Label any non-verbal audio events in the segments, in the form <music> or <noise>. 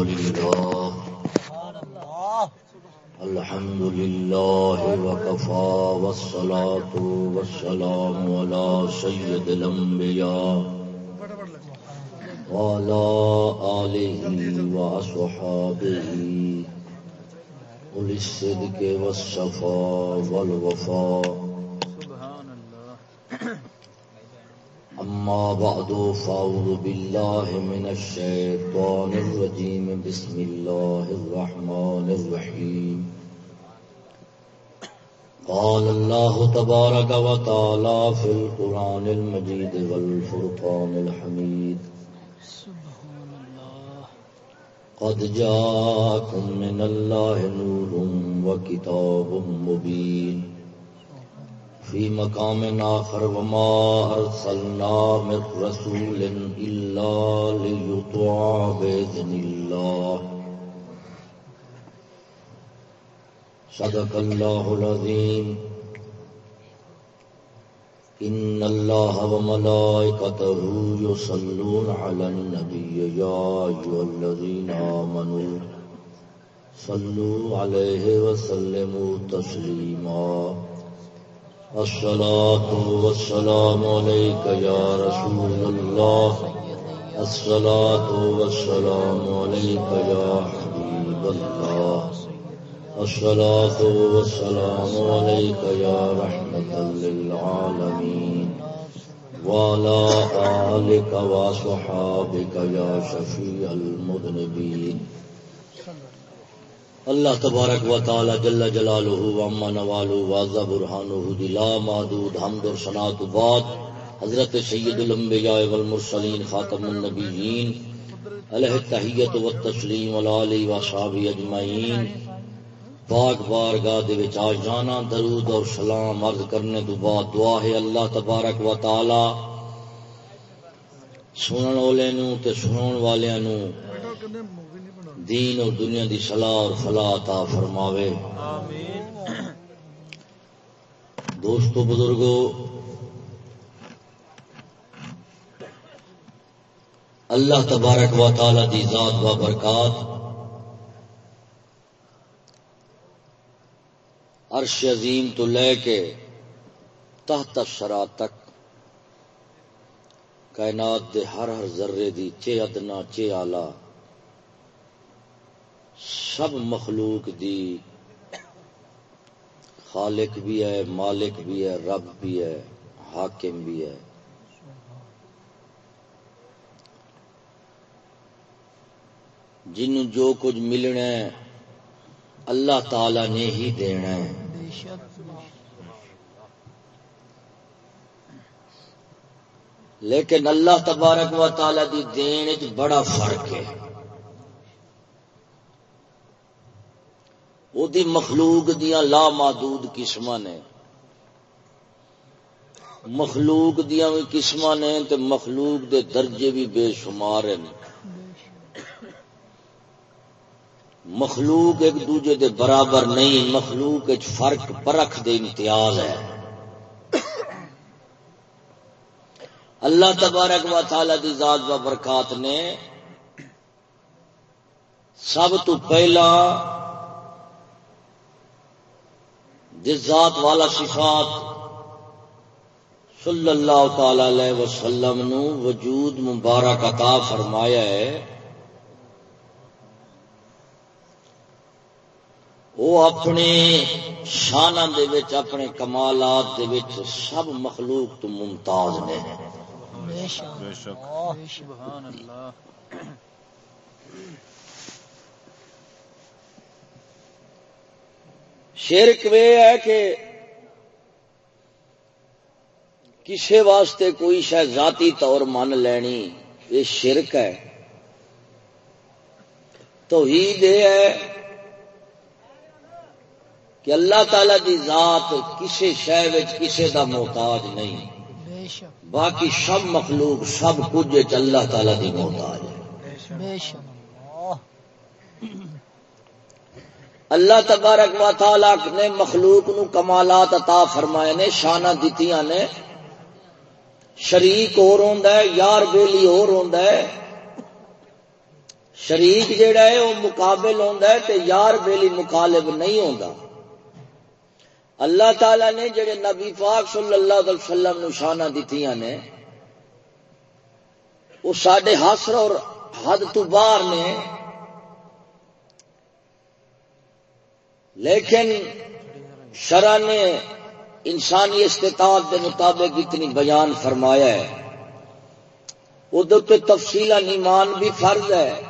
لله الحمد لله وكفى والصلاة والسلام على سيد الأنبياء وعلى آله وأصحابه الصدق والصفاء والوفاء أما بعد، فأعوذ بالله من الشيطان الرجيم. بسم الله الرحمن الرحيم. قال الله تبارك وتعالى في القرآن المجيد والفرقان الحميد. قد جاءكم من الله نور وكتاب مبين. في مقام آخر وما أرسلنا من رسول إلا ليطاع بإذن الله. صدق الله العظيم. إن الله وملائكته يصلون على النبي يا أيها الذين آمنوا صلوا عليه وسلموا تسليما. الصلاة والسلام عليك يا رسول الله. الصلاة والسلام عليك يا حبيب الله. الصلاة والسلام عليك يا رحمة للعالمين. وعلى آلك وصحابك يا شفيع المذنبين. اللہ تبارک و تعالی جل جلالہ و اما نوالو واضح برہانہ دی لا معدود حمد و ثناء بعد حضرت سید الانبیاء والمرسلین خاتم النبیین، علیہ التحیت و التسلیم علی و صحابی اجمعین۔ پاک بارگاہ دے وچ جانا، درود اور سلام عرض کرنے تو بعد دعا ہے اللہ تبارک و تعالی۔ سنن والے نو تے سنن والے نو دین اور دنیا دی صلاح اور فلاح عطا فرماوے۔ دوستو بزرگو اللہ تبارک و تعالی دی ذات و برکات عرش عظیم تو لے کے تحت شرا تک کائنات دے ہر ہر ذرے دی چے ادنا چے آلہ سب مخلوق دی خالق بھی ہے، مالک بھی ہے، رب بھی ہے، حاکم بھی ہے۔ جن جو کچھ ملنا ہے، اللہ تعالی نے ہی دینا ہے۔ لیکن اللہ تبارک و تعالی دی دین بڑا فرق ہے۔ وہ مخلوق دیا لا محدود قسم نے۔ مخلوق دیا بھی قسم نے تو مخلوق دے درجے بھی بے شمار ہیں۔ مخلوق ایک دوجے دے برابر نہیں، مخلوق ایک فرق پرکھ دے امتیاز ہے۔ اللہ تبارک و تعالی دی ذات و برکات نے سب تو پہلا جس ذات والا صفات صلی اللہ تعالی علیہ وسلم نو وجود مبارک عطا فرمایا ہے وہ اپنے شانہ دے وچ اپنے کمالات دے وچ سب مخلوق تو ممتاز نے۔ بے شک سبحان اللہ۔ شرک وے ہے کہ کسی واسطے کوئی شاید ذاتی طور من لینی یہ شرک ہے۔ تو ہی دے ہے کہ اللہ تعالی دی ذات کسی شہ کسی دا محتاج نہیں۔ باقی سب مخلوق سب کچھ اللہ تعالی دی محتاج ہے۔ اللہ تبارک و تعالی نے مخلوق نو کمالات عطا فرمائے نے، شانہ دتیاں نے۔ شریک اور ہوندا ہے، یار بیلی اور ہوندا ہے۔ شریک جیڑا ہے وہ مقابل ہوتا ہے تے یار بیلی مقالب نہیں ہوتا اللہ تعالی نے جڑے نبی پاک صلی اللہ علیہ وسلم نشانہ دیتی نے وہ سڈے حسر اور حد تو باہر نے لیکن شرح نے انسانی استطاعت کے مطابق اتنی بیان فرمایا ہے۔ ادھر تفصیل ایمان بھی فرض ہے۔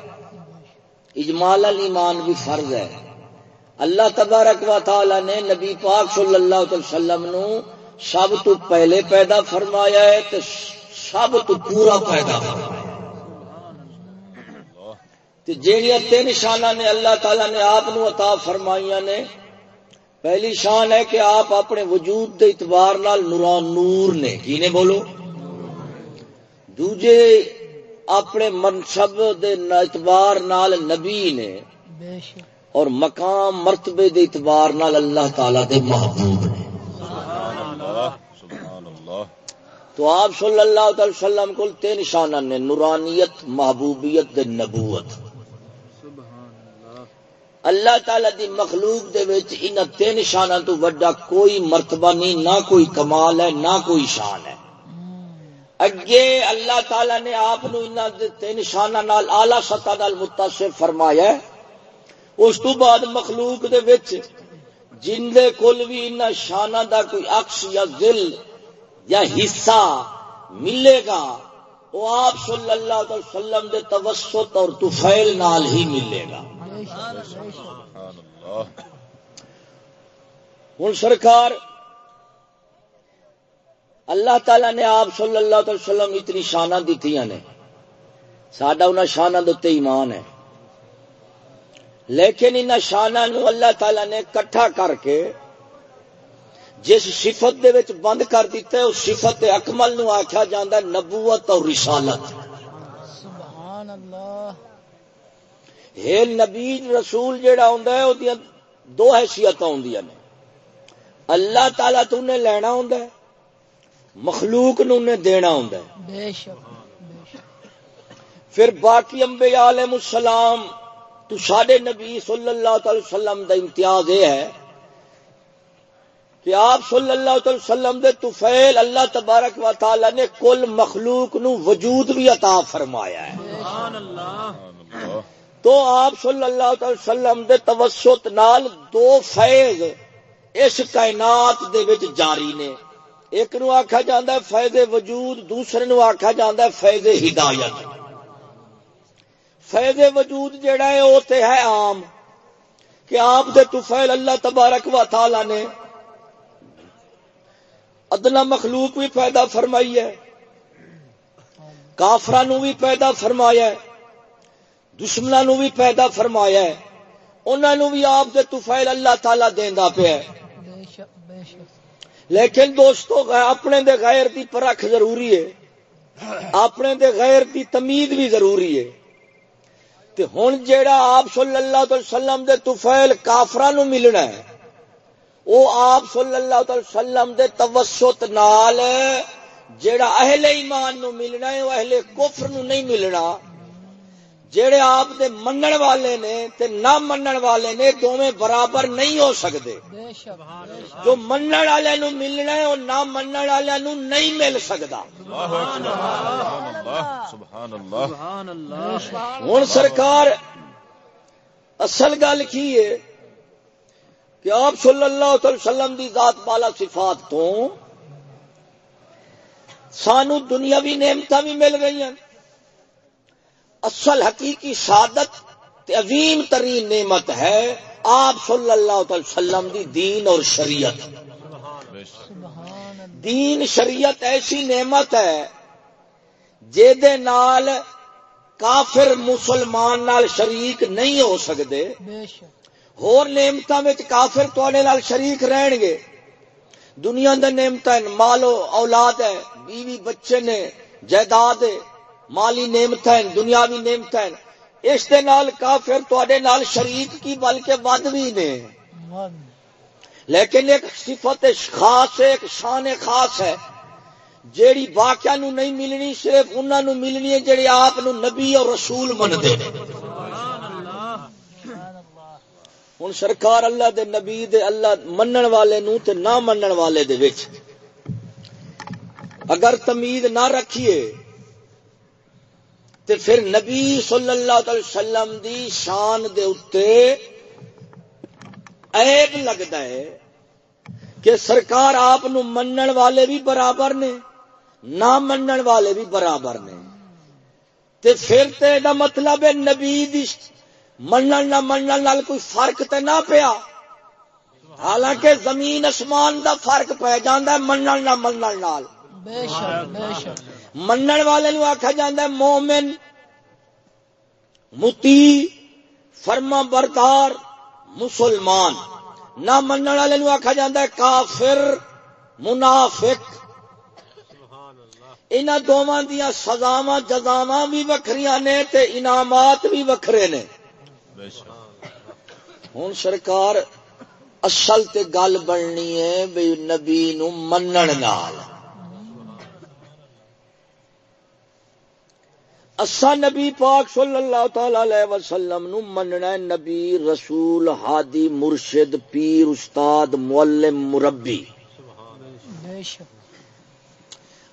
اجمال ایمان بھی فرض ہے۔ اللہ تبارک و تعالی نے نبی پاک صلی اللہ علیہ وسلم نو سب تو پہلے پیدا فرمایا ہے تو سب تو پورا پیدا فرمایا جہیا تین شانہ نے اللہ تعالی نے آپ عطا فرمائیا نے پہلی شان ہے کہ آپ اپنے وجود کے اتبار نوران نور نے کی نے بولو؟ دوجے اپنے منصب دے اعتبار نال نبی نے اور مقام مرتبے دے اعتبار نال اللہ تعالی دے محبوب نے۔ تو آپ صلی اللہ علیہ وسلم کو تین شانہ نے نورانیت محبوبیت دے نبوت۔ اللہ تعالی دی مخلوق دے وچ ان تین شانہ تو وڈا کوئی مرتبہ نہیں، نہ کوئی کمال ہے، نہ کوئی شان ہے۔ اگے اللہ تعالی نے آپ تین شانہ نال آلہ سطح نال متصف فرمایا ہے۔ اس تو بعد مخلوق دے وچ جن دے کول بھی ان شانہ دا کوئی عکس یا دل یا حصہ ملے گا، وہ آپ صلی اللہ علیہ وسلم دے توسط اور توفیل نال ہی ملے گا۔ ہوں سرکار، اللہ تعالی نے آپ صلی اللہ علیہ وسلم اتنی شانہ دیتی نے۔ سڈا ان شانہ دے ایمان ہے۔ لیکن ان شانہ نو اللہ تعالی نے کٹھا کر کے جس صفت دے وچ بند کر دیتا ہے، اس صفت اکمل نو آخیا جاندہ نبوت اور رسالت۔ سبحان اللہ۔ ہے نبی رسول جہا ہوں دو حیثیت آدی نے۔ اللہ تعالی تو نے لینا ہوں مخلوق نو نے دینا ہوں پھر باقی امبے عالم السلام تو ساڈے نبی صلی اللہ تعالی وسلم دا امتیاز یہ ہے کہ آپ صلی اللہ علیہ وسلم دے توفیل اللہ تبارک و تعالی نے کل مخلوق نو وجود بھی عطا فرمایا ہے۔ سبحان اللہ۔ تو آپ صلی اللہ علیہ وسلم دے توسط نال دو فیض اس کائنات دے وچ جاری نے۔ ایک نو آخا جاندہ ہے فیض وجود، دوسرے نو آخا جاندہ ہے فیض ہدایت۔ فیض وجود جڑا ہے وہ تے ہے عام۔ کہ آپ دے توفیل اللہ تبارک و تعالی نے ادنا مخلوق بھی پیدا فرمائی ہے کافرانو بھی پیدا فرمایا ہے۔ دشمنوں بھی پیدا فرمایا ہے۔ انہوں بھی آپ دے توفیل اللہ تعالی دینا پیا لیکن دوستو اپنے دے غیر دی پرکھ ضروری ہے۔ اپنے دے غیر دی تمید بھی ضروری ہے۔ تے ہن جیڑا آپ صلی اللہ علیہ وسلم دے توفیل کافراں نو ملنا ہے، او آپ صلی اللہ علیہ وسلم دے توسط نال جیڑا اہل ایمان نو ملنا ہے وہ اہل کفر نو نہیں ملنا۔ جڑے آپ دے منن والے نے تے نہ منن والے نے دونوں برابر نہیں ہو سکتے جو منن والے نو ملنا ہے وہ نہ منن والے نو نہیں مل سکتا ہوں سرکار اصل گل کی ہے کہ آپ صلی اللہ علیہ وسلم دی ذات بالا صفات تو سانو دنیاوی نعمت بھی مل گئی ہیں اصل حقیقی سعادت عظیم ترین نعمت ہے آپ صلی اللہ علیہ وسلم دی دین اور شریعت۔ دین شریعت ایسی نعمت ہے جے دے نال کافر مسلمان نال شریک نہیں ہو سکتے ہور نعمت کافر تے شریک رہن گے۔ دنیا دے نعمت مالو اولاد ہے، بیوی بچے نے، جائیداد ہے۔ مالی نعمت دنیاوی نعمت اس دے نال کافر تے نال شریک کی، بلکہ ود بھی نے۔ لیکن ایک صفت خاص ہے ایک شان خاص ہے۔ جیڑی باقیا نو نہیں ملنی، صرف انہوں نو ملنی ہے جیڑی آپ نو نبی اور رسول من دے ہوں سرکار اللہ دے نبی دے اللہ منن والے نو تے نہ منن والے دے وچ۔ اگر تمید نہ رکھیے تے پھر نبی صلی اللہ علیہ وسلم دی شان دے اتے عیب لگتا ہے کہ سرکار آپ منن والے بھی برابر نے، نہ منن والے بھی برابر نے۔ تے پھر تے دا مطلب ہے نبی دی منن نہ منن نال کوئی فرق تے نہ پیا۔ حالانکہ زمین اسمان دا فرق پی جاندہ ہے منن نہ منن نال۔ منن والے نو آخا جاندہ ہے مومن متی فرما بردار مسلمان۔ نہ منن والے نو آخا جاندہ ہے کافر منافق۔ ان دونوں دیا سزاوا جزاوا بھی وکری نے تے انعامات بھی وکھرے نے۔ ہوں سرکار اصل تے گل بننی ہے بھائی نبی نو منن نال۔ اسا نبی پاک صلی اللہ تعالی علیہ وسلم نو مننا نبی رسول، ہادی، مرشد، پیر، استاد، معلم، مربی۔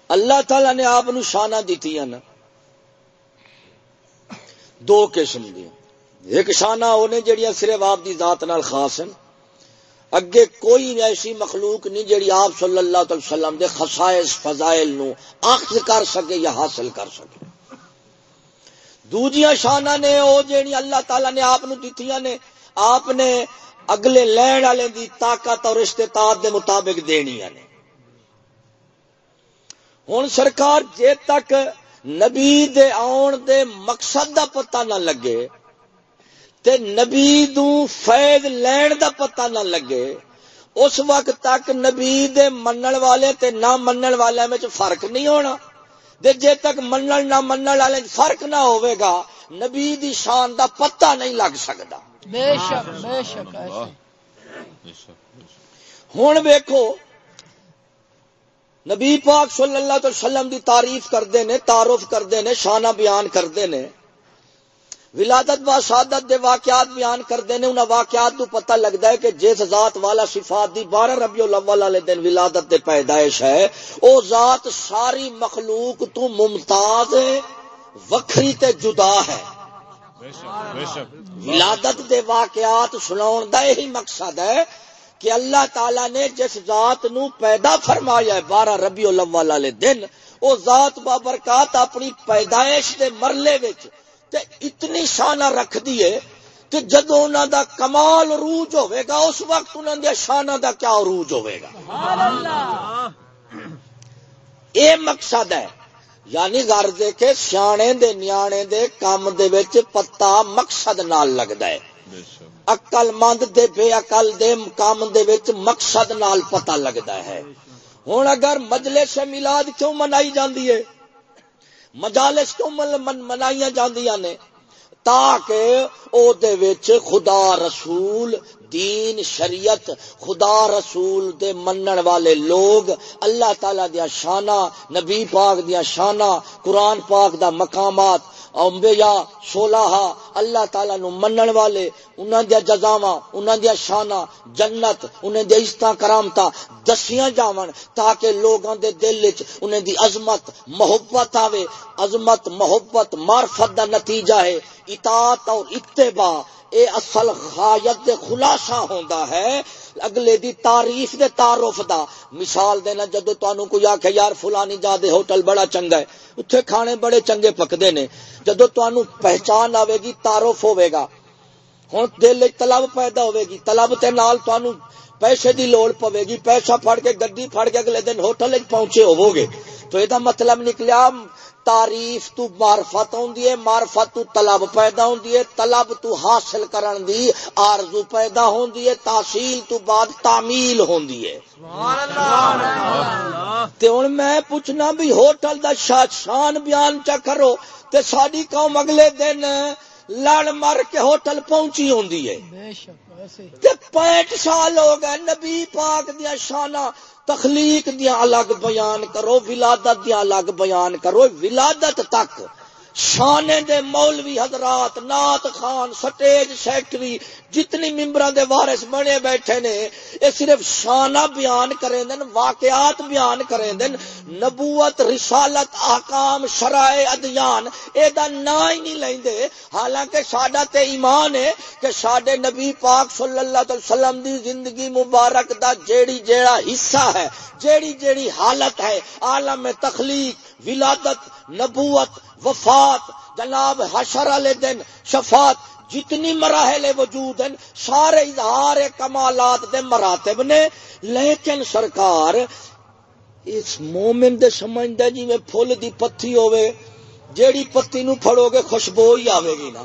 اللہ تعالی نے آپ شانہ دیتی نا۔ دو قسم دیا ایک شانہ انہیں جڑیاں صرف آپ دی ذات نال خاص ہیں۔ اگے کوئی ایسی مخلوق نہیں جڑی آپ صلی اللہ علیہ وسلم دے خصائص، فضائل نو اخذ کر سکے یا حاصل کر سکے۔ دوجیاں شانہ نے، او جیڑی اللہ تعالی نے آپ دتیاں نے، آپ نے اگلے لین والے دی طاقت اور استطاعت دے مطابق دینیاں نے۔ ہن سرکار جے تک نبی دے آن دے مقصد دا پتہ نہ لگے تے نبی دوں فیض لین دا پتہ نہ لگے، اس وقت تک نبی دے منن والے تے نہ منن والے میں فرق نہیں ہونا۔ دے جے تک منن نہ منن والے فرق نہ ہوئے گا نبی دی شان دا پتہ نہیں لگ سکتا بے شک بے شک ہوں ویکو نبی پاک صلی اللہ علیہ وسلم دی تعریف کرتے ہیں تعارف کرتے ہیں شانہ بیان کرتے ہیں ولادت با شہادت دے واقعات بیان کرتے ہیں انہاں واقعات تو پتہ لگتا ہے کہ جس ذات والا صفات دی بارہ ربیع الاول والے دن ولادت دے پیدائش ہے، او ذات ساری مخلوق تو ممتاز ہے وکھری تے جدا ہے۔ ولادت دے واقعات سناون دا یہی مقصد ہے کہ اللہ تعالی نے جس ذات نو پیدا فرمایا ہے بارہ ربیع الاول والے دن، او ذات بابرکات اپنی پیدائش دے مرلے وچ تے اتنی شانہ رکھ دیے کہ جدو انہوں دا کمال عروج ہوئے گا اس وقت انہوں دیا شانہ دا کیا عروج ہوئے گا؟ اے مقصد ہے یعنی گھر دے کے سیانے دے نیانے دے کام دے وچ پتا مقصد نال لگدا ہے۔ اکل مند دے بے اکل دے کام دے وچ مقصد نال پتا لگدا ہے۔ ہن اگر مجلس میلاد کیوں منائی جاندی ہے؟ مجالس کیوں من منائی جاندیاں نے؟ تاکہ او دے وچ خدا رسول، دین، شریعت، خدا رسول دے منن والے لوگ، اللہ تعالی دیا شانہ نبی پاک دیا شانہ قرآن پاک دا مقامات امبیا سولہ اللہ تعالی نو منن والے، انہاں دیا جزاواں، انہاں دیا شانہ جنت، انہاں دیا عزت کرامتا دسیاں جاون تاکہ لوگاں دے دل وچ انہاں دی عظمت، محبت آوے۔ عظمت، محبت، معرفت دا نتیجہ ہے۔ اطاعت اور اتباع، اے اصل غایت دے خلاصہ ہوندا ہے۔ اگلے دی تعریف دے تعارف دا۔ مثال دینا جدو تانوں کوئی آکھے یار فلانی جا دے ہوٹل بڑا چنگا ہے۔ اتھے کھانے بڑے چنگے پکدے نے۔ جدو تانوں پہچان آوے گی، تعارف ہوے گا۔ ہن دل وچ طلب پیدا ہوے گی۔ طلب تے نال تانوں پیسے دی لوڑ پوے گی۔ پیسہ پھڑ کے، گڈی پھڑ کے اگلے دن ہوٹل پہنچے ہوو گے تو یہ مطلب نکلیا تعریف تو معرفت ہوندی ہے معرفت تو طلب پیدا ہوندی ہے طلب تو حاصل کرن دی آرزو پیدا ہوندی ہے تحصیل تو بعد تعمیل ہوندی ہے۔ تے ہن میں پوچھنا بھی ہوٹل دا شان بیان چا کرو تے ساڈی قوم اگلے دن لڑ مر کے ہوٹل پہنچی ہوندی ہے۔ بے شک پینٹ سال ہو گئے نبی پاک دیا شانہ تخلیق دیا الگ بیان کرو ولادت دیا الگ بیان کرو ولادت تک شانے دے مولوی حضرات نات خان، سٹیج سیکٹری، جتنی ممبر دے وارث بنے بیٹھے نے، یہ صرف شانہ بیان کریں دن، واقعات بیان کریں دن، نبوت، رسالت، احکام، شرائع، ادیان اے دا نا ہی نہیں لیں دے۔ حالانکہ ساڈا تے ایمان ہے کہ ساڈے نبی پاک صلی اللہ علیہ وسلم دی زندگی مبارک دا جیڑی جیڑا حصہ ہے، جیڑی جیڑی حالت ہے، عالم تخلیق ولادت نبوت وفات جناب حشر والے دن شفات جتنی مراحل وجود ہیں سارے اظہار کمالات دے مراتب نے لیکن سرکار اس مومن دے سمجھدا جی میں پھول دی پتھی ہوے جیڑی پتی نو پھڑو گے خوشبو ہی آوے گی نا۔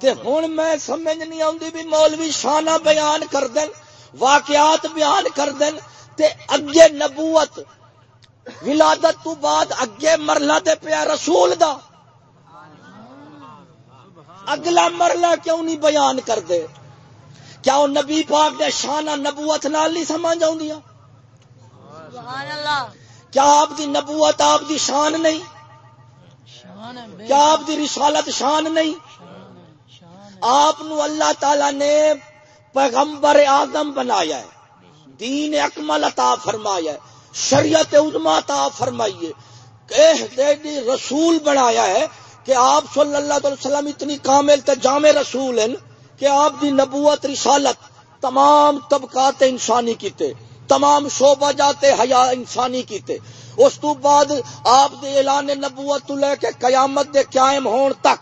تے ہن میں سمجھ نہیں آندی بھی مولوی شانہ بیان کر دین واقعات بیان کر دین تے اگے نبوت ولادت تو بعد اگے مرلہ تے پیا رسول دا۔ اگلا مرلہ کیوں نہیں بیان کر دے کیا وہ نبی پاک دے شانہ نبوت نال نہیں سمجھ آدی کیا آپ دی نبوت آپ دی شان نہیں؟ کیا آپ دی رسالت شان نہیں؟ آپ نو اللہ تعالی نے پیغمبر آدم بنایا ہے۔ دین اکمل عطا فرمایا ہے۔ شریعت عظما عطا فرمائیے کہ رسول بنایا ہے کہ آپ صلی اللہ علیہ وسلم اتنی کامل جامع رسول ہیں کہ آپ دی نبوت رسالت تمام طبقات انسانی کیتے، تمام شعبہ جاتے حیا انسانی کیتے۔ اس تو بعد آپ دے اعلان نبوت تو لے کے قیامت دے قائم ہون تک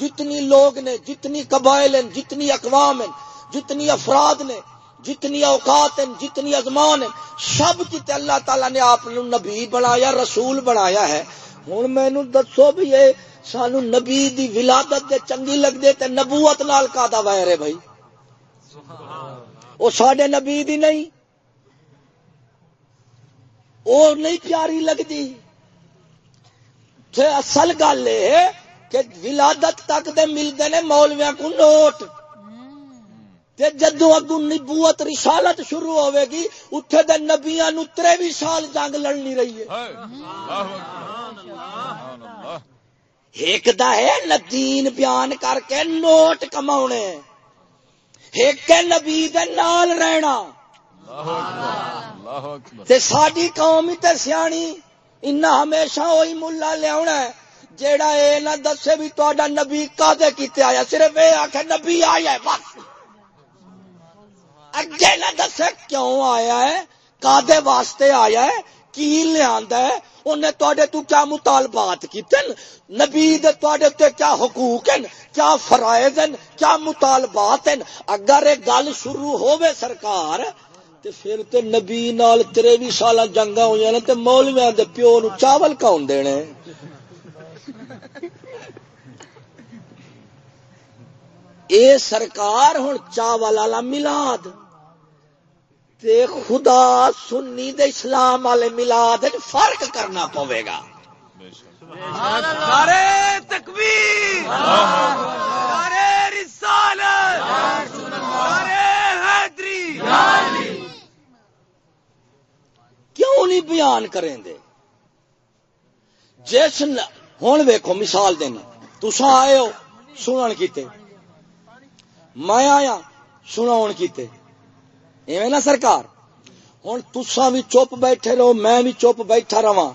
جتنی لوگ نے، جتنی قبائل ہیں، جتنی اقوام ہیں، جتنی افراد نے جتنی اوقات ہیں، جتنی ازمان ہیں، سب کتے اللہ تعالی نے آپ نبی بنایا، رسول بنایا ہے۔ ہوں مینو دسو بھی یہ سانو نبی دی ولادت دے چنگی لگتے تے نبوت نال کا دا ہے بھائی۔ وہ سڈے نبی دی نہیں۔ وہ نہیں پیاری لگتی اصل گل یہ کہ ولادت تک دے ملتے نے مولویا کو نوٹ۔ جدو اگو نبوت رسالت شروع ہوے گی اتنے دے نبیا نو تریوی سال جنگ لڑنی رہی ہے۔ ایک دا ہے ندین بیان کر کے نوٹ کما ایک نبی دے نال رہنا۔ تے ساری قوم تے سیانی ان ہمیشہ وہی ملا لیا جیڑا اے نہ دسے بھی تا نبی کدے کیتے آیا صرف یہ آخ نبی آیا بس۔ اگے نہ دسے کیوں آیا ہے؟ کدے واسطے آیا ہے؟ کی لیا انہیں تے تو کیا مطالبات کیتے نبی تے کیا حقوق ہیں؟ کیا فرائض ہیں؟ کیا مطالبات ہیں؟ اگر یہ گل شروع ہوے سرکار، تے پھر تے نبی نال تیرے سال جنگا ہوئی تے مولویا دے پیو نو چاول کون دینے؟ اے سرکار ہوں چاول والا ملاد۔ تے خدا سنی دے اسلام والے ملاد فرق کرنا پوے گا۔ تکبیر۔ کیوں نہیں بیان کریں دے؟ جس ہوں ویکو مثال دینا تسا آئے ہو سنن کیتے۔ میں آیا سنا کیتے۔ ایویں نا سرکار۔ ہوں تسا بھی چپ بیٹھے رہو، میں بھی چپ بیٹھا رہا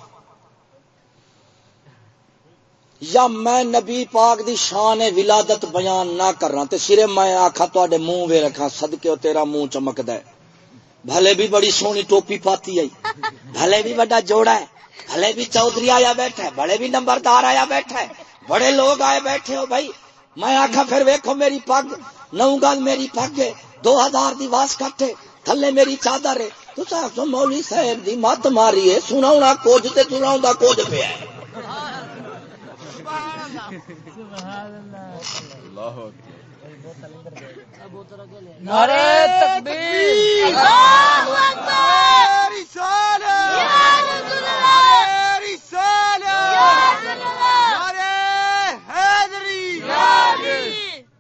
یا میں نبی پاک دی شان ولادت بیان نہ کرنا تے سرے میں آخا تے منہ وے رکھا سدکے تیرا منہ چمکد ہے۔ بھلے بھی بڑی سونی ٹوپی پاتی آئی۔ بھلے بھی بڑا جوڑا ہے۔ بھلے بھی چودھری آیا بیٹھا ہے۔ بڑے بھی نمبردار آیا بیٹھا ہے۔ بڑے لوگ آئے بیٹھے ہو بھائی۔ میں آخا پھر ویکھو میری پگ نو گل میری پگ ہے۔ دو ہزار دی واس کٹے تھلے میری چادر ہے۔ تو سو مولی صاحب دی مت ماری ہے سنا کچھ تے سنا کچھ پیا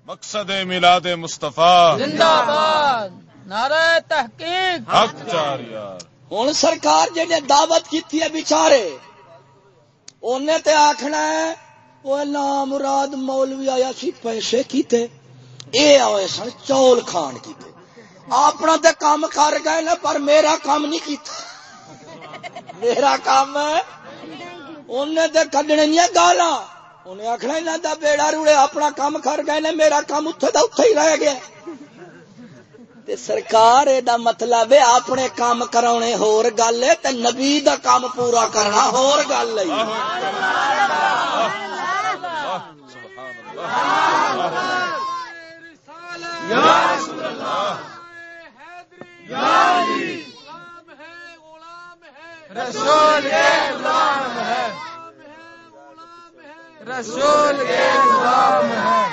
مقصد میلاد مصطفیٰ۔ زندہ باد نعرہ تحقیق۔ حق چار یار ہوں سرکار جی دعوت کی ہے بچارے انہیں تے آخنا ہے وہ نام مراد مولوی آیا سی پیسے کیتے اے آئے سن چول کھان کیتے۔ اپنا تے کام کر گئے نا پر میرا کام نہیں کیتا۔ میرا کام انہیں تے کڈنے نہیں گالا انہیں آخنا انہوں دا بیڑا روڑے اپنا کام کر گئے نے میرا کام اتنے دا اتنے ہی رہ گیا تے سرکار دا مطلب ہے اپنے کام کرانے ہور گل ہے تے نبی دا کام پورا کرنا ہور گل ہے رسول کے غلام ہے رسول کے غلام ہے۔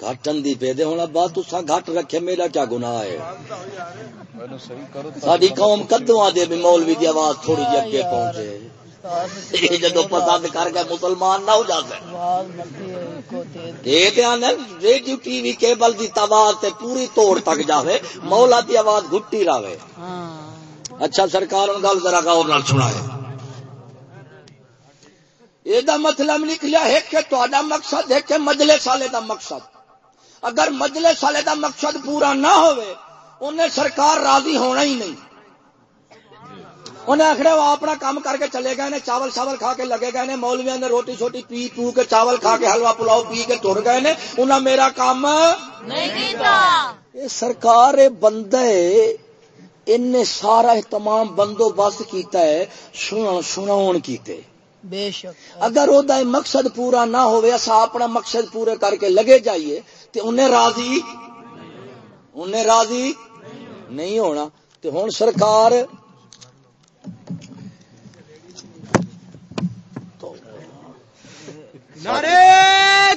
گھٹن دی پے دے ہونا بات تسا گھٹ رکھے میرا کیا گناہ ہے؟ ساری قوم کدو آ دے بھی مولوی دی آواز تھوڑی جی اگے پہنچے۔ <laughs> جدو پسند کر کے مسلمان نہ ہو جاتے یہ ریڈیو ٹی وی کیبل دی تواز تے پوری توڑ تک جاوے مولا دی آواز گھٹی راوے۔ اچھا سرکار ان گل ذرا غور نال سنائے۔ یہ مطلب نکلیا ہے کہ تا مقصد ہے کہ مجلے سالے دا مقصد اگر مجلے سالے دا مقصد پورا نہ ہوئے انہیں سرکار راضی ہونا ہی نہیں انہیں آخر وہ اپنا کام کر کے چلے گئے نے چاول چاول کھا کے لگے گئے نے مولویا نے روٹی چھوٹی پی پو کے چاول کھا کے حلوا پلاؤ پی کے تر گئے نے انہیں میرا کام یہ سرکار بندے ان سارا تمام بندوبست کیتا ہے سنا کیتے بے شک. اگر وہ مقصد پورا نہ ہوئے اسا اپنا مقصد پورے کر کے لگے جائیے تو انہیں راضی انہیں راضی نہیں ہونا۔ تو ہوں سرکار نعرے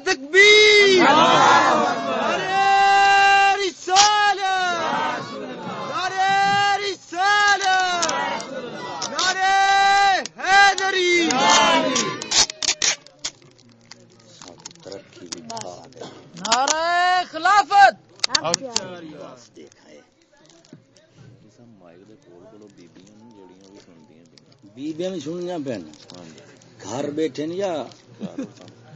تکبیر نعرے رسالت نعرے رسالت نعرے حیدری ترقی بھی کھا نعرہ خلافت! بیبیاں بھی گھر بیٹھے یا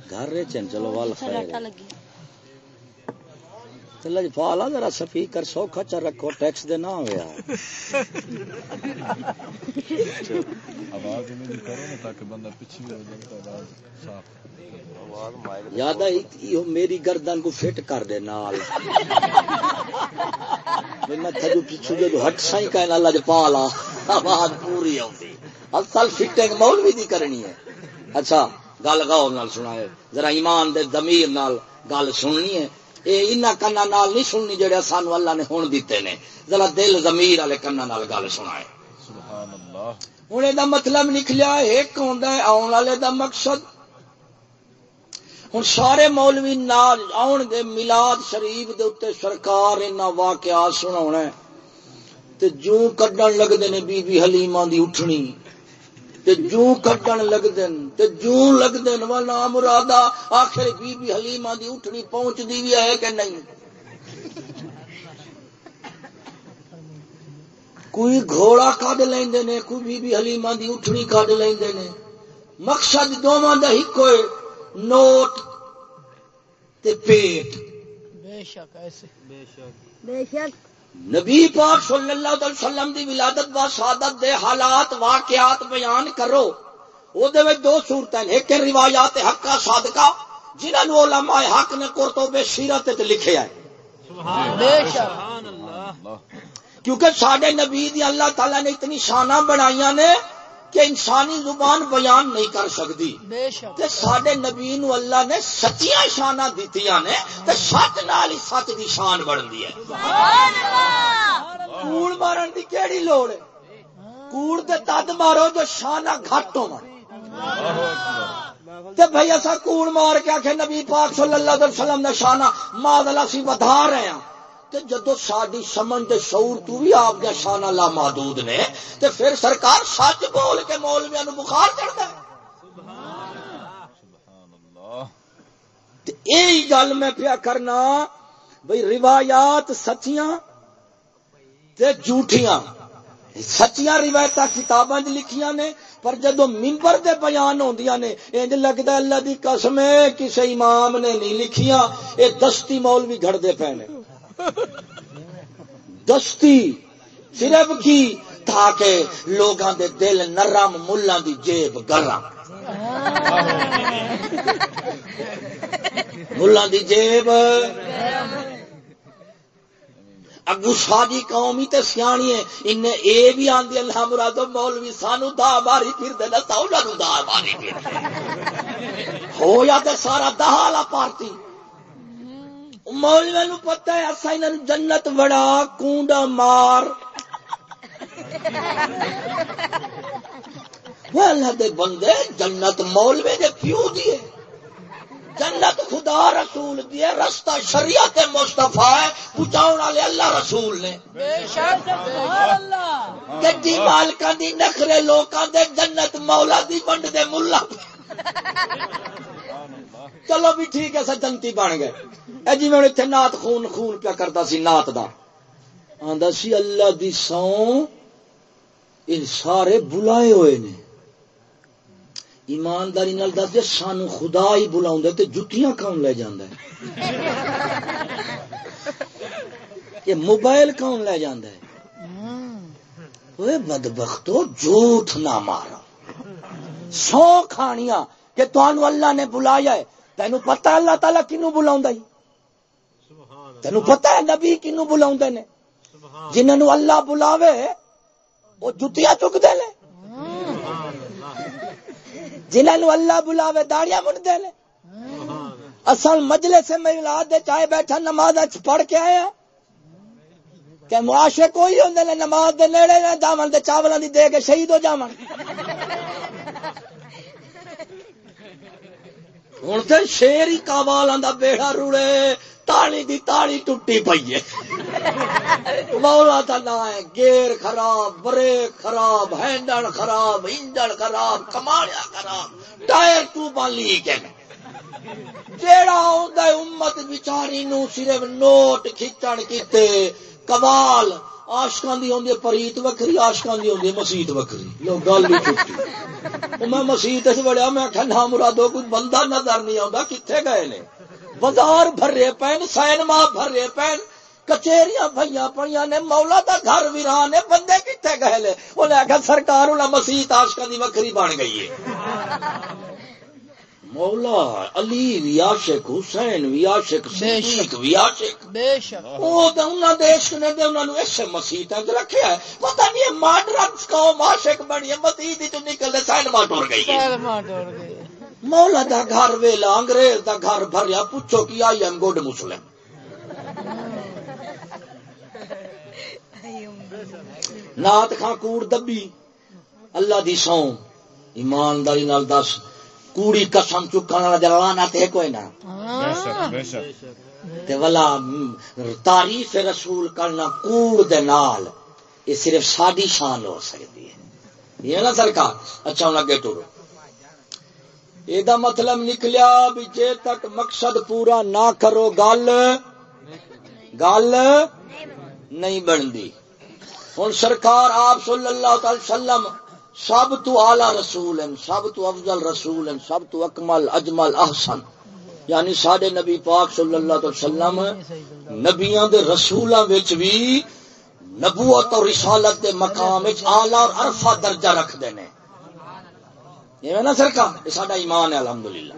گھر چلو وال خیر۔ جی فالا ذرا سپیکر سوکھا چا رکھو ٹیکس دے نہ ہویا۔ آواز انہیں کرو نا تاکہ بندہ پیچھے بھی ہو جائے تو آواز صاف۔ یاد ایہو میری گردن کو فٹ کر دے نال۔ میں تھجو پیچھو جو ہٹ سائیں کہنا اللہ جو پالا آواز پوری ہوتی اصل فٹنگ مولوی دی کرنی ہے۔ اچھا گل غور نال سنائے۔ ذرا ایمان دے ضمیر نال گل سننی ہے۔ یہ کنا نال نہیں سننی جڑے سانو اللہ نے ہون دیتے نے۔ ذرا دل زمیر والے کنا نال گل سنائے۔ سبحان اللہ ہن مطلب نکلیا ایک ہوں آن والے دا مقصد۔ ہوں سارے مولوی نال آن گے ملاد شریف دے اوتے سرکار ان واقعات سنا ہے۔ تے کڈن لگتے ہیں بی بی حلیمہ دی اٹھنی۔ تے جو کٹن لگ دین تے جو لگ دین وا نام مرادا آخر بی بی حلیمہ دی اٹھنی پہنچ دی بھی ہے کہ نہیں؟ کوئی گھوڑا کڈ لیندے نے کوئی بی بی حلیمہ دی اٹھنی کڈ لیندے نے۔ مقصد دوواں دا ہکو ہے نوٹ تے پیٹ۔ بے شک ایسے۔ بے شک۔ نبی پاک صلی اللہ علیہ وسلم دی ولادت و شہادت دے حالات واقعات بیان کرو۔ او دے وچ دو صورتیں ایک روایات حقہ صادقہ جنہاں نو علماء حق نے قرطبی سیرت تے لکھیا ہے بے شک۔ اللہ۔ کیونکہ ساڈے نبی دی اللہ تعالی نے اتنی شاناں بنائیاں نے کہ انسانی زبان بیان نہیں کر سکتی۔ تے ساڈے نبی نو اللہ نے سچیاں شاناں دتیاں نے تے سچ نال ہی سچ دی شان بنتی ہے۔ کوڑ مارن دی کیڑی لوڑ ہے؟ کوڑ تے تد مارو جو شانہ گھٹ ہو تے بھائی اسا کوڑ مار کے آخے نبی پاک صلی اللہ علیہ وسلم نے شانہ ماد اللہ سی ودھا رہے ہیں تے جدو ساری سمجھ دے شعور تو بھی آپ دیا شانہ لا محدود نے، تے پھر سرکار سچ بول کے مولویاں نو بخار چڑھتا ہے۔ یہی گل میں پیا کرنا بھئی روایات سچیاں تے جھوٹیاں۔ سچیاں روایت کتاباں لکھیاں نے، پر جدو ممبر دے بیان ہوندیاں نے، انج لگدا ہے اللہ دی قسم ہے، کسے امام نے نہیں لکھیاں، اے دستی مولوی گھڑ دے پے نے۔ دستی صرف کی تاکہ لوگاں دے دل نرم، ملاں دی جیب گرم ملاں دی جیب۔ اگو ساری قوم ہی تے سیانی ہے ان اے بھی آندی، اللہ مرادو مولوی سانو دا ماری پھر دے نہ تا نو دا ماری پھر ہو یا تے سارا دہالا پارٹی۔ مولوی نو پتہ ہے اسا انہاں نو جنت وڑا کونڈا مار۔ اللہ دے بندے جنت مولوی دے پیو دیے جنت خدا رسول دیے رستہ شریعت مصطفیٰ ہے۔ پہنچاؤ والے اللہ رسول نے۔ گڈی مالکا دی نخرے لوکاں دے جنت مولا دی ونڈ دے ملا۔ چلو بھی ٹھیک ہے سا جنتی بن گئے۔ اے جی میں اتنے نات خون خون پیا کرتا سی نات دا۔ آندا سی، اللہ دی سو ان سارے بلائے ہوئے نے۔ ایمانداری نال دس دے، سانو خدا ہی بلاؤں تے جتیاں کون لے جاندا ہے یہ موبائل کون لے جاندا ہے اوے بدبختو، جھوٹ نہ مارا۔ سو کھانیاں کہ تانوں اللہ نے بلایا ہے۔ تینوں ہے اللہ تعالی بلاوندا ہے؟ تینوں پتہ ہے نبی کینوں بلاوندے نے؟ جنہاں نو اللہ بلاوے وہ جتیاں چک دے لے جنہوں اللہ بلاوے داڑیاں من دے لے اصل مجلے سے میلاد دے چاہے بیٹھا نماز پڑھ کے آیا کہ معاشے کوئی ہوں نے نماز دے نیڑے نہ جاون دے چاولاں دی دے کے شہید ہو جاون۔ ہوں تو شیر ہی کابال آدھا بیڑا روڑے تاڑی دی تاڑی ٹوٹی پئی ہے مولا کا نا ہے گیر خراب بریک خراب ہینڈل خراب انجن خراب کماڑیا خراب ٹائر ٹوبا لیک ہے جیڑا آدھا امت بچاری نو صرف نوٹ کھچن کیتے کمال آشکان دی ہوندی پریت وکری آشکان دی ہوندی مسیت وکری لو، گل بھی چھٹی میں مسیت سے بڑیا میں آخیا نہ مرادو، کوئی بندہ نظر نہیں آتا کتنے گئے نے؟ بازار بھرے پین، سینما بھرے پین، کچہریاں بھائیاں پڑیاں نے، مولا دا گھر ویران نے، بندے کتنے گئے لے انہیں آخیا سرکار انہیں مسیح آشکا دی وکری بن گئی ہے۔ مولا علی بھی عاشق حسین بھی عاشق صدیق بھی عاشق۔ بے شک۔ وہ تو انہاں دیش نے دے انہاں نو اس مسیح تک رکھیا ہے۔ پتہ نہیں ماڈرن قوم عاشق بنی ہے مسیح دی تو نکل دے سینما ٹر گئی ہے۔ کلمہ ٹوڑ گئے مولا دا گھر ویلا انگریز دا گھر بھریا پوچھو کی آئی ایم گڈ مسلم۔ نات خاں کوڑ دبی۔ اللہ دی سو ایمانداری نال دس۔ کوڑی قسم چکن والا تے کوئی نہ۔ بے شک بے شک۔ تے ولا تعریف رسول کرنا کوڑ دے نال یہ صرف ساڈی شان ہو سکتی ہے۔ یہ نا سرکار اچھا ہوں اگے ٹورو یہ مطلب نکلیا بھی جے تک مقصد پورا نہ کرو گل گل نہیں بنتی۔ ہوں سرکار آپ صلی اللہ تعالی وسلم سب تو آلہ رسول ہیں، سب تو افضل رسول ہیں، سب تو اکمل، اجمل، احسن۔ یعنی سڈے نبی پاک صلی اللہ تعالی وسلم نبیاں دے رسولاں وچ بھی نبوت اور رسالت دے مقام وچ اعلی اور عرفہ درجہ رکھدے نے۔ یہ نا سرکار؟ یہ ساڈا ایمان ہے، الحمدللہ۔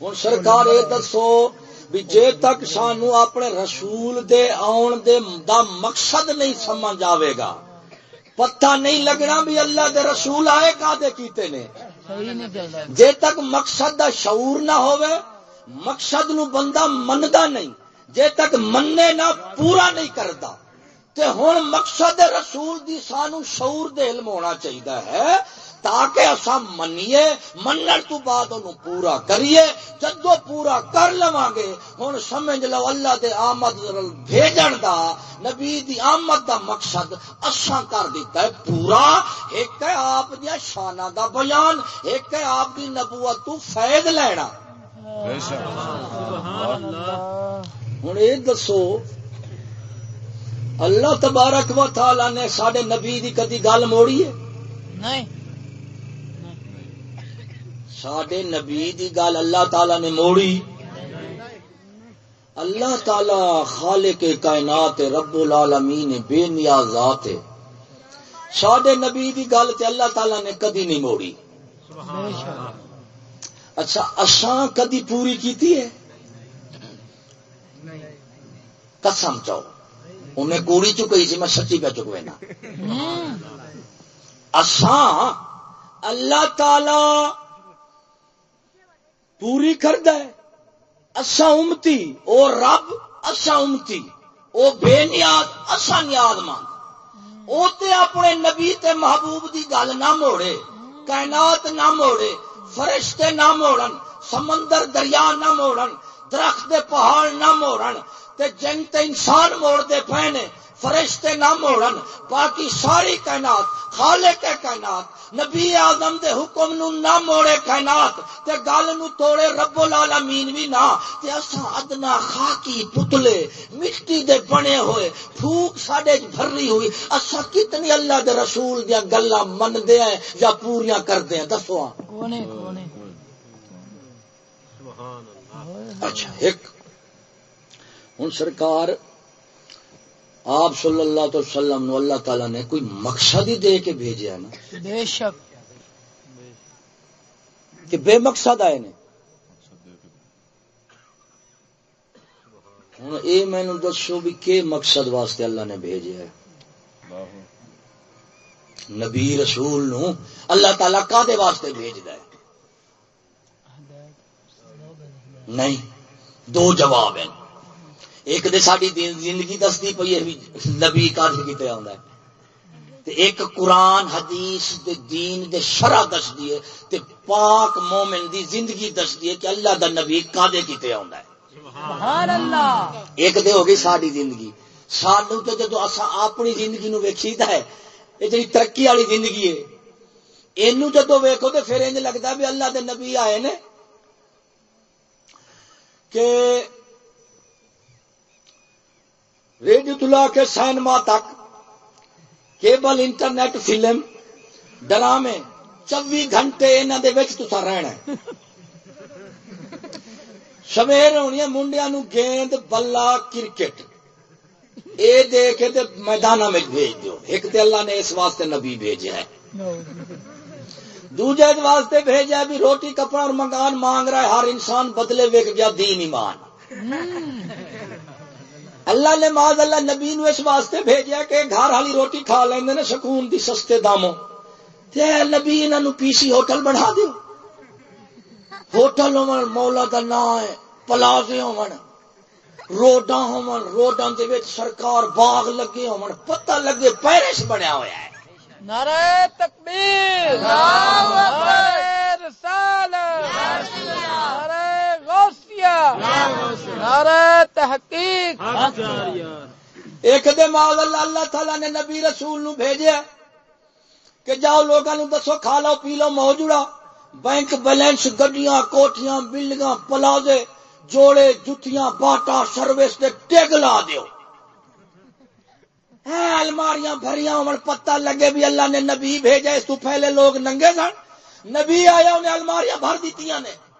ہوں سرکار یہ دسو بھی جے تک سانو اپنے رسول دے آن دے دا مقصد نہیں سمجھ آئے گا پتہ نہیں لگنا بھی اللہ دے رسول آئے کا دے کیتے نے؟ جے تک مقصد دا شعور نہ ہوئے مقصد نو بندہ مندا نہیں۔ جے تک مننے نہ پورا نہیں کرتا تے ہن مقصد رسول دی سانو شعور دے علم ہونا چاہیے ہے۔ تاکہ اسا منیے منن تو بعد انہوں پورا کریے جدو پورا کر لواں گے ہن سمجھ لو اللہ دے آمد بھیجن دا نبی دی آمد دا مقصد اساں کر دیتا ہے پورا۔ ایک ہے آپ دیا شانہ دا بیان ایک ہے آپ دی نبوت تو فائد لینا۔ بے شک۔ سبحان اللہ۔ ہوں یہ دسو اللہ تبارک و تعالی نے سڈے نبی دی کدی گل موڑی ہے؟ نہیں۔ سڈے نبی دی گل اللہ تعالی نے موڑی۔ اللہ تعالی خالق کائنات رب العالمین بے نیاز ذات ہے۔ سڈے نبی دی گل تے اللہ تعالی نے کدی نہیں موڑی۔ اچھا اساں کدی پوری کیتی ہے؟ قسم چاؤ انہیں کوڑی چکئی سی میں سچی پہ چکوے نا۔ ہوں اساں اللہ تعالی پوری کرد ہے۔ اساں امتی، او رب اساں امتی، او بے نیاز اساں نیاز مند او تے اپنے نبی تے محبوب دی گل نہ موڑے، کائنات نہ موڑے، فرشتے نہ موڑن، سمندر دریا نہ موڑن، درخت دے پہاڑ نہ موڑن، تے جن تے انسان موڑ دے پینے فرشتے نہ موڑن باقی ساری کائنات خالق ہے کائنات نبی آدم دے حکم نو نہ موڑے کائنات تے گل نو توڑے رب العالمین بھی نہ تے اساں ادنا خاکی پتلے مٹی دے بنے ہوئے پھوک ساڈے وچ بھری ہوئی اساں کتنی اللہ دے رسول دیاں گلاں مندے ہیں یا پوریاں کردے ہیں دسو کونے کونے اچھا ایک۔ ہوں سرکار آپ صلی اللہ علیہ وسلم نو اللہ تعالی نے کوئی مقصد ہی دے کے بھیجا نا؟ بے شک۔ کہ بے مقصد آئے نے۔ ہوں یہ مینو دسو بھی کہ مقصد واسطے اللہ نے بھیجا ہے۔ نبی رسول نو اللہ تعالی کادے واسطے بھیجدا ہے؟ نہیں دو جواب ہیں۔ ایک دے ساری زندگی دستی پئی ہے نبی کاج کیتے ہے۔ تے ایک قرآن حدیث دے دین دے شرع دس دیے تے پاک مومن دی زندگی دس دیے کہ اللہ دا نبی کادے کیتے ہے۔ اللہ ایک دے ہو گئی ساری زندگی۔ سانو تو جدو اسا اپنی زندگی نو ویکھیدا ہے یہ جی ترقی والی زندگی ہے اینو جدو ویکھو تے پھر انج لگدا بھی اللہ دے نبی آئے نے کہ ریڈیو تلا کے سینما تک، کیبل، انٹرنیٹ، فلم، ڈرامے، چوبی گھنٹے انہوں دے وچ تسا رہنا ہے۔ سویر ہونی ہے منڈیا نو گیند بلا کرکٹ۔ اے دے کے تے میدانہ میں بھیج دیو۔ ایک تے اللہ نے اس واسطے نبی بھیجا ہے دوجے واسطے بھیجا ہے بھی روٹی کپڑا اور مکان مانگ رہا ہے۔ ہر انسان بدلے ویک گیا، دین ایمان۔ اللہ نے ماض اللہ نبی نو اس واسطے بھیجا کہ گھر والی روٹی کھا لیندے نے سکون دی سستے داموں۔ تے نبی انہاں نو پی سی ہوٹل بنا دیو۔ ہوٹل ہون مولا دا نام ہے پلازے ہون روڈاں ہون روڈاں دے وچ سرکار باغ لگے ہون پتہ لگے پیرس بنیا ہویا ہے۔ نعرہ تکبیر۔ نعرہ رسالت۔ نعرہ غوثیہ نعرہ تحقیق۔ ایک دے ماض اللہ اللہ تعالیٰ نے نبی رسول نو بھیجیا کہ جاؤ نو دسو کھا لو پی لو موجودہ بینک بیلنس گڈیاں کوٹیاں بلڈنگاں پلازے جوڑے جتیاں باٹا سروس دے ٹیگ لا دیو۔ ہے الماریاں بھریاں ہون پتہ لگے بھی اللہ نے نبی بھیجا اس تو پہلے لوگ ننگے سن۔ نبی آیا انہیں الماریاں بھر دیتیاں نے۔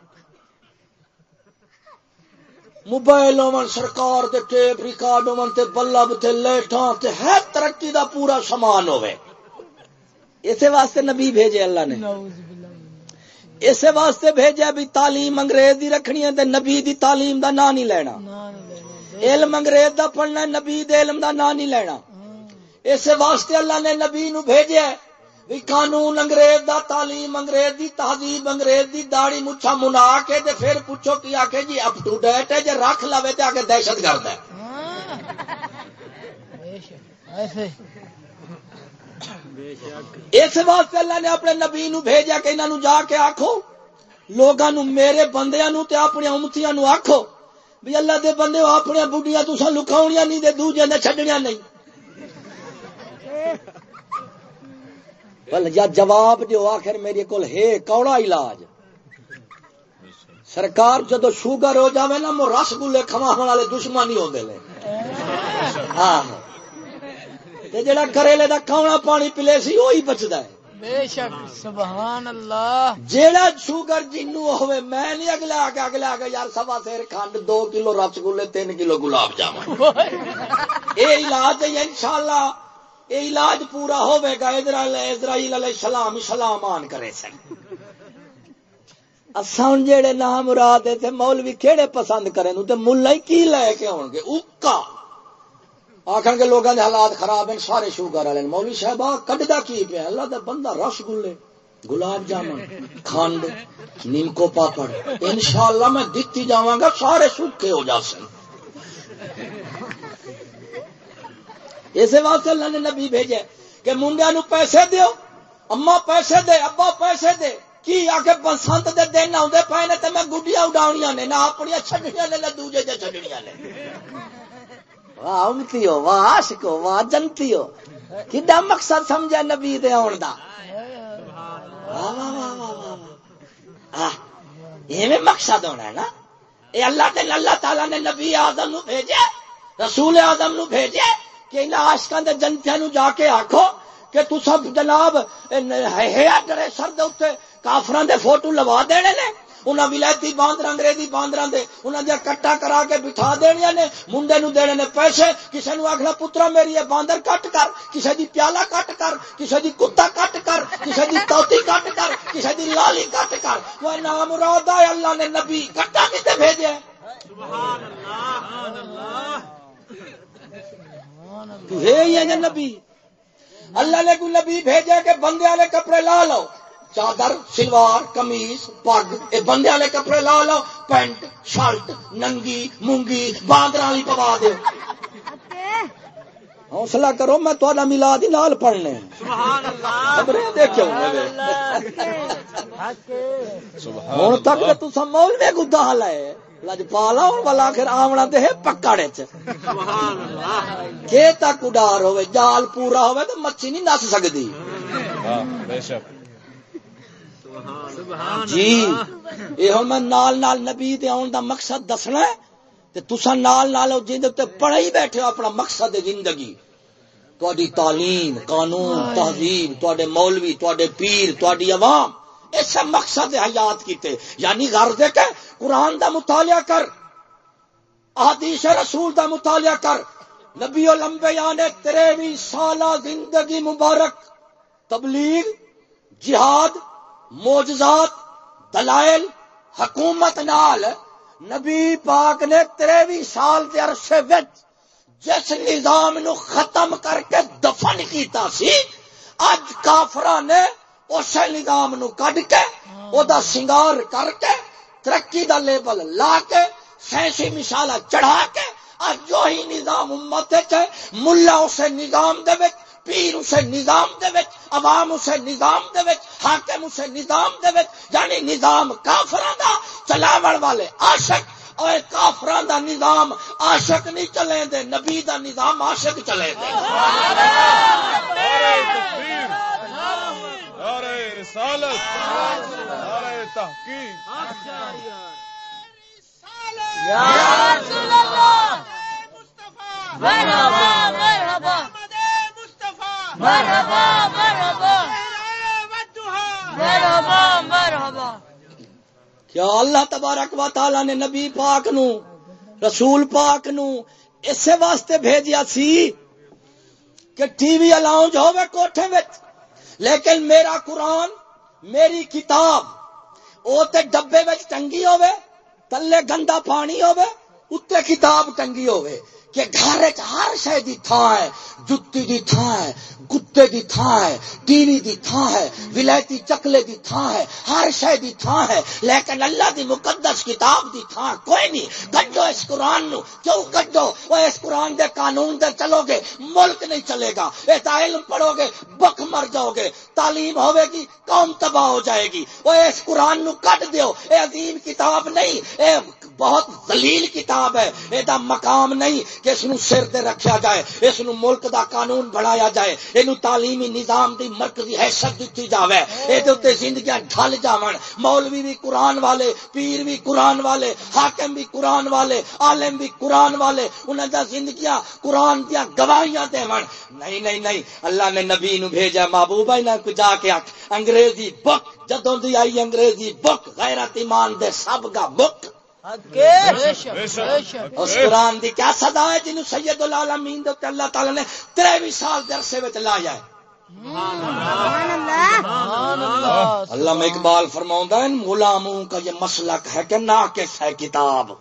موبائل ہون سرکار دے ٹیپ، ریکارڈ ہون تے بلب تے لیٹاں تے ہے ترقی دا پورا سامان ہوے اسے واسطے نبی بھیجے اللہ نے۔ اسے واسطے بھیجا بھی تعلیم انگریز دی رکھنی ہے تے نبی دی تعلیم دا نام نہیں لینا۔ علم انگریز دا پڑھنا نبی دے علم دا نام نہیں لینا۔ اسے واسطے اللہ نے نبی نو بھیجا ہے۔ قانون انگریز دا تعلیم انگریز دی تہذیب انگریز دی داڑھی مچھا منا کے تے پھر پوچھو کی آکھے جی اپ ٹو ڈیٹ ہے جے رکھ لوے تے آکے دہشت گرد ہے اس واسطے اللہ نے اپنے نبی نو بھیجا کہ انہاں نو جا کے آکھو لوگاں نو میرے بندیاں نو تے اپنی امتیاں نو آکھو بھی اللہ دے بندے اپنی بڈیاں تساں لکاونیاں نہیں دے دوجے نے چھڈنیاں نہیں یا جواب دیو آخر میرے کول ہے کوڑا علاج؟ سرکار جدو شوگر ہو جاوے نا مو رس گلے کھواون والے دشمن ہی ہوندے نے ہاں تے جڑا کریلے دا کھانا پانی پلے سی وہی بچدا ہے۔ بے شک سبحان اللہ۔ جیڑا شوگر جنو ہوئے میں نہیں اگلے آ کے اگلے آ کے یار سوا سیر کھنڈ دو کلو رس گلے تین کلو گلاب جامن۔ اے علاج ہے انشاءاللہ اے علاج پورا ہوئے گا، اسرائیل علیہ السلام سلام آن کرے سن۔ اسان جیڑے نام مراد تھے مولوی کیڑے پسند کریں تے ملا ہی کی لے کے آن گے؟ اکا۔ آخر کے لوگوں کے حالات خراب ہیں، سارے شوگر والے مولوی صاحب کڈدا کی پیا؟ اللہ دا بندہ رس گلے، گلاب جامن، کھنڈ نیمکو پاپڑ۔ انشاءاللہ میں دتی جاواں گا، سارے سوکھے ہو جا سن اسی واسطے اللہ نے نبی بھیجے کہ منڈیا نو پیسے دیو اما پیسے دے، ابا پیسے دے۔ کی آ کے بسنت دے دن آدھے پے نے تو میں گڈیاں اڈایا نے، نہ اپنی چڈنیاں نے، نہ دوجے دے چڈنیاں نے۔ واہ امتی ہو واہ عاشق ہو واہ جنتی ہو کڈا مقصد سمجھا نبی دے آن دا؟ واہ واہ واہ واہ واہ واہ۔ مقصد ہونا ہے نا؟ اے اللہ تے اللہ تعالی نے نبی آدم نو بھیجے، رسول آدم نو بھیجے۔ کہ ان عاشقاں دے جنتیاں نو جا کے آکھو کہ تو سب جناب ہیا ڈریسر دے اوتے کافراں دے فوٹو لوا دینے نے؟ انہاں ولایتی باندر انگریزی باندراں دے انہاں دے کٹا کرا کے بٹھا دینیا نے، منڈے نو دینے نے پیسے، کسے نو آکھنا پترا میری یہ باندر کٹ کر، کسے دی پیالہ کٹ کر، کسے دی کتا کٹ کر، کسے دی توتی کٹ کر، کسے دی لالی کٹ کر۔ وہ نام مراد ہے، اللہ نے نبی کٹا کتے بھیجے؟ ہے تو ہے ہی ہے نا نبی. اللہ نے کوئی نبی بھیجا کہ بندے والے کپڑے لا لو. چادر سلوار کمیز پگ یہ بندے والے کپڑے لا لو. پینٹ شرٹ ننگی مونگی باندر والی پوا دو حوصلہ کرو میں تھوڑا ملا دی نال پڑھنے خبریں دیکھو ہوں تک تو تسا مولوی کو دال ہے. لجپالا ہوں والا آخر آمنا تے ہے پکڑے چ کہ تک اڈار ہوے جال پورا ہوے تو مچھی نہیں نس سکتی واہ بے شک جی یہ ہوں میں نال نال نبی دے آن دا مقصد دسنا ہے تے تسا نال نال تے پڑھا ہی بیٹھے ہو اپنا مقصد زندگی تہاڈی تعلیم قانون تہذیب تہاڈے مولوی تہاڈے پیر تہاڈی عوام اس مقصد حیات کیتے یعنی غرض ہے کہ قرآن دا مطالعہ کر احادیث رسول دا مطالعہ کر۔ نبی الانبیاء نے تریوی سالہ زندگی مبارک، تبلیغ، جہاد موجزات دلائل، حکومت نال نبی پاک نے تریوی سال دے عرصے وچ جس نظام نو ختم کر کے دفن کیتا سی اج کافراں نے اس نظام نو کڈ کے او دا سنگار کر کے ترقی دا لیبل لا کے سائنسی مثالا چڑھا کے اج جو ہی نظام امت ہے ملا اسے نظام دے وچ پیر اسے نظام دے وچ عوام اسے نظام دے وچ حاکم اسے نظام دے وچ یعنی نظام کافراں دا چلاون والے عاشق اور کافراں دا نظام عاشق نہیں چلے دے نبی دا نظام عاشق چلے دے نعرہ رسالت نعرہ تحقیق۔ کیا اللہ تبارک و تعالی نے نبی پاک نو رسول پاک نو اسے واسطے بھیجیا سی کہ ٹی وی الاؤنج ہوے کوٹھے وچ؟ لیکن میرا قرآن، میری کتاب او تے ڈبے وچ ٹنگی ہوے تلے گندا پانی ہوے اتنے کتاب ٹنگی ہوے کہ گھر ہر شے دی تھاں ہے، جُتی دی تھاں ہے، کتے دی تھاں ہے ٹی وی دی تھاں ہے، ولایتی چکلے دی تھاں ہے، ہر شے دی تھاں ہے، لیکن اللہ دی مقدس کتاب دی تھاں کوئی نہیں۔ کڈو اس قرآن نو۔ کیوں کڈو؟ وہ اس قرآن دے قانون دے چلو گے، ملک نہیں چلے گا۔ اے تا علم پڑھو گے، بک مر جاؤ گے۔ تعلیم ہوے گی، قوم تباہ ہو جائے گی۔ وہ اس قرآن نو کٹ دیو۔ اے عظیم کتاب نہیں، اے بہت دلیل کتاب ہے۔ یہ مقام نہیں کہ اس نو سر تے رکھیا جائے، اس نو ملک دا قانون بنایا جائے یہ تعلیمی نظام دی مرکزی حیثیت دیتی جاوے۔ یہ زندگیاں ڈھل جاون، مولوی بھی قرآن والے، پیر بھی قرآن والے، حاکم بھی قرآن والے، عالم بھی قرآن والے انہوں دا زندگیاں قرآن دیا گواہیاں دے نہیں نہیں نہیں، اللہ نے نبی نو بھیجا، محبوب نہ جا کے آخ انگریزی بک، جدوں دی آئی انگریزی بک، غیرت ایمان دے سب کا بک۔ اس قرآن دی کیا صدا ہے جنہوں سید العالمین دے اللہ تعالی نے تریوی سال درسے وچ لایا ہے؟ اللہ۔ میں اقبال فرماؤں ان غلاموں کا یہ مسلک ہے کہ ناقص ہے کتاب۔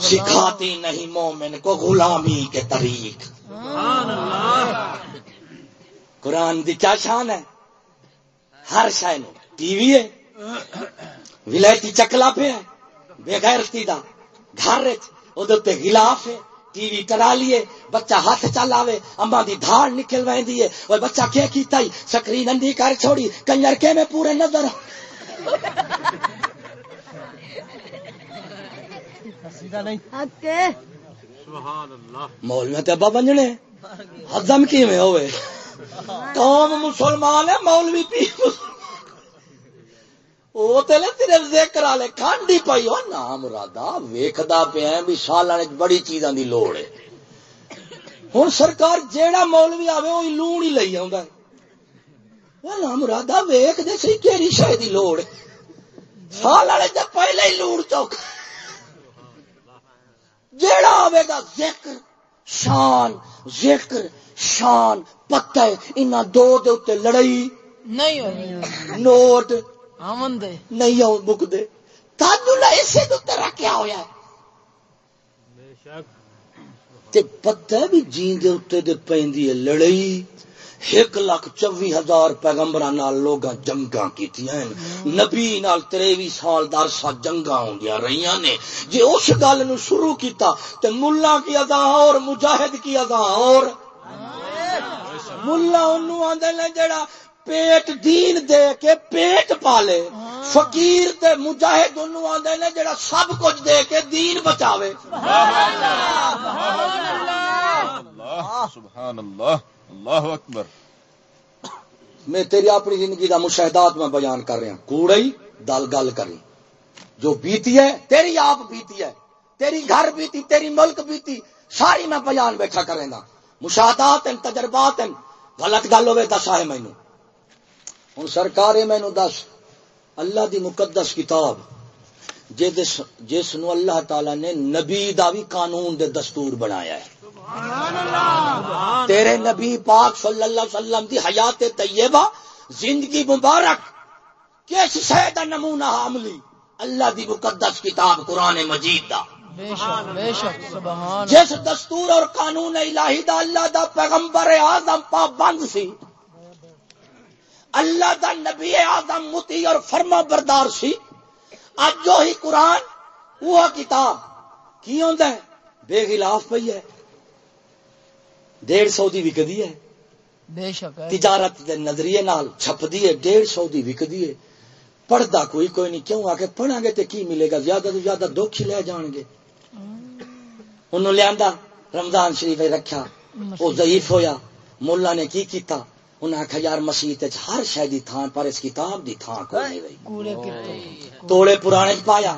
سکھاتی نہیں مومن کو غلامی کے طریق۔ قرآن دی کیا شان ہے؟ ہر شہ ٹی وی ہے۔ ولائتی چکلا پہ ہے۔ بے غیرتی دا گھر ادھر غلاف ہے ٹی وی کرا لیے بچہ ہاتھ چل آوے اما دی دھاڑ نکل وے دیے اور بچہ کیا کیتا ہی؟ سکرین اندی کر چھوڑی کنجر کے میں پورے نظر۔ مولوی تے ابا بنجنے۔ ہزم کی میں ہوئے؟ قوم مسلمان ہے مولوی پی وہ تیرے ذکر والے کھانڈی پئی ہو نام رادا ویکھدا پیا بھی سالان بڑی چیزاں دی لوڑ ہے ہوں سرکار جیڑا مولوی آوے وہ لون ہی لئی آ نام رادا ویخ دے سی کہڑی شہ دی لوڑ ہے سال والے جب پہلے ہی لوڑ چوک جیڑا آوے گا ذکر شان ذکر شان پتہ ان دو دے لڑائی نہیں نوٹ آمن دے نہیں آؤ بک دے تاجلا اسے تیرا کیا ہویا ہے۔ تے پتہ بھی جین دے اتے دے پیندی ہے لڑائی۔ ایک لاکھ چوی ہزار پیغمبر جنگاں کیتیاں ہیں۔ نبی نال تریوی سال دارسا جنگاں ہوندیاں رہیاں نے۔ جے اس گل نو شروع کیتا تے ملا کی ادا اور مجاہد کی ادا اور۔ ملا انہوں آندے نے جڑا پیٹ دین دے کے پیٹ پالے۔ فقیر تے مجاہد انہوں آندے نے جڑا سب کچھ دے کے دین بچاوے۔ سبحان اللہ۔ اللہ۔ اکبر۔ میں تیری اپنی زندگی دا مشاہدات میں بیان کر رہا ہوں۔ کوڑئی دل گل کری۔ جو بیتی ہے تیری آپ بیتی ہے۔ تیری گھر بیتی تیری ملک بیتی ساری میں بیان بیٹھا کریں گا مشاہدات ہیں تجربات ہیں۔ غلط گل ہوئے دسا ہے مینو ہوں سرکار مینو دس۔ اللہ دی مقدس کتاب۔ جس نو اللہ تعالی نے نبی دا بھی قانون دے دستور بنایا ہے۔ تیرے نبی پاک صلی اللہ علیہ وسلم دی حیات طیبہ زندگی مبارک۔ کس شہ دا نمونہ عملی؟ اللہ دی مقدس کتاب قرآن مجید دا۔ جس دستور اور قانون الہی دا اللہ دا پیغمبر آدم پابند سی اللہ دا نبی آدم متی اور فرما بردار سی۔ اج جو ہی قرآن وہ کتاب کی ہے؟ بے خلاف پی ہے۔ ڈیڑھ سو دی وکدی ہے۔ بے شک تجارت دے نظریے نال چھپ دی ہے ڈیڑھ سو دی وکدی ہے۔ پڑھتا کوئی کوئی نہیں کیوں آ کے پڑھا گے تو کی ملے گا؟ زیادہ تو زیادہ دکھ ہی لے جان گے۔ انہوں لیا رمضان شریف رکھا وہ ضعیف ہویا ملا نے کی کیتا؟ انہیں آخیا یار مسیح ہر شہ تھان پر اس کتاب دی تھان توڑے پرانے پایا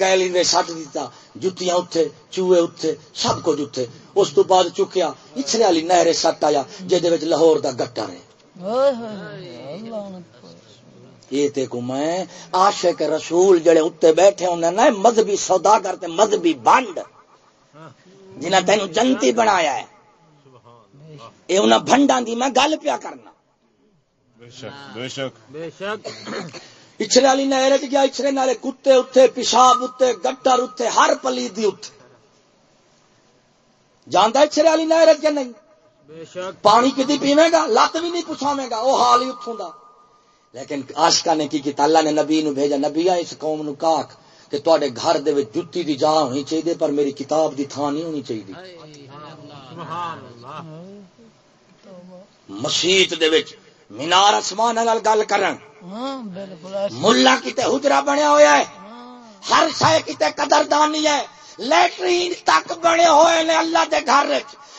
گیلی میں سٹ دیتا جتیاں اتھے چوہے اتھے سب کچھ اتھے۔ اس تو بعد چکیا اچھلے والی نہرے سٹ آیا جہد لاہور دا گٹر ہے یہ تے کو میں عاشق رسول جڑے اتنے بیٹھے ہونے نا مذہبی سودا کرتے مذہبی بانڈ جنہ تینوں جنتی بنایا ہے۔ یہ انہیں بنڈا دی میں گل پیا کرنا۔ اچھرے والی نہر گیا اچھرے نالے کتے اتنے پیشاب اتنے گٹر اتنے ہر پلی دی اتنے جانتا اچھرے والی نہر کے نہیں؟ پانی کتنی پیوے گا؟ لت بھی نہیں پچھاوے گا وہ حال ہی اتوں کا لیکن آشکا نے کی کیتا؟ اللہ نے نبی نو بھیجا نبی اس قوم نو کاک کہ تے گھر دے جتی دی جا ہونی چاہیے پر میری کتاب دی تھان نہیں ہونی چاہیے مسیت دے وچ مینار اسمان گل کرن۔ ہاں، ملا کتے حجرا بنیا ہوا ہے۔ ہر شے کتے قدردانی ہے۔ لیٹرین تک بنے ہوئے نے اللہ دے گھر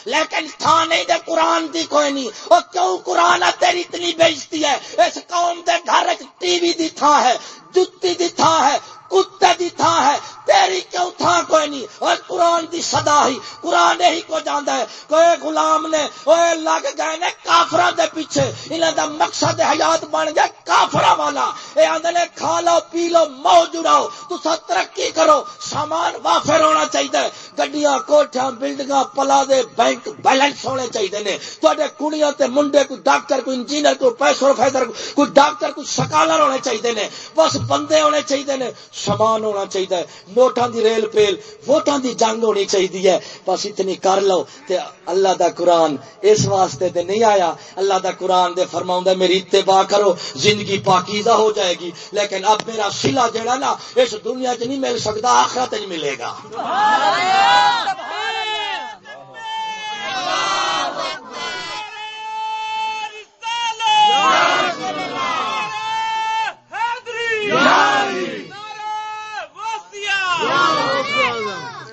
لیکن تھان نہیں دے قرآن دی کوئی نہیں۔ اور کیوں قرآن ہے تیری اتنی بےزتی ہے؟ اس قوم دے گھر ٹی وی دی تھان ہے جتی دی تھان ہے کتے دی تھان ہے، تیری کیوں تھا کوئی نہیں؟ اور قرآن دی صدا ہی قرآن ہی کو جاندا ہے کوئی غلام نے اوے لگ گئے نے کافراں دے پیچھے، انہاں دا مقصد حیات بن گیا کافراں والا۔ اے آندے نے، کھا لو، پی لو موج اڑاؤ تسا ترقی کرو، سامان وافر ہونا چاہیے گڈیاں، کوٹھیاں، بلڈنگاں، پلا دے بینک بیلنس ہونے چاہیے نے۔ تواڈے کڑیاں تے منڈے، کوئی ڈاکٹر، کوئی انجینئر، کوئی پیسر فیدر کوئی ڈاکٹر، کوئی سکالر ہونے چاہیے نے۔ بس بندے ہونے چاہیے نے۔ سامان ہونا چاہیے۔ نوٹاں دی ریل پیل ووٹاں دی جنگ ہونی چاہیے۔ بس اتنی کر لو تے اللہ دا قرآن اس واسطے تے نہیں آیا۔ اللہ دا قرآن دے فرماؤں میری اتباع کرو، زندگی پاکیزہ ہو جائے گی۔ لیکن اب میرا سلا جڑا نا، اس دنیا چ نہیں مل سکتا، آخرت نہیں ملے گا۔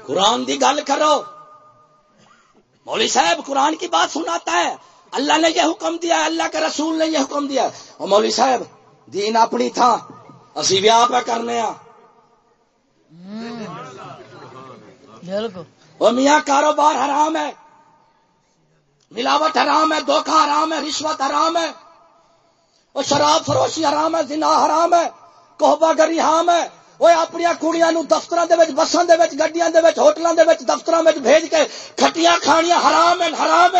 قرآن دی گل کرو۔ مولوی صاحب قرآن کی بات سناتا ہے۔ اللہ نے یہ حکم دیا ہے اللہ کے رسول نے یہ حکم دیا اور مولوی صاحب دین اپنی تھا۔ اسی ویاہ پہ کرنے اور میاں کاروبار حرام ہے۔ ملاوٹ حرام ہے دھوکہ حرام ہے رشوت حرام ہے۔ اور شراب فروشی حرام ہے زنا حرام ہے۔ کوہبا گری حرام ہے۔ وہ اپنی کڑیاں دفتر بسان گڈیاں ہوٹلوں کے دفتر بھیج کے کھٹیاں کھانیاں حرام حرام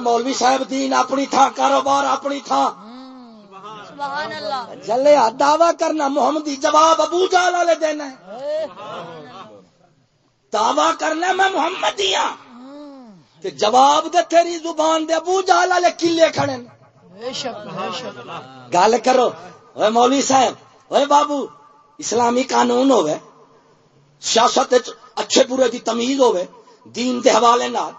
مولوی صاحب دین اپنی تھا کاروبار اپنی تھا جلے دعوی کرنا محمدی جواب ابو جال والے دینا دعوی کرنا میں محمدی ہاں جواب دے تیری زبان دے ابو جال والے کلے کھڑے گل کرو مولوی صاحب بابو اسلامی قانون ہوئے سیاست اچھے برے کی تمیز ہوئے دین دے حوالے نال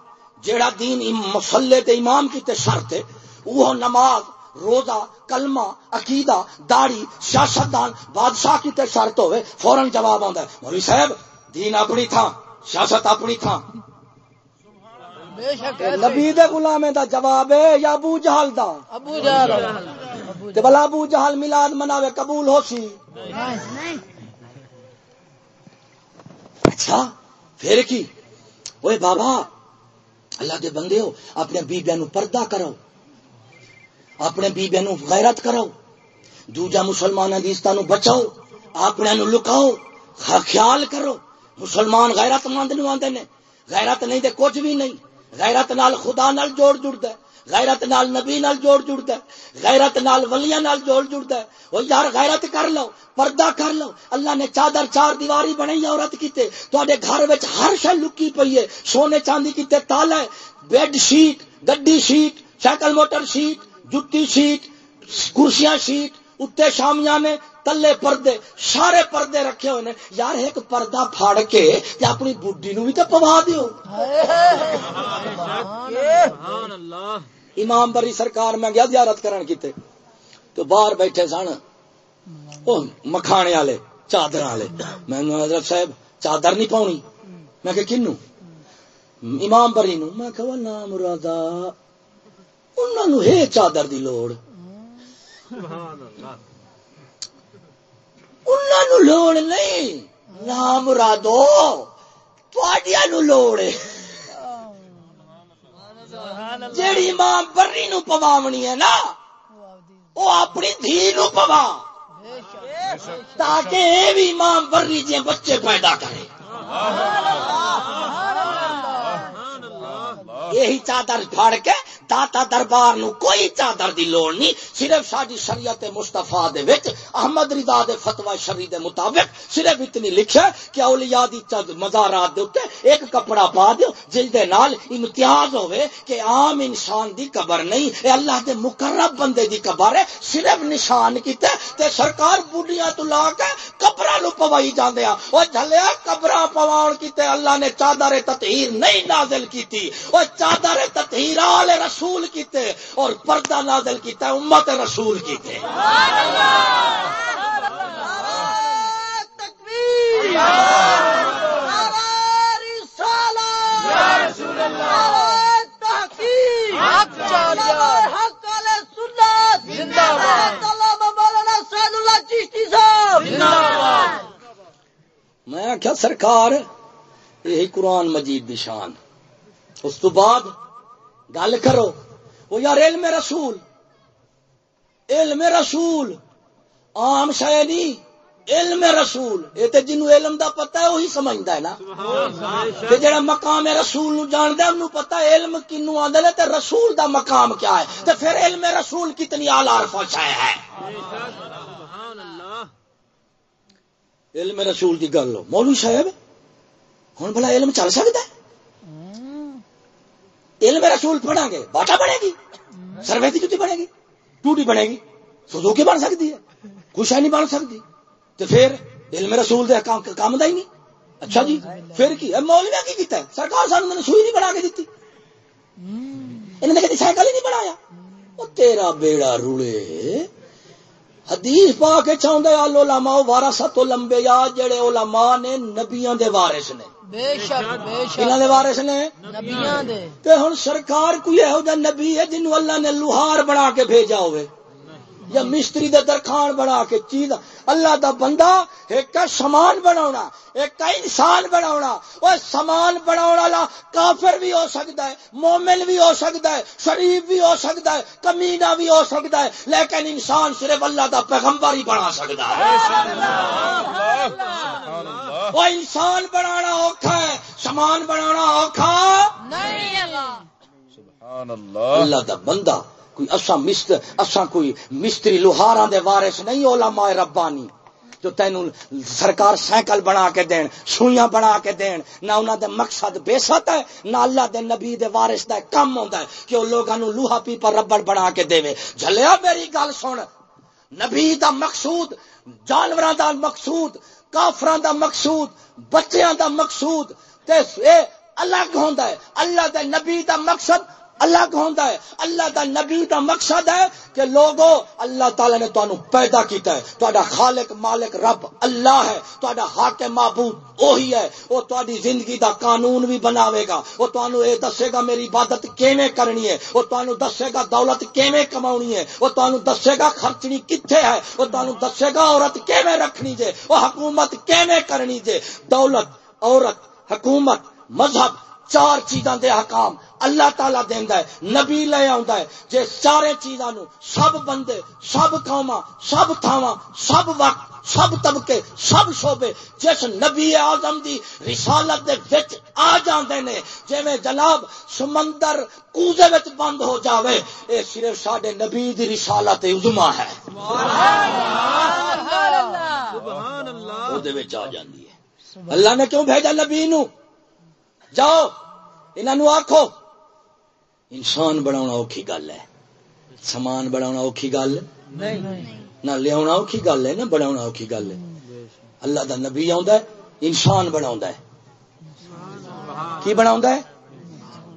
جیڑا دین مسلے تے امام کی تے شرط ہے وہ نماز روزہ کلمہ عقیدہ داڑی سیاستدان بادشاہ کی تے شرط ہوئے فوراً جواب آندا ہے۔ مولوی صاحب دین اپنی تھا سیاست اپنی تھا نبی دے غلامے دا جواب ہے یا ابو جہل دا؟ ابو جہل۔ تے بلا ابو جہل میلاد مناوے قبول ہو سی اچھا پھر کی؟ اوے بابا اللہ دے بندے ہو اپنے بیبیا نو پردہ کرو۔ اپنے بیبیا نو غیرت کرو۔ دوجا مسلمان نو بچاؤ اپنے نو لکاؤ خیال کرو۔ مسلمان غیرت مند نو آدھے نے۔ غیرت نہیں دے کچھ بھی نہیں۔ غیرت نال خدا نال جوڑ جڑتا ہے، غیرت نال نبی نال جوڑ جڑتا ہے، غیرت نال ولیاں نال جوڑ جڑتا ہے۔ وہ یار غیرت کر لو، پردہ کر لو۔ اللہ نے چادر چار دیواری بنائی، عورت کیتے۔ تواڈے گھر وچ ہر شے لکی پئی ہے۔ سونے چاندی کیتے تالا ہے۔ بیڈ شیٹ، گڈی شیٹ، سائیکل موٹر شیٹ، جُتی شیٹ، کرسیاں شیٹ اتنے شامیاں نے تلے پردے، سارے پردے رکھے ہوئے یار، ایک پردہ پھاڑ کے اپنی بڈی نو بھی تو پوا دیو۔ امام بری سرکار میں گیا زیارت کرن کیتے۔ تو باہر بیٹھے سن۔ مکھانے والے چادر والے۔ میں حضرت صاحب، چادر نہیں پاؤنی میں کہ کنو؟ امام بری نو میں کہ نام مرادا انہوں ہے چادر دی لوڑ۔ سبحان اللہ۔ انہوں لوڑ نہیں نام رادو نو لوڑ جیڑی ماں بری نو پواونی ہے نا وہ اپنی دھی نو پوا تاکہ یہ بھی ماں بری جی بچے پیدا کرے یہی چادر پھاڑ کے داتا دربار نو کوئی چادر دی لوڑ نہیں صرف ساری شریعت مستفا دے وچ، احمد رضا دے فتوا شری دے مطابق صرف اتنی لکھا کہ اولیاء دی مزارات دے اوتے ایک کپڑا پا دیو جل نال امتیاز ہوے کہ عام انسان دی قبر نہیں، اے اللہ دے مقرب بندے دی قبر ہے، صرف نشان کیتے تے سرکار بوڈیاں تو لا کے قبراں نو پوائی جاندے او جھلیا قبراں پواون کیتے اللہ نے چادر تطہیر نہیں نازل کیتی او چادر تطہیر والے رسول رسول کیتے اور پردہ نازل کیتا ہے، امت رسول کیتے میں آخیا سرکار یہی قرآن مجید نشان اس تو بعد گل کرو۔ وہ یار علم رسول۔ علم رسول۔ عام شاید نہیں علم رسول۔ یہ تو جنو علم دا پتہ ہے وہی سمجھتا ہے نا۔ جڑا مقام رسول نو جاندا ہے انہوں پتہ ہے علم کنو آندا ہے تے رسول دا مقام کیا ہے۔ تے پھر علم رسول کتنی اعلی عرفہ شے ہے۔ علم رسول دی گل ہو مولوی صاحب ہن بھلا علم چل سکتا ہے؟ علم رسول پڑھا گے، باٹا بنے گی، سروے کی جتی بنے گی، ٹوٹی بنے گی، سوزوکی بن سکتی ہے کچھ نہیں بن سکتی تو پھر علم رسول دے کام کام دا ہی نہیں۔ اچھا جی پھر کی؟ مولوی کی کیتا ہے؟ سرکار سانو نے سوئی نہیں بنا کے دیتی۔ انہوں نے کہتی جی، سائیکل ہی نہیں بنایا۔ وہ تیرا بیڑا رولے حدیث پا کے چاہتا ہے علماء وارثت لمبے یا جڑے علماء نے نبیاں دے وارث نے۔ بے شک بے شک۔ انہاں دے وارث نے؟ نبیاں دے۔ تے ہن سرکار کوئی ایہو جا نبی ہے جنوں اللہ نے لوہار بنا کے بھیجا ہوئے۔ یا مستری دے درخان بنا کے چیز اللہ دا بندہ ایک سامان بناونا ایک انسان بناونا۔ وہ سامان بناونا لا کافر بھی ہو سکتا ہے مومن بھی ہو سکتا ہے شریف بھی ہو سکتا ہے کمینہ بھی ہو سکتا ہے لیکن انسان صرف اللہ دا پیغمبر ہی بنا سکتا ہے۔ وہ انسان بنانا اوکھا ہے سامان بنانا اوکھا۔ نہیں اللہ۔ سبحان اللہ۔ اللہ دا بندہ کوئی اسا مست اسا کوئی مستری لوہاراں دے وارث نہیں علماء ربانی جو تینوں سرکار سائیکل بنا کے دین، سوئیاں بنا کے دین۔ نہ انہاں دے مقصد بے ہے، نہ اللہ دے نبی دے وارث دا کم ہوندا ہے کہ او لوگاں نو لوہا پیپا ربڑ بنا کے دے جھلیا میری گل سن۔ نبی دا مقصود، جانوراں دا مقصود، کافراں دا مقصود، بچیاں دا مقصود تے اے الگ ہوندا ہے، اللہ دے نبی دا مقصد الگ ہوندا ہے، اللہ دا نبی دا مقصد ہے کہ لوگو، اللہ تعالی نے تانوں پیدا کیتا ہے۔ تہاڈا خالق، مالک، رب اللہ ہے۔ تہاڈا حاکم معبود وہی ہے۔ وہ تہاڈی زندگی دا قانون بھی بناوے گا۔ وہ تانوں اے دسے گا میری عبادت کیویں کرنی ہے۔ وہ تانوں دسے گا دولت کیویں کماونی ہے۔ وہ تانوں دسے گا خرچنی کتھے ہے۔ وہ تانوں دسے گا عورت کیویں رکھنی جے۔ وہ حکومت کیویں کرنی جے۔ دولت، عورت، حکومت، مذہب، چار چیزاں دے حکام۔ اللہ تعالی دیندا ہے نبی لے آندا ہے۔ جے چارے چیزاں نو سب بندے سب قوماں سب تھاواں سب وقت سب طبقے سب شعبے جس نبی اعظم دی رسالت دے وچ آ جاندے نے جویں جناب سمندر کوزے وچ بند ہو جاوے اے صرف ساڈے نبی دی رسالت عظما ہے۔ سبحان اللہ۔ او دے وچ آ جاندی ہے۔ اللہ نے کیوں بھیجا نبی نو؟ جاؤ انہاں نو آکھو۔ انسان بناونا اوکھی گل ہے۔ سامان بناونا اوکھی گل۔ نہ لیا اوکھی گل ہے نہ بناونا اوکھی گل ہے۔ اللہ دا نبی ہے انسان ہے۔ کی ہے؟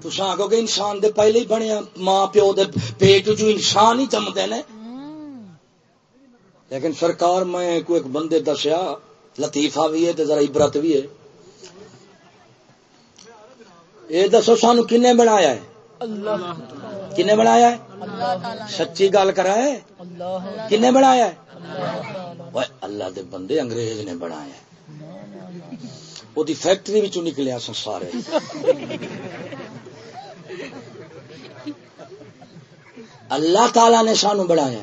تسا آکھو کہ انسان دے پہلے ہی بنیا ماں پیو دے پیٹ جو انسان ہی جمدے نے۔ لیکن سرکار میں کوئی ایک بندے دسیا لطیفہ بھی ہے تے ذرا عبرت بھی ہے۔ یہ دسو سانو کنے بنایا ہے؟ اللہ. کنے بنایا ہے؟ سچی گل کرا ہے؟ کنے بنایا ہے؟ اللہ. دے بندے انگریز نے بنایا وہ فیکٹری وچوں نکلیا سن سارے۔ اللہ تعالی نے سانو بنایا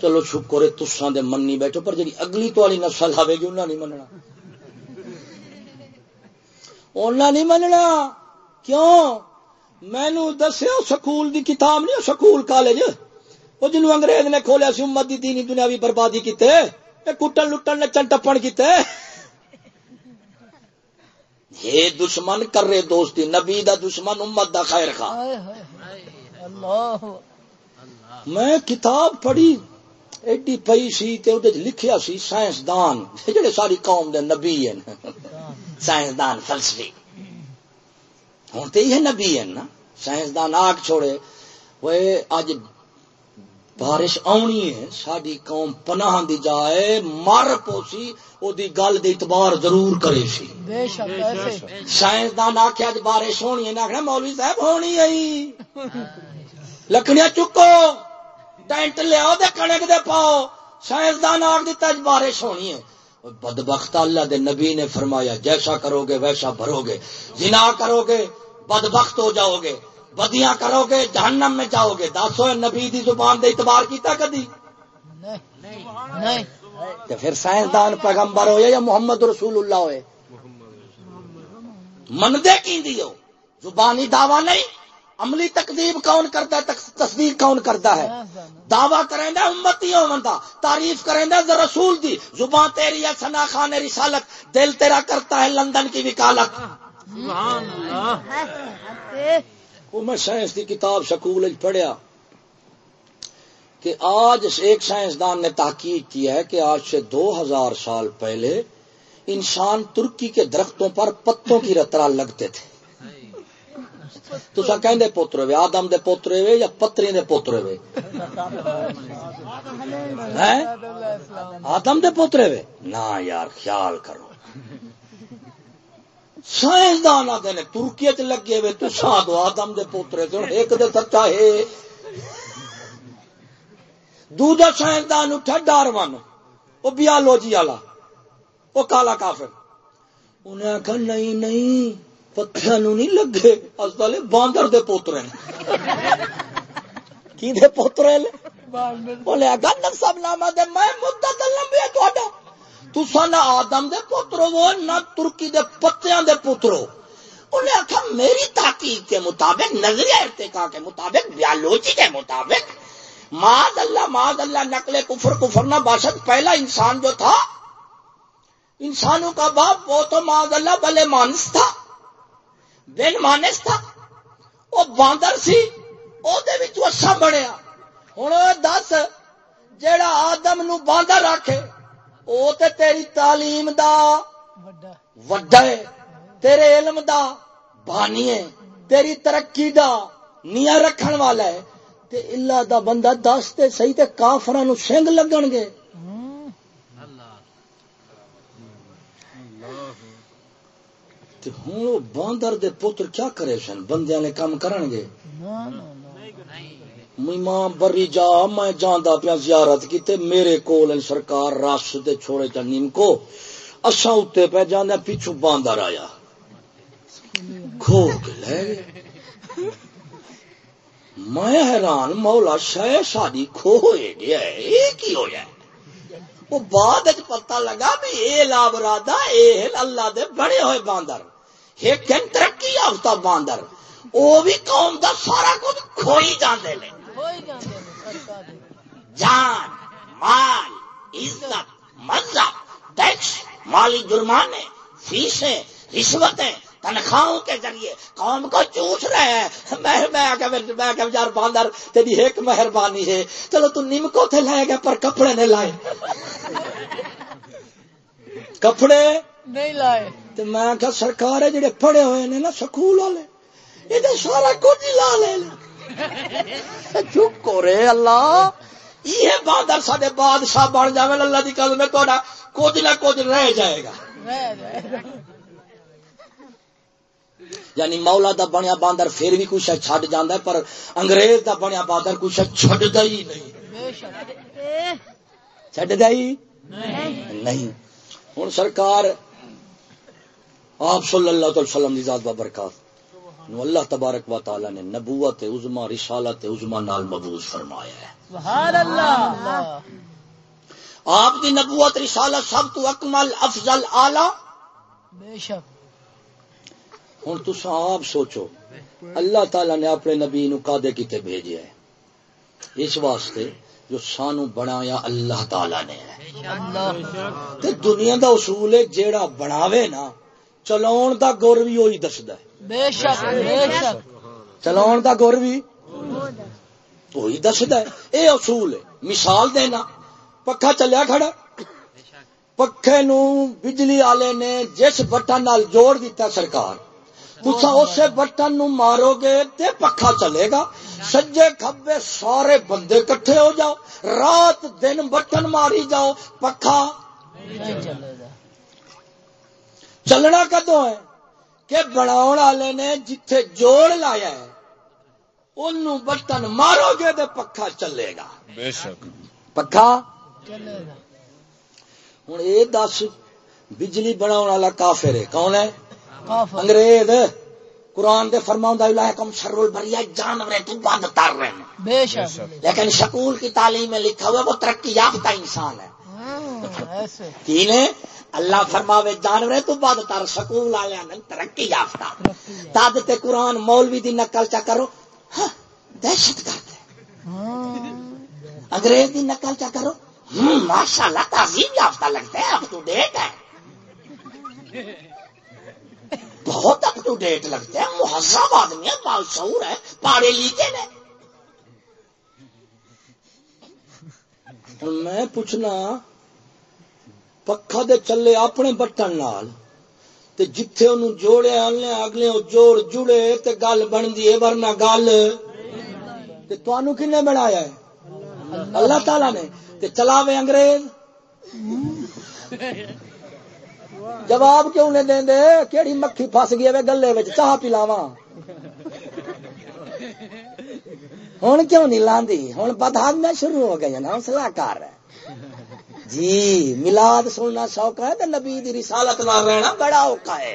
چلو شکر تساں دے مننی بیٹھو پر جڑی اگلی تو والی نسل آوے گی انہاں نہیں مننا۔ انہاں نہیں مننا۔ کیوں؟ مینو دسیا سکول دی کتاب نہیں سکول کالج۔ وہ جنو انگریز نے کھولیا سی امت دی دینی دنیاوی بربادی کیتے۔ اے کٹن لٹن نچن ٹپن کیتے۔ یہ دشمن کر رہے دوستی نبی دا دشمن امت دا خیر خواہ۔ میں کتاب پڑھی ایڈی پئی سی تے اودے لکھیا سی سائنسدان۔ جڑے ساری قوم دے نبی ہیں۔ سائنسدان فلسفی۔ ہوں تو یہ نبی ہیں نا سائنسدان آگ چھوڑے وہ اج بارش آنی ہے ساری قوم پناہ دی جائے مر پوسی او دی گل دے اعتبار ضرور کرے سی۔ بے شک ایسے۔ سائنسدان آخیا اج بارش ہونی ہے نہ آخنا مولوی صاحب ہونی ہے۔ لکڑیاں چکو ٹینٹ لیاؤ دے کنک دے پاؤ۔ سائنسدان آخ دیتا اج بارش ہونی ہے۔ بدبخت اللہ دے نبی نے فرمایا جیسا کرو گے ویسا بھرو گے۔ جنا کرو گے۔ بدبخت ہو جاؤ گے۔ بدیاں کرو گے جہنم میں جاؤ گے۔ دسو نبی دی زبان دے اعتبار کیتا کدی؟ نہیں تے پھر سائنسدان پیغمبر ہوئے یا محمد رسول اللہ ہوئے؟ مندے کی دیو زبانی دعویٰ نہیں؟ عملی تقدیب کون کرتا ہے؟ تصدیق کون کرتا ہے؟ دعویٰ کریں دے امتی ہو بندہ تعریف کریں دے رسول دی۔ زبان تیری ہے سنا خان رسالت دل تیرا کرتا ہے لندن کی وکالت۔ وہ میں سائنس کی کتاب سکول پڑھیا کہ آج ایک سائنسدان نے تحقیق کیا ہے کہ آج سے دو ہزار سال پہلے انسان ترکی کے درختوں پر پتوں کی رترا لگتے تھے۔ تو کہ پوترے وے آدم دے پوترے وے یا پتری دے پوترے وے؟ ہیں؟ آدم دے پوترے وے؟ نہ یار خیال کرو۔ سائنسدان آدھے نے ترکی چ لگے وے تو دو آدم دے پوترے تو ایک دے سچا ہے۔ دوجا سائنسدان اٹھا ڈارون وہ بیالوجی والا، وہ کالا کافر۔ انہیں آخر نہیں نہیں پتھر نہیں لگے اسپتال باندر دے پوترے نے۔ کی دے پوترے نے بولے اگر نسب نامہ دے، میں مدت لمبی ہے تھوڑا تسا نہ آدم دے پترو وہ نہ ترکی دے پتیاں دے پترو۔ انہیں آخا میری تحقیق کے مطابق، نظریہ ارتقا کے مطابق بیالوجی کے مطابق معاذ اللہ معاذ اللہ، نقل کفر کفر نہ باشد، پہلا انسان جو تھا، انسانوں کا باپ وہ تو معاذ اللہ بلے مانس تھا، بن مانس تھا۔ وہ باندر سی، وہ اچھا بنیا ہوں دس، جیڑا آدم نو باندر رکھے تے تیری تعلیم دا وڈا ہے تیرے علم دا بانی ہے تیری ترقی دا نیا رکھن والا ہے تے اللہ دا بندہ دس تے صحیح تے کافراں نو سنگ لگن گے ہوں تے ہن او باندر دے پتر کیا کرے سن بندیاں نے کام کرن گے ماں بری جا، میں جاندا پیا زیارت کیتے میرے کول سرکار رس دے چھوڑے چا نیم کو اساں اوتے پہ جاندے ہاں، پیچھو باندر آیا۔ کھو کے لے گئے۔ میں حیران، مولا شہ ساری کھو ہوئے گیا ہے کی ہو جائے وہ بعد وچ پتہ لگا بھی اے لابرادا اے اللہ دے بڑے ہوئے باندر۔ ایک ترقی یافتہ باندر۔ وہ بھی قوم دا سارا کچھ کھوئی جاندے نے۔ جان مال عزت مذہب ٹیکس مالی جرمانے فیسیں رشوتیں تنخواہوں کے ذریعے قوم کو چوس رہے ہیں۔ میں میں کہ یار باندر تیری ایک مہربانی ہے۔ چلو تو نیم کو تھے لائے گئے پر کپڑے نہیں لائے۔ کپڑے؟ نہیں لائے۔ تو میں کہ سرکار ہے جڑے پڑھے ہوئے نے نا سکول والے یہ سارا کچھ لا لے لے۔ چپ کرے اللہ۔ یہ باندر سارے بادشاہ بن جائے اللہ کی قدم میں تھوڑا کچھ نہ کچھ رہ جائے گا۔ یعنی مولا دا بنیا باندر پھر بھی کچھ چھڈ جاندہ ہے، پر انگریز دا بنیا باندر کچھ چھڈدا ہی نہیں۔ بے چھڈدا ہی نہیں۔ ہن سرکار آپ صلی اللہ علیہ وسلم دی ذات ببرکات نو اللہ تبارک و تعالی نے نبوت عظما رسالت عظما نال مبعوث فرمایا ہے۔ سبحان اللہ۔ آپ دی نبوت رسالت سب تو اکمل افضل اعلی۔ بے شک۔ ہوں تسا آپ سوچو اللہ تعالی نے اپنے نبی نو کادے کتے بھیجے ہے؟ اس واسطے جو سانو بنایا اللہ تعالی نے ہے۔ تے دنیا دا اصول ہے جیڑا بناوے نا چلاون دا گور بھی وہی دسدا ہے۔ بے شک بے شک۔ چلاون دا گور بھی وہی دسدا ہے۔ اے اصول ہے۔ مثال دینا۔ پکھا چلیا کھڑا۔ پکھے نو بجلی والے نے جس بٹن نال جوڑ دیتا سرکار تسا اسے بٹن نو مارو گے تے پکھا چلے گا۔ سجے کھبے سارے بندے کٹھے ہو جاؤ۔ رات دن بٹن ماری جاؤ۔ پکھا۔ نہیں چلے گا۔ چلنا کدو ہے؟ کہ بناؤ والے نے جتھے جوڑ لایا ہے انہوں بٹن مارو گے تے پکھا چلے گا۔ بے شک۔ پکھا؟ چلے گا۔ ہوں یہ دس بجلی بناؤ والا کافر ہے۔ کون ہے؟ کافر۔ انگریز۔ قرآن دے فرماؤں دا کم شر البریہ جانور تو بند تر رہے ہیں۔ بے شک۔ لیکن شکول کی تعلیم میں لکھا ہوا وہ ترقی یافتہ انسان ہے۔ ہاں، ایسے۔ کی نے اللہ فرماوے جانور تو بعد تر سکول والے ترقی یافتہ۔ تد تے قرآن مولوی دی نقل چا کرو ہاں، دہشت گرد ہے۔ ہاں، انگریز دی نقل چا کرو ماشاء اللہ تعظیم یافتہ لگتا ہے اب تو ڈیٹ ہے بہت اپ ٹو ڈیٹ لگتا ہے مہذب آدمی ہے باشعور ہے پاڑے لیتے نے میں پوچھنا پکھا دے چلے اپنے بٹن نال۔ تے جتھے انہوں جوڑے آنے اگلے او جوڑ جڑے، تے گل بندی ہے ورنہ گل۔ تے تانوں کنے بنایا ہے؟ اللہ تعالی نے۔ تے چلاوے انگریز۔ جواب کیوں نہیں دیں دے؟ کیڑی مکھی پھس گئی ہے گلے وچ؟ چاہ پلاواں ہن کیوں نہیں لاندی؟ ہن بدہامیاں شروع ہو گئی نا ہاں، حوصلہ کر جی ملاد سننا شوق ہے تو نبی دی رسالت نہ رہنا بڑا اوکھا ہے۔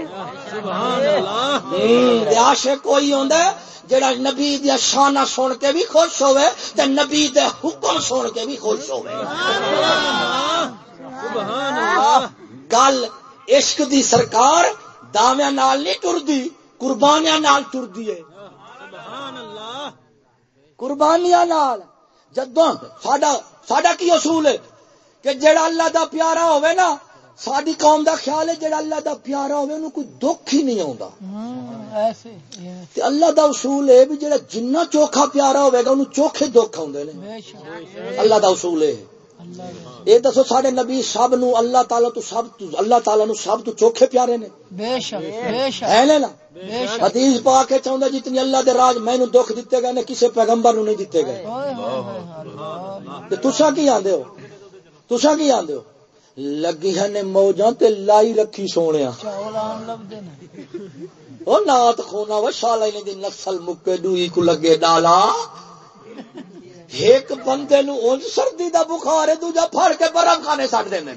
ہوں، تے عاشق کوئی ہوندا ہے جڑا نبی دی شانہ سن کے بھی خوش ہوے تے نبی دے حکم سن کے بھی خوش ہوے گل عشق دی سرکار داویاں نال نہیں ٹردی قربانیاں نال ٹردی ہے۔ قربانیاں نال جدوں ساڈا ساڈا کی اصول ہے؟ کہ جڑا اللہ دا پیارا ہوے نا ساری قوم دا خیال ہے جڑا اللہ دا پیارا ہوے انہوں کوئی دکھ ہی نہیں آوندا۔ ہاں، تے اللہ دا اصول ہے بھی جڑا جنہ چوکھا پیارا گا انہوں چوکھے دکھ نے۔ شک۔ اللہ دا اصول ہے۔ یہ دسو ساڈے نبی سب نو اللہ تعالی تو سب اللہ تعالی نو سب تو چوکھے پیارے نے۔ بے شک بے شک۔ ہے نا حدیث پا کے چاہتا جتنی اللہ دے راج مینو دکھ دیتے گئے نے کسی پیغمبر نو نہیں دیتے گئے۔ تے تساں کی آندے ہو؟ تساں کی آندے ہو؟ لگی نے موجاں تے لائی رکھی دینا او نات خونا و شالا دی نسل مکے دوئی کو لگے ڈالا۔ ایک بندے نو سردی دا بخار ہے دوجا پھڑ کے برف کھانے سٹ دیندے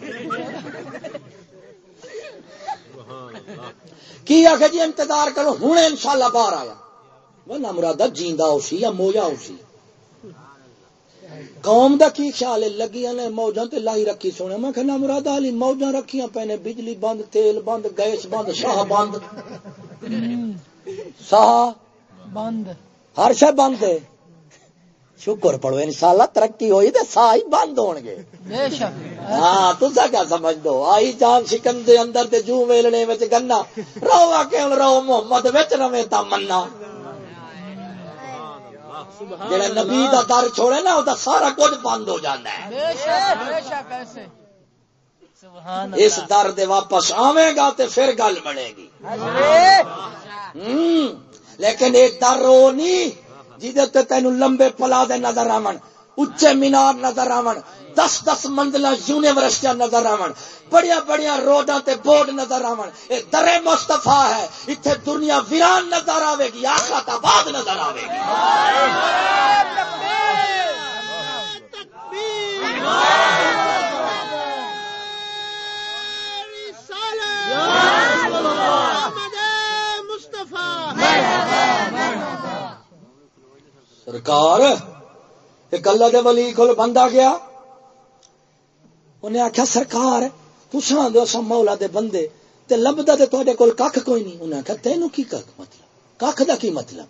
کی آخر جی انتظار کرو ہوں انشاءاللہ باہر آیا۔ وہ نہ مرادہ جیندا اسی یا مویا اسی قوم دا کی خیال ہے لگیاں نے موجاں تے لائی رکھی سونے۔ میں کہ نہ مرادہ علی موجاں رکھیاں پینے بجلی بند تیل بند گیس بند شاہ بند۔ ساہ بند۔ ہر شے بند ہے۔ شکر پڑھو انشاءاللہ ترقی ہوئی تے ساہ ہی بند ہون گے۔ بے شک۔ ہاں تسا کیا سمجھ دو؟ آئی جان شکن دے اندر تے جو ویلنے وچ گنا۔ رو آ کے رو محمد وچ روے تا منا۔ جڑا نبی دا در چھوڑے نا او دا سارا کچھ بند ہو جاندا ہے۔ بے شک بے شک ایسے۔ سبحان اس در دے واپس آویں گا تے پھر گل بنے گی۔ لیکن ایک در وہ نہیں تے تینوں لمبے پلا دے نظر آون اچے مینار نظر آون۔ دس دس منزل یونیورسٹیاں نظر آون۔ بڑیا بڑیا روڈاں تے بورڈ نظر آون۔ اے در مصطفیٰ ہے اتنے دنیا ویران نظر آوے گی آخرت آباد نظر آوے گی۔ سرکار ایک اللہ دے ولی کول بندہ گیا۔ انہیں آخیا سرکار تساں دو سا مولا دے بندے تے لبدا تے تواڈے کول کھ کوئی نہیں. انہیں آخیا تینوں کی کھ مطلب؟ کھ دا کی مطلب؟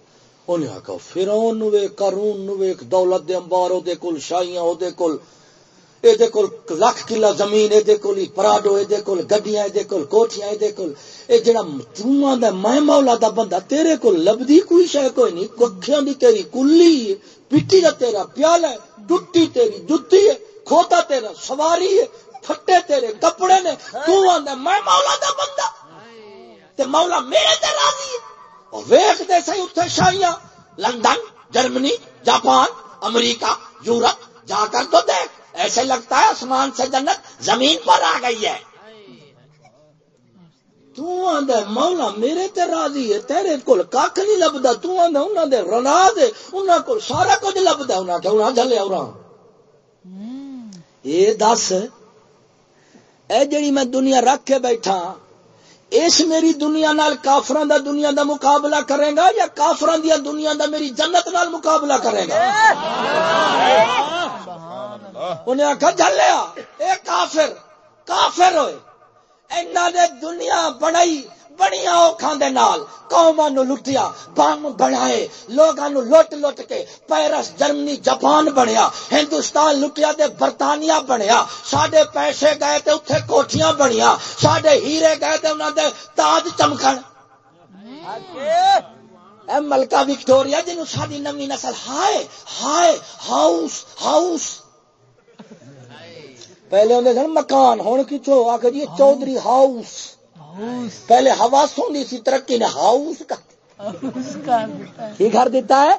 انہیں آخیا فرعون نو ویکھ، قارون نو ویکھ، دولت دے انبار او دے کول، شاہیاں او دے کول اے دے کول لاکھ کلا زمین اے دے کول پراڈو اے دے کول گڈیاں اے دے کول کوٹھیاں اے دے کول اے جڑا توں آندا میں مولا دا بندہ، تیرے کول لبدی کوئی شے کوئی نہیں، ککھیاں دی تیری کلی پٹی دا تیرا پیالہ ہے ٹٹی تیری جُتی ہے کھوتا تیرا، سواری ہے، پھٹے تیرے، کپڑے نے، تو آندا میں مولا دا بندہ۔ تے مولا میرے تے راضی ہے۔ اور ویکھ دے سہی اوتھے شاہیاں لندن، جرمنی، جاپان، امریکہ، یورپ، جا کر تو دیکھ۔ ایسے لگتا ہے آسمان سے جنت زمین پر آ گئی ہے۔ تو آندا مولا میرے تے راضی ہے، تیرے کول کھ نہیں لبدا۔ تو آندا انہاں دے رنا دے، انہاں کول سارا کچھ لبدا انہاں کہ انہاں جھلے اوراں اے دس اے جڑی میں دنیا رکھ کے بیٹھا اس میری دنیا نال کافران دا دنیا دا مقابلہ کرے گا یا کافران دیا دنیا دا میری جنت نال مقابلہ کرے گا؟ انہیں آخا جلیا اے کافر کافر ہوئے اینا دے دنیا بڑائی بڑیاں اوکھاں دے نال، قوماں نو لٹیا، بم بنائے لوگاں نو لٹ لٹ کے پیرس جرمنی، جاپان بنیا، ہندوستان لٹیا تے برطانیہ بنیا، ساڈے پیسے گئے تے اوتھے کوٹھیاں بنیا ساڈے ہیرے گئے تے انہاں دے تاج چمکن اے ملکہ وکٹوریا جنوں ساڈی نویں نسل، ہائے ہائے، ہاؤس ہاؤس۔ پہلے ہوندے سن مکان، ہن کچھو آ کے جی چودھری ہاؤس۔ پہلے ہوا سونی سی ترقی نے ہاؤس کر دیتا ہے۔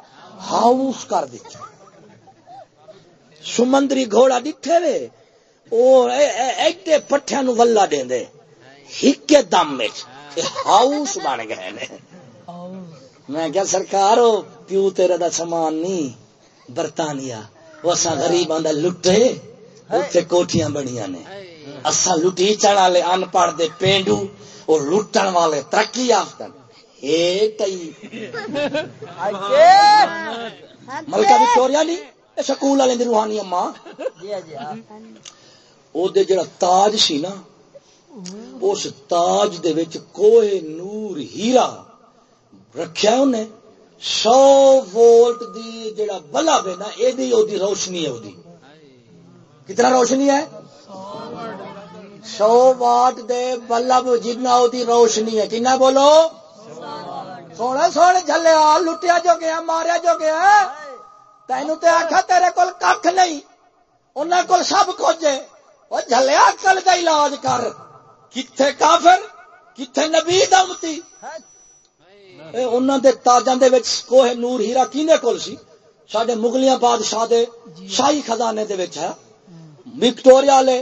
ہاؤس کر دیتا سمندری گھوڑا دکھے وے ایڈے پٹھیا نو ولہ دے دے ہکے دم ہاؤس بن گئے نے۔ میں کیا سرکار پیو تیرا دا سامان نہیں برطانیہ۔ وہ سا غریب آدھا لٹے اتنے کوٹیاں بنیا نے۔ اصا لٹی چڑھ والے ان پڑھ دے پینڈو اور لٹن والے ترقی یافتہ ملکہ وکٹوریا نہیں سکول والے روحانی اما او دے جڑا تاج سی نا اس تاج دے وچ نور ہیرا رکھیا انہیں سو وولٹ دی جڑا بلب ہے نا اے دی او دی روشنی ہے او دی۔ کتنا روشنی ہے؟ سو واٹ دے بلب جنا دی روشنی ہے کنا بولو؟ سونے سونے جلیا لٹیا جو گیا ماریا جو گیا تینو تے آخا تیرے کول کھ نہیں۔ انہوں کول سب کچھ وہ جلیا کل کا علاج کر۔ کتنے کافر؟ کتنے نبی دمتی انہوں دے تاجاں دے وچ کوہ نور ہیرا کینے کول سی؟ سڈے مغلیاں بادشاہ دے شاہی خزانے دے وچ ہے۔ وکٹوریا والے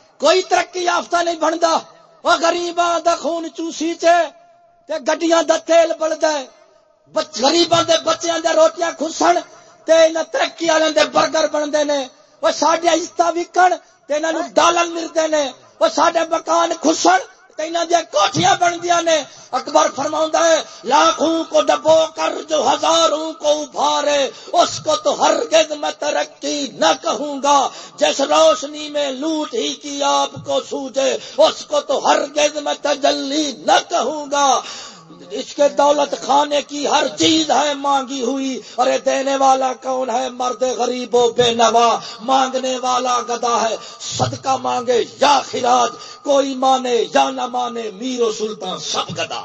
کوئی ترقی یافتہ نہیں بنتا وہ گریباں دا خون چوسی چ گڈیاں دا تیل بڑھتا ہے۔ گریباں دے بچیاں دے روٹیاں خسن تے انہاں ترقی والے دے برگر بنتے نے۔ وہ ساڈے عزت وکن تے انہاں نو ڈالن ملتے نے۔ وہ ساڈے مکان خسن کوٹیاں بن دیا نے۔ اکبر فرما ہے، لاکھوں کو ڈبو کر جو ہزاروں کو ابھارے، اس کو تو ہرگز میں ترقی نہ کہوں گا۔ جس روشنی میں لوٹ ہی کی آپ کو سوجے، اس کو تو ہرگز میں تجلی نہ کہوں گا۔ اس کے دولت خانے کی ہر چیز ہے مانگی ہوئی۔ ارے دینے والا کون ہے مرد غریب و بے نوا؟ مانگنے والا گدا ہے، صدقہ مانگے یا خراج۔ کوئی مانے یا نہ مانے، میر و سلطان سب گدا۔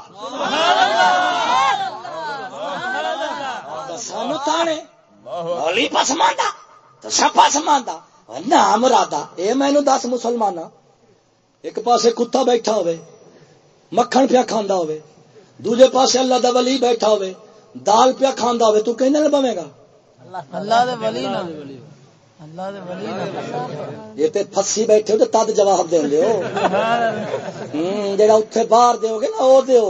سانو تانے۔ مولی پس ماندا تو سب پس ماندا نام رادا، اے مینو دس مسلمان ایک پاسے کتا بیٹھا ہوئے، مکھن پیا کھانا ہوئے۔ دوجے پاس اللہ دا ولی بیٹھا ہوئے دال پیا کھانا ہوئے تو کہنے نہ بوے گا۔ اللہ دے ولی نا اللہ دے ولی یہ تے پھسی بیٹھے ہو تے تد جواب دین دیو ہن جڑا اوتھے باہر دیو گے نا او دیو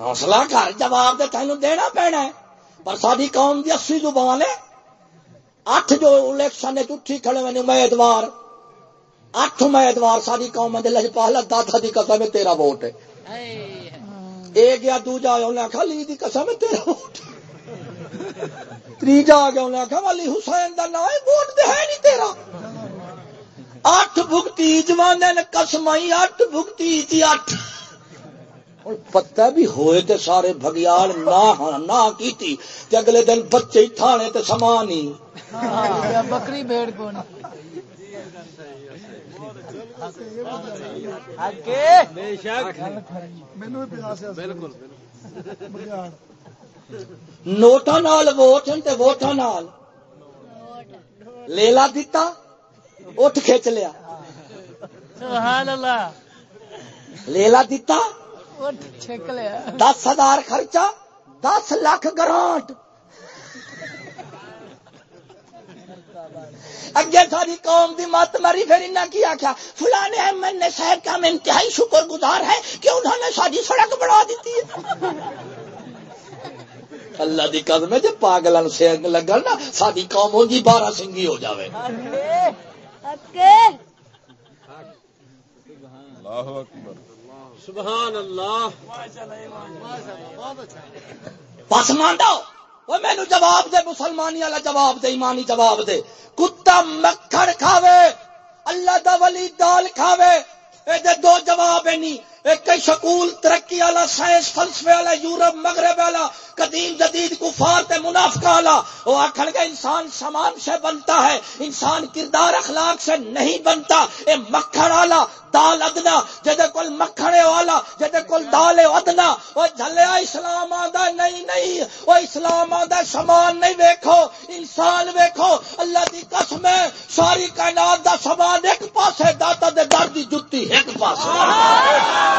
حوصلہ کر جواب دے تینوں دینا پینا ہے۔ پر ساری قوم دی اسی زبان ہے۔ اٹھ جو الیکشن اٹھی کھڑے ہوئے امیدوار۔ اٹھ امیدوار ساری قوم پہلا دادا دی قسم ہے، تیرا ووٹ ہے۔ اے گیا دوجا انہیں آخا لی دی قسم ہے، تیرا ووٹ تیجا آ گیا انہیں آخا علی حسین دا نام ووٹ دے ہے نہیں تیرا۔ اٹھ بھگتی جوانے نے قسم اٹھ بھگتی جی اٹھ۔ پتہ بھی ہوئے تے سارے بگیال نہ نہ کیتی۔ تے اگلے دن بچے تھانے تے سامان ہی ہاں، بکری بھیڑ کو نوٹا نال ووٹ تے ووٹا نال۔ لیلا دیتا اٹھ کھچ لیا۔ سبحان اللہ۔ لیلا دیتا اٹھ چھک لیا۔ دس ہزار خرچہ دس لاکھ گرانٹ۔ اگے ساری قوم دی مت مری پھر انہیں کی آخیا فلانے احمد نے صاحب کا میں انتہائی شکر گزار ہے کہ انہوں نے ساری سڑک بڑھا دیتی ہے۔ اللہ دی قدم ہے جب پاگلن سینگ لگن نا ساری قوم ہوگی بارہ سنگھی ہو جاوے۔ اللہ اکبر۔ سبحان اللہ۔ بس مانڈا وہ مینو جواب دے، مسلمانی والا جواب دے، ایمانی جواب دے۔ کتا مکھڑ کھاوے، اللہ دا ولی دال کھاوے۔ اے دے دو جواب ہے نہیں ایک شکول ترقی والا، سائنس فلسفے والا، یورپ، مغرب والا، قدیم جدید کفار تے منافقہ والا۔ وہ آخر گا انسان سامان سے بنتا ہے، انسان کردار اخلاق سے نہیں بنتا۔ اے مکھن والا، دال ادنا، جدے کول مکھنے والا، جدے کول دال ادنا، وہ جھلیا اسلام آدھا نہیں نہیں، وہ اسلام آدھا سامان نہیں ویکھو، انسان ویکھو۔ اللہ دی قسم ہے، ساری کائنات دا سامان ایک پاسے، داتا دے در دی جتی ایک پاسے۔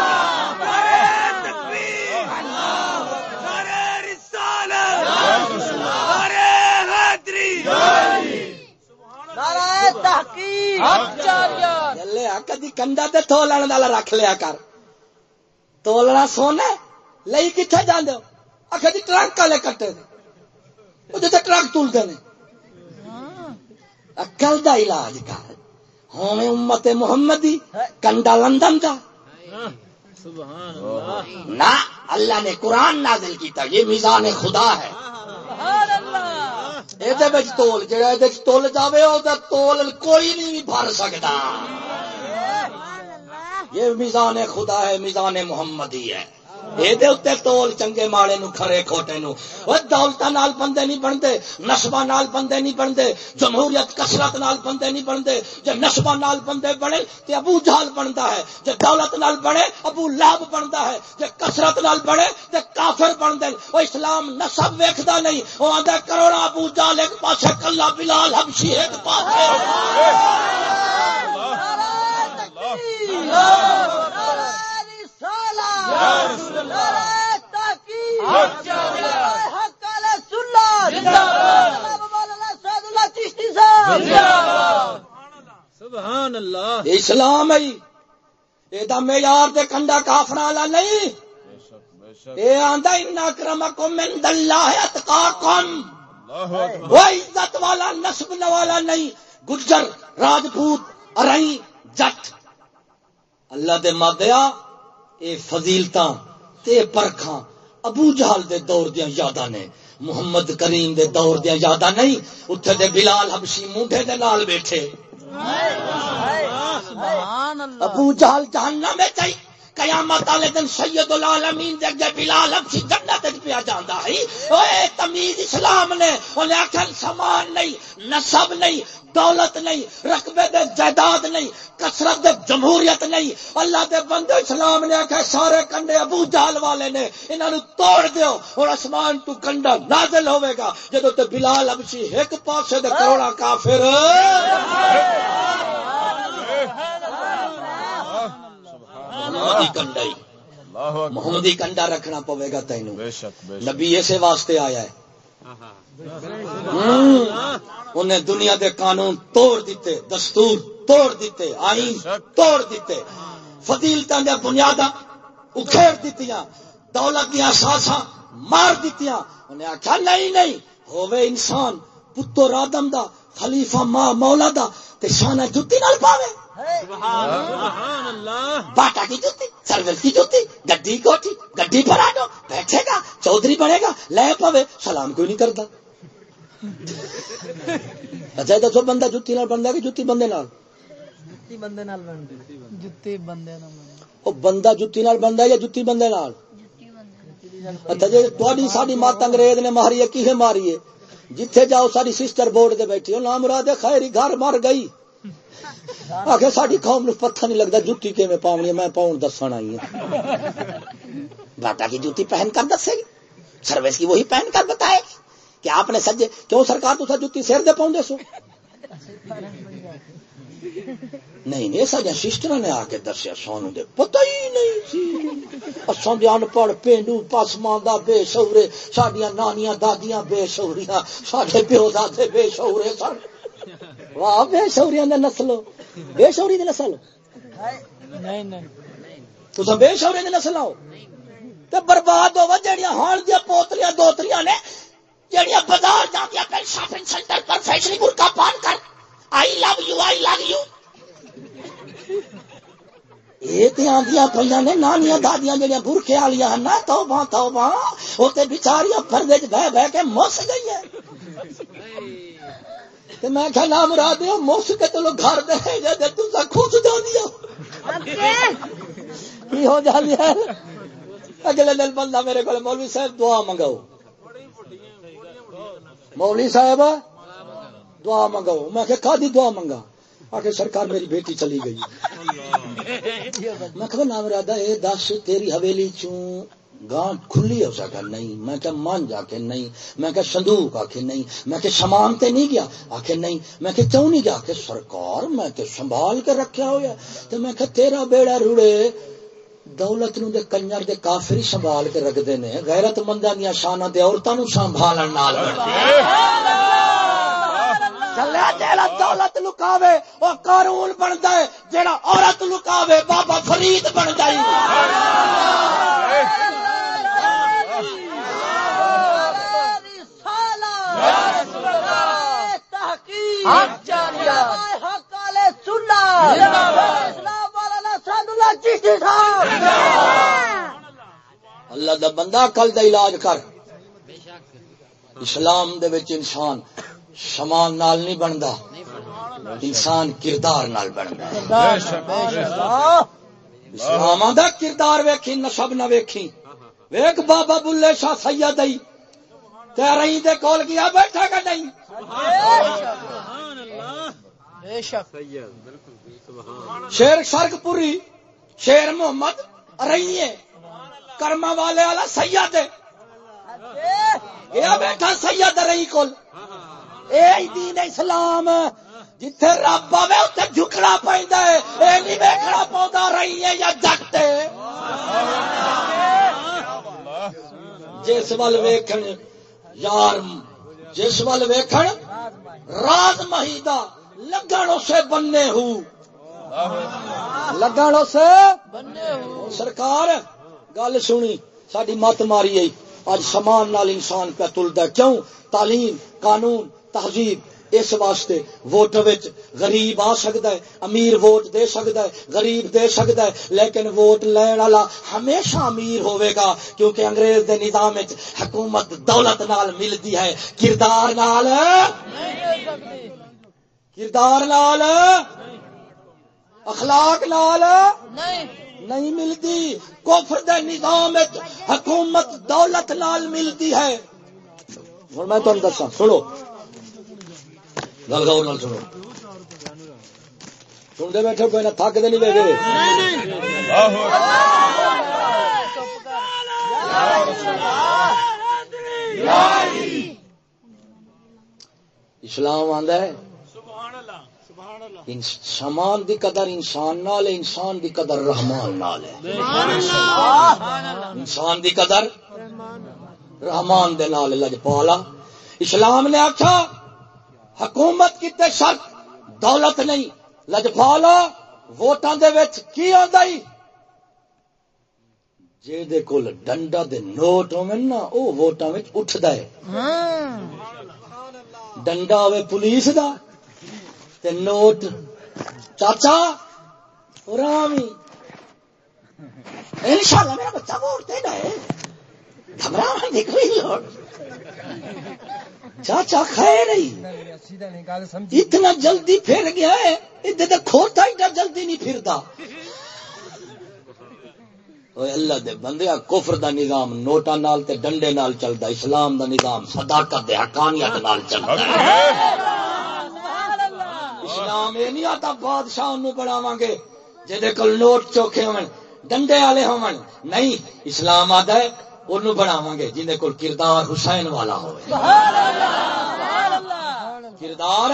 لیا کنڈا تے تولن والا رکھ لیا کر تولنا سونا لئی کتنے جانے آخر جی ٹرک والے کٹے وہ جیسے ٹرک تلتے ہیں اکل دا علاج کر ہوے امت محمدی کنڈا لندن کا نہ اللہ نے قرآن نازل کیتا یہ میزان خدا ہے۔ سبحان اللہ۔ یہ تول جہاں یہ تول جائے وہ تول کوئی نہیں بھر سکتا یہ میزان خدا ہے میزان محمدی ہے۔ تول چنگے ماڑے نو کھرے کھوٹے نو وہ دولت نال بندے نہیں بنتے نسبا نال بندے نہیں بنتے جمہوریت کسرت نال بندے نہیں بنتے جب نسبا نال بندے بنے تو ابو جہل بنتا ہے جب دولت نال بنے ابو لاب بنتا ہے جب کسرت نال بنے تو کافر بنتے وہ اسلام نسب ویکھدا نہیں وہ آدھا کروڑا ابو جہل ایک پاسے کلا بلال حبشی ایک پاسے سبحان اللہ! اسلام یہ معیار تے کنڈا کافر والا نہیں! بے شک بے شک۔ یہ آندا ان اکرمکم اللہ اتقاکم! وہ عزت والا نسب والا نہیں! گجر راجپوت ارئی جٹ! اللہ دے مادیا اے فضیلتاں تے پرکھاں ابو جہل دے دور دیاں یاداں نے محمد کریم دے دور دیاں یاداں نہیں اتھے دے بلال حبشی مونڈے دے نال بیٹھے۔ سبحان اللہ۔ ابو جہل جہنم میں چاہی۔ قیامت والے دن سید العالمین دے اگے بلال حبشی جنت وچ پیا جاندا ہے۔ اوے تمیز اسلام نے انہیں آکھن سامان نہیں نسب نہیں، دولت نہیں، رقبے دے جائیداد نہیں، کثرت دے جمہوریت نہیں۔ اللہ دے بندے اسلام نے آخیا سارے کنڈے ابو جال والے نے انہوں نے توڑ دیو اور آسمان تو کنڈا نازل ہوئے گا۔ جدو تے بلال ابشی ایک پاسے دے کروڑا کافر۔ محمدی کنڈا ہی اللہ! اکبر محمدی کنڈا رکھنا پوے گا تینوں۔ شک نبی اسے واسطے آیا ہے۔ انہیں دنیا دے قانون توڑ دیتے دستور توڑ دیتے آئین توڑ دیتے۔ فضیلتاں دیا بنیاداں اکھیڑ دیتیاں دولت دیا ساساں مار دیتیاں۔ انہیں آخیا نہیں نہیں ہووے انسان پتر آدم دا خلیفہ ماں مولا دا تے شانہ جتی نال پاوے۔ باٹا کی جوتی کی جوتی گڈی کوٹھی گڈی بیٹھے گا چودھری بنے گا لے پوے سلام کوئی نہیں کرتا؟ اچھا دسو بندہ جتی نال بنتا کہ جتی بندے نال؟ جتی بندے نال بنتی جتی بندے نال بنتی وہ بندہ جتی نال بنتا یا جتی بندے نال؟ اچھا جی ساری مات انگریز نے ماری ہے کیے ماری ہے جتھے جاؤ ساری سسٹر بورڈ دے بیٹھی ہو نام مراد خیری گھر مر گئی۔ آخر ساری قوم نو پتہ نہیں لگتا جتی کے میں پاؤنی ہے؟ میں پاؤن دسن آئی ہوں باٹا کی جی جوتی پہن کر دسے گی؟ سروس کی وہی پہن کر بتائے گی کہ آپ نے سجے، کیوں سرکار تو جوتی سیر دے پاؤں دے سو؟ نہیں یہ سارا سسٹر نے آ کے دسیا سانو دے پتہ ہی نہیں سی۔ اساں دے ان پڑھ پینڈو پسماندہ بے شعورے، ساڈیاں نانیاں دادیاں بے شعوریاں، ساڈے پیو دادے بے شعورے سن۔ واہ بے بے نسل۔ نہیں نہیں۔ تساں بے شعوری دے نسل آؤ۔ تے برباد ہو جڑیاں ہان دی پوتریاں دوتریاں نے جڑیاں بازار جاندیاں پہ شاپنگ سینٹر پر فیشنی برقع پان کر۔ آئی love you I love you یہ نے نانیاں دادیاں جہاں برخے والی ہیں نا پردے بہ بہ کے مس گئی ہے تے میں کہا نام مراد مس کے چلو گھر دے خوش جاندی ہو۔ جاندی ہے؟ اگلے دن بندہ میرے کو مولوی صاحب دعا منگاؤ۔ مولوی صاحب دعا منگاؤ۔ میں کہ کا دعا منگا؟ آخر سرکار میری بیٹی چلی گئی۔ میں کہ نام رادا اے دس تیری حویلی چوں؟ گان کھلی ہو سکا نہیں۔ میں کہ مان جا کے نہیں۔ میں کہ صندوق آخے نہیں۔ میں کہ سامان تے نہیں گیا؟ آخے نہیں۔ میں کہ کیوں نہیں گیا کہ سرکار میں کہ سنبھال کے رکھا ہوا تو میں کہ تیرا بیڑا روڑے، دولت نو دے کنجر دے کافری سنبھال کے رکھتے نے۔ غیرت مندہ دیا شانہ دے عورتوں نو سنبھالن نال۔ چلے جیڑا دولت لکاوے وہ قارون بنتا ہے، جیڑا عورت لکاوے، بابا فرید بن جائے اللہ دا بندہ کل دا علاج کر۔ اسلام دے وچ انسان سامان نال نہیں بنتا انسان کردار نال بنتا اسلام دا کردار ویکھی نسب نہ ویکھی ویک بابا بلے شاہ سید آئی تیرہی دے کول گیا بیٹھا کہ نہیں؟ بے شک شیر سرگ پوری شیر محمد رہی کرما والے والا سید ہے۔ گیا بیٹھا سید رہی کول۔ اے دین اسلام جتھے رب آوے اتنے جھکنا ہے۔ اے نہیں ویکھنا پوندا رہی ہے یا جٹ جس ول ویکھن یار جس ول ویکھن راز مہیدا لگن اسے بننے ہو۔ لگن اسے بننے ہو۔ سرکار، گل سنی ساری مت ماری آئی اج سمان نال انسان پہ تلدا کیوں؟ تعلیم، قانون، تہذیب۔ اس واسطے ووٹ غریب آ سکتا ہے، امیر ووٹ دے سکتا ہے، غریب دے سکتا ہے، لیکن ووٹ لین والا ہمیشہ امیر ہوئے گا، کیونکہ انگریز دے نظام حکومت دولت نال ملتی ہے۔ کردار نال کردار نال اخلاق نال نہیں ملتی کفر دے نظام حکومت دولت نال ملتی ہے۔ ہن میں تمہیں دساں سنو۔ گل گور نال سنو سنتے بیٹھے کوئی نہ تھک دے نہیں بیٹھے اسلام آندا ہے سامان دی قدر انسان نال ہے انسان دی قدر رحمان نال ہے انسان دی قدر رحمان دے نال لج پالا اسلام نے آخا حکومت کتے شرط دولت نہیں۔ لج پالا ووٹاں دے وچ کی آندا ای جے دے کول ڈنڈا دے نوٹ ہون نا او ووٹاں وچ اٹھدا ہے۔ ڈنڈا ہوے پولیس دا تے نوٹ چاچا رامی انشاءاللہ میرا بچہ ووٹ دے گا گھبرانا نہیں کوئی لوٹ چاچا خیر نہیں۔ اتنا جلدی پھر گیا ہے ادھر کھوتا اتنا جلدی نہیں پھرتا۔ اللہ دے بندے کفر دا نظام نوٹا نال تے ڈنڈے نال چلدا اسلام دا نظام صداقت دے حقانیت نال چلدا۔ اسلام یہ نہیں آتا بادشاہ نو بناواں گے۔ جے کول نوٹ چوکھے ہون ڈنڈے والے ہون۔ نہیں اسلام آتا ہے انہوں بناو گے جنہیں کول کردار حسین والا ہوے کردار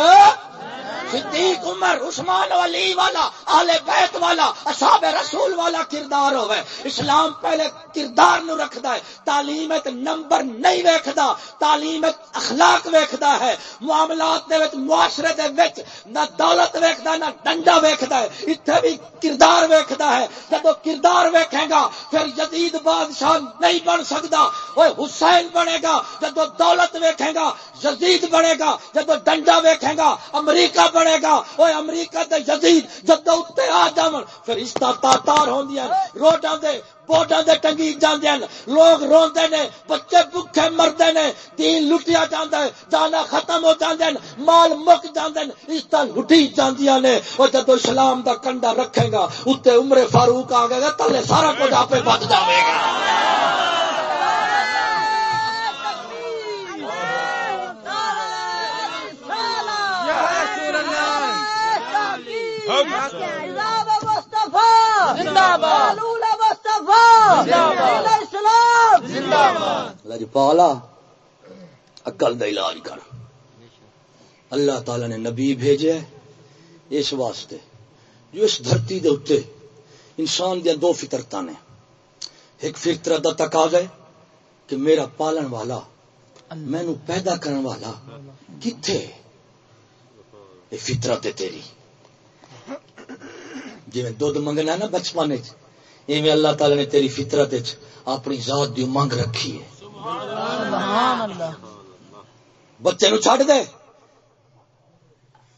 صدیق عمر عثمان علی والا آل بیت والا اصحاب رسول والا کردار ہوئے اسلام پہلے کردار نو رکھدا ہے۔ تعلیم ایک نمبر نہیں ویکھدا، تعلیم ایک اخلاق ویکھدا ہے۔ معاملات دے وچ، معاشرے دے وچ نہ دولت ویکھدا، نہ ڈنڈا ویکھدا ہے۔ ایتھے بھی کردار ویکھدا ہے۔ جدو کردار ویکھے گا، پھر یزید بادشاہ نہیں بن سکدا۔ اوے حسین بنے گا، جدو دولت ویکھے گا، یزید بنے گا، جدو ڈنڈا ویکھے گا، امریکہ بنے گا۔ اوے امریکہ تے یزید جدو اتنے آ جاون، پھر رشتہ تار ہوندیاں روڈاں دے بورڈا دے ٹنگی جاندے ہیں لوگ روندے نے بچے بھوکے مردے نے۔ دین لٹیا جاندا ہے جانا ختم ہو جاندے ہیں مال مک جاندے ہیں اس طرح لٹی جاندیاں نے۔ اور جدو اسلام دا کنڈا رکھے گا اتنے عمر فاروق آ گئے گا تلے سارا کچھ آپ بچ جاوے گا۔ پالا اکل کا علاج کر۔ اللہ تعالی نے نبی بھیجے اس واسطے جو اس دھرتی دے اتنے انسان دیا دو فطرت نے۔ ایک فطرت کا تقاضا ہے کہ میرا پالن والا مینو پیدا کرن والا کتنے یہ فطرت ہے تیری۔ جی دھد منگنا نا بچپن ایویں اللہ تعالی نے تیری فطرت اپنی ذات دی منگ رکھی ہے۔ بچے نو چھڈ دے۔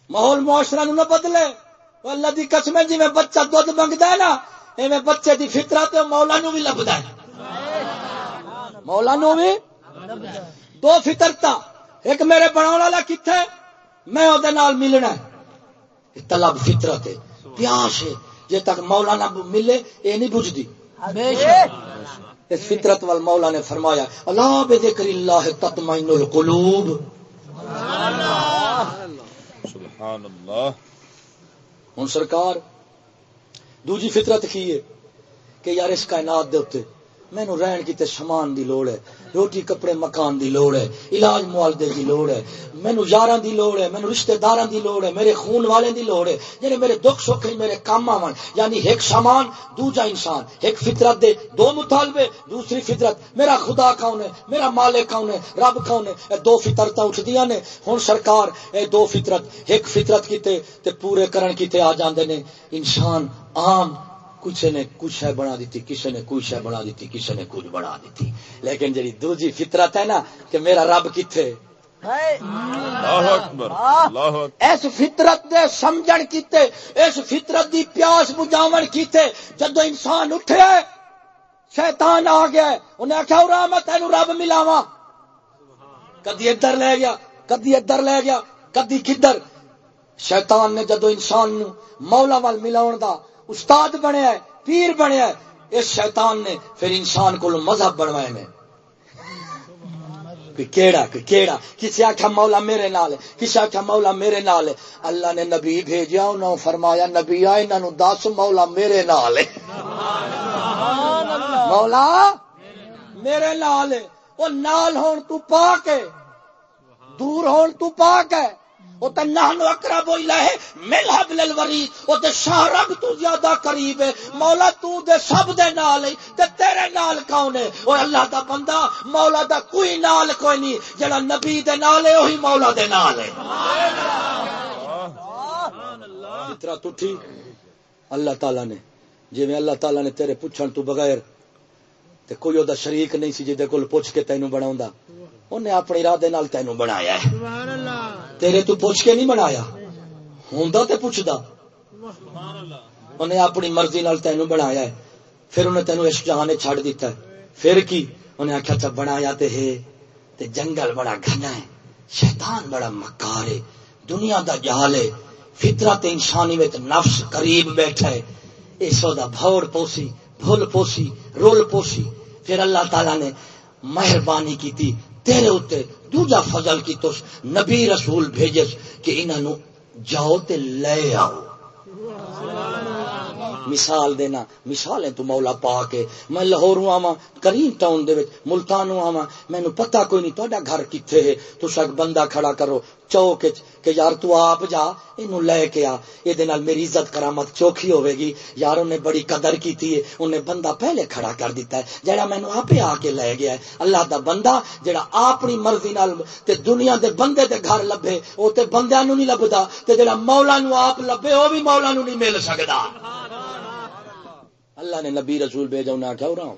ماحول معاشرہ نو نہ بدلے۔ اللہ دی قسم جی میں بچہ دھد منگتا ہے نا ایویں بچے دی فطرت مولا نو بھی لبدا ہے۔ مولا نو بھی دو فطرتا ایک میرے بناؤ والا کتنے میں وہ ملنا ہے۔ طلب فطرت ہے۔ پیاس ہے۔ جی تک مولا نہ ملے یہ نہیں بجتی اس فطرت وال مولا نے فرمایا اللہ بے ذکر اللہ تطمئن القلوب. سبحان اللہ۔ ہوں سرکار دوجی فطرت کی ہے کہ یار اس کائنات دے اتنے مینو رہن کی سامان دی لوڑ ہے، روٹی کپڑے مکان دی لوڑ ہے، علاج معالجے دی لوڑ ہے، مینو یاراں دی لوڑ ہے، مینو رشتہ داراں دی لوڑ ہے، میرے خون والے دی لوڑ ہے جڑے میرے دکھ سکھ میرے کام آون یعنی ایک سامان دوجا انسان، ایک فطرت دے دو مطالبے، دوسری فطرت، میرا خدا کون ہے، میرا مالک کون ہے، رب کون ہے، اے دو فطرتاں اٹھدیاں نے، ہن سرکار اے دو فطرت، ایک فطرت کیتے تے پورے کرن کیتے آ جاندے نے، انسان عام کسی نے کچھ ہے بنا دیتی کسی نے کچھ ہے بنا دیتی کسی نے کچھ بنا دیتی۔ لیکن جی دوجی فطرت ہے نا کہ میرا رب کتنے اس فطرت دے سمجھن کیتے اس فطرت دی پیاس بجاون کیتے جدو انسان اٹھے شیطان آ گیا انہیں آخیا رہا میں تینوں رب ملاوا کدی ادھر لے گیا کدی ادھر لے گیا کدی کدھر۔ شیطان نے جدو انسان نو مولا وال ملاؤ دا استاد بنیا ہے پیر بنیا ہے اس شیطان نے پھر انسان کو مذہب بنوائے نے کیڑا کیڑا؟ کسی آخیا مولا میرے نال کسی آخیا مولا میرے نال اللہ نے نبی بھیجا، انہوں فرمایا، نبی آ انہوں دس مولا میرے نال مولا میرے نال وہ نال ہون تو پا کے دور ہون تو پا کے وہ تو نہنو اقرب الیہ مل حبل الورید وہ تے شہرب تو زیادہ قریب ہے مولا تو دے سب دے نال ہے تے تیرے نال کون ہے؟ او اللہ دا بندہ مولا دا کوئی نال کوئی نہیں جڑا نبی دے نال ہے وہی مولا دے نال ہے۔ اترا اللہ۔ تعالی نے جی اللہ تعالی نے تیرے پوچھن تو بغیر تے کوئی او دا شریک نہیں سی جے کول پوچھ کے تینوں بناوندا انہیں اپنے ارادے نال تینوں بنایا ہے۔ تیرے تو پوچھ کے نہیں بنایا۔ ہوں تو پوچھتا انہیں اپنی مرضی نال تینوں بنایا ہے۔ پھر انہیں تینوں اس جہانے چھڑ دیتا ہے۔ پھر کی؟ انہیں آخیا اچھا بنایا تے ہے۔ تے جنگل بڑا گھنا ہے۔ شیطان بڑا مکار ہے۔ دنیا دا جہال ہے۔ فطرت انسانی میں نفس قریب بیٹھا ہے۔ اس دا بھوڑ پوسی، بھول پوسی، رول پوسی۔ پھر اللہ تعالی نے مہربانی کی تھی تیرے اتنے دوجا فضل کی تو نبی رسول بھیجس کہ انہوں جاؤ تے لے آؤ۔ مثال دینا، مثالیں تو مولا پا کے میں لاہوروں آواں، کریم ٹاؤن دے وچ ملتانوں آواں۔ مینوں پتہ کوئی نہیں تہاڈا گھر کتھے ہے۔ تساں ایک بندہ کھڑا کرو، چوک کہ یار تو آپ جا اینو لے کے آ۔ اے نال میری عزت کرامت چوکھی ہوے گی یار انہیں بڑی قدر کیتی ہے، انہیں بندہ پہلے کھڑا کر دیتا ہے۔ جڑا مینوں آپے آ کے لے گیا ہے۔ اللہ دا بندہ جڑا اپنی مرضی نال تے دنیا دے بندے دے گھر لبے او تے بندیاں نو نہیں لبدا تے جڑا مولا نو آپ لبے او بھی مولا نو نہیں مل سکدا۔ اللہ نے نبی رسول بھیجا انہیں آخیا رہا ہوں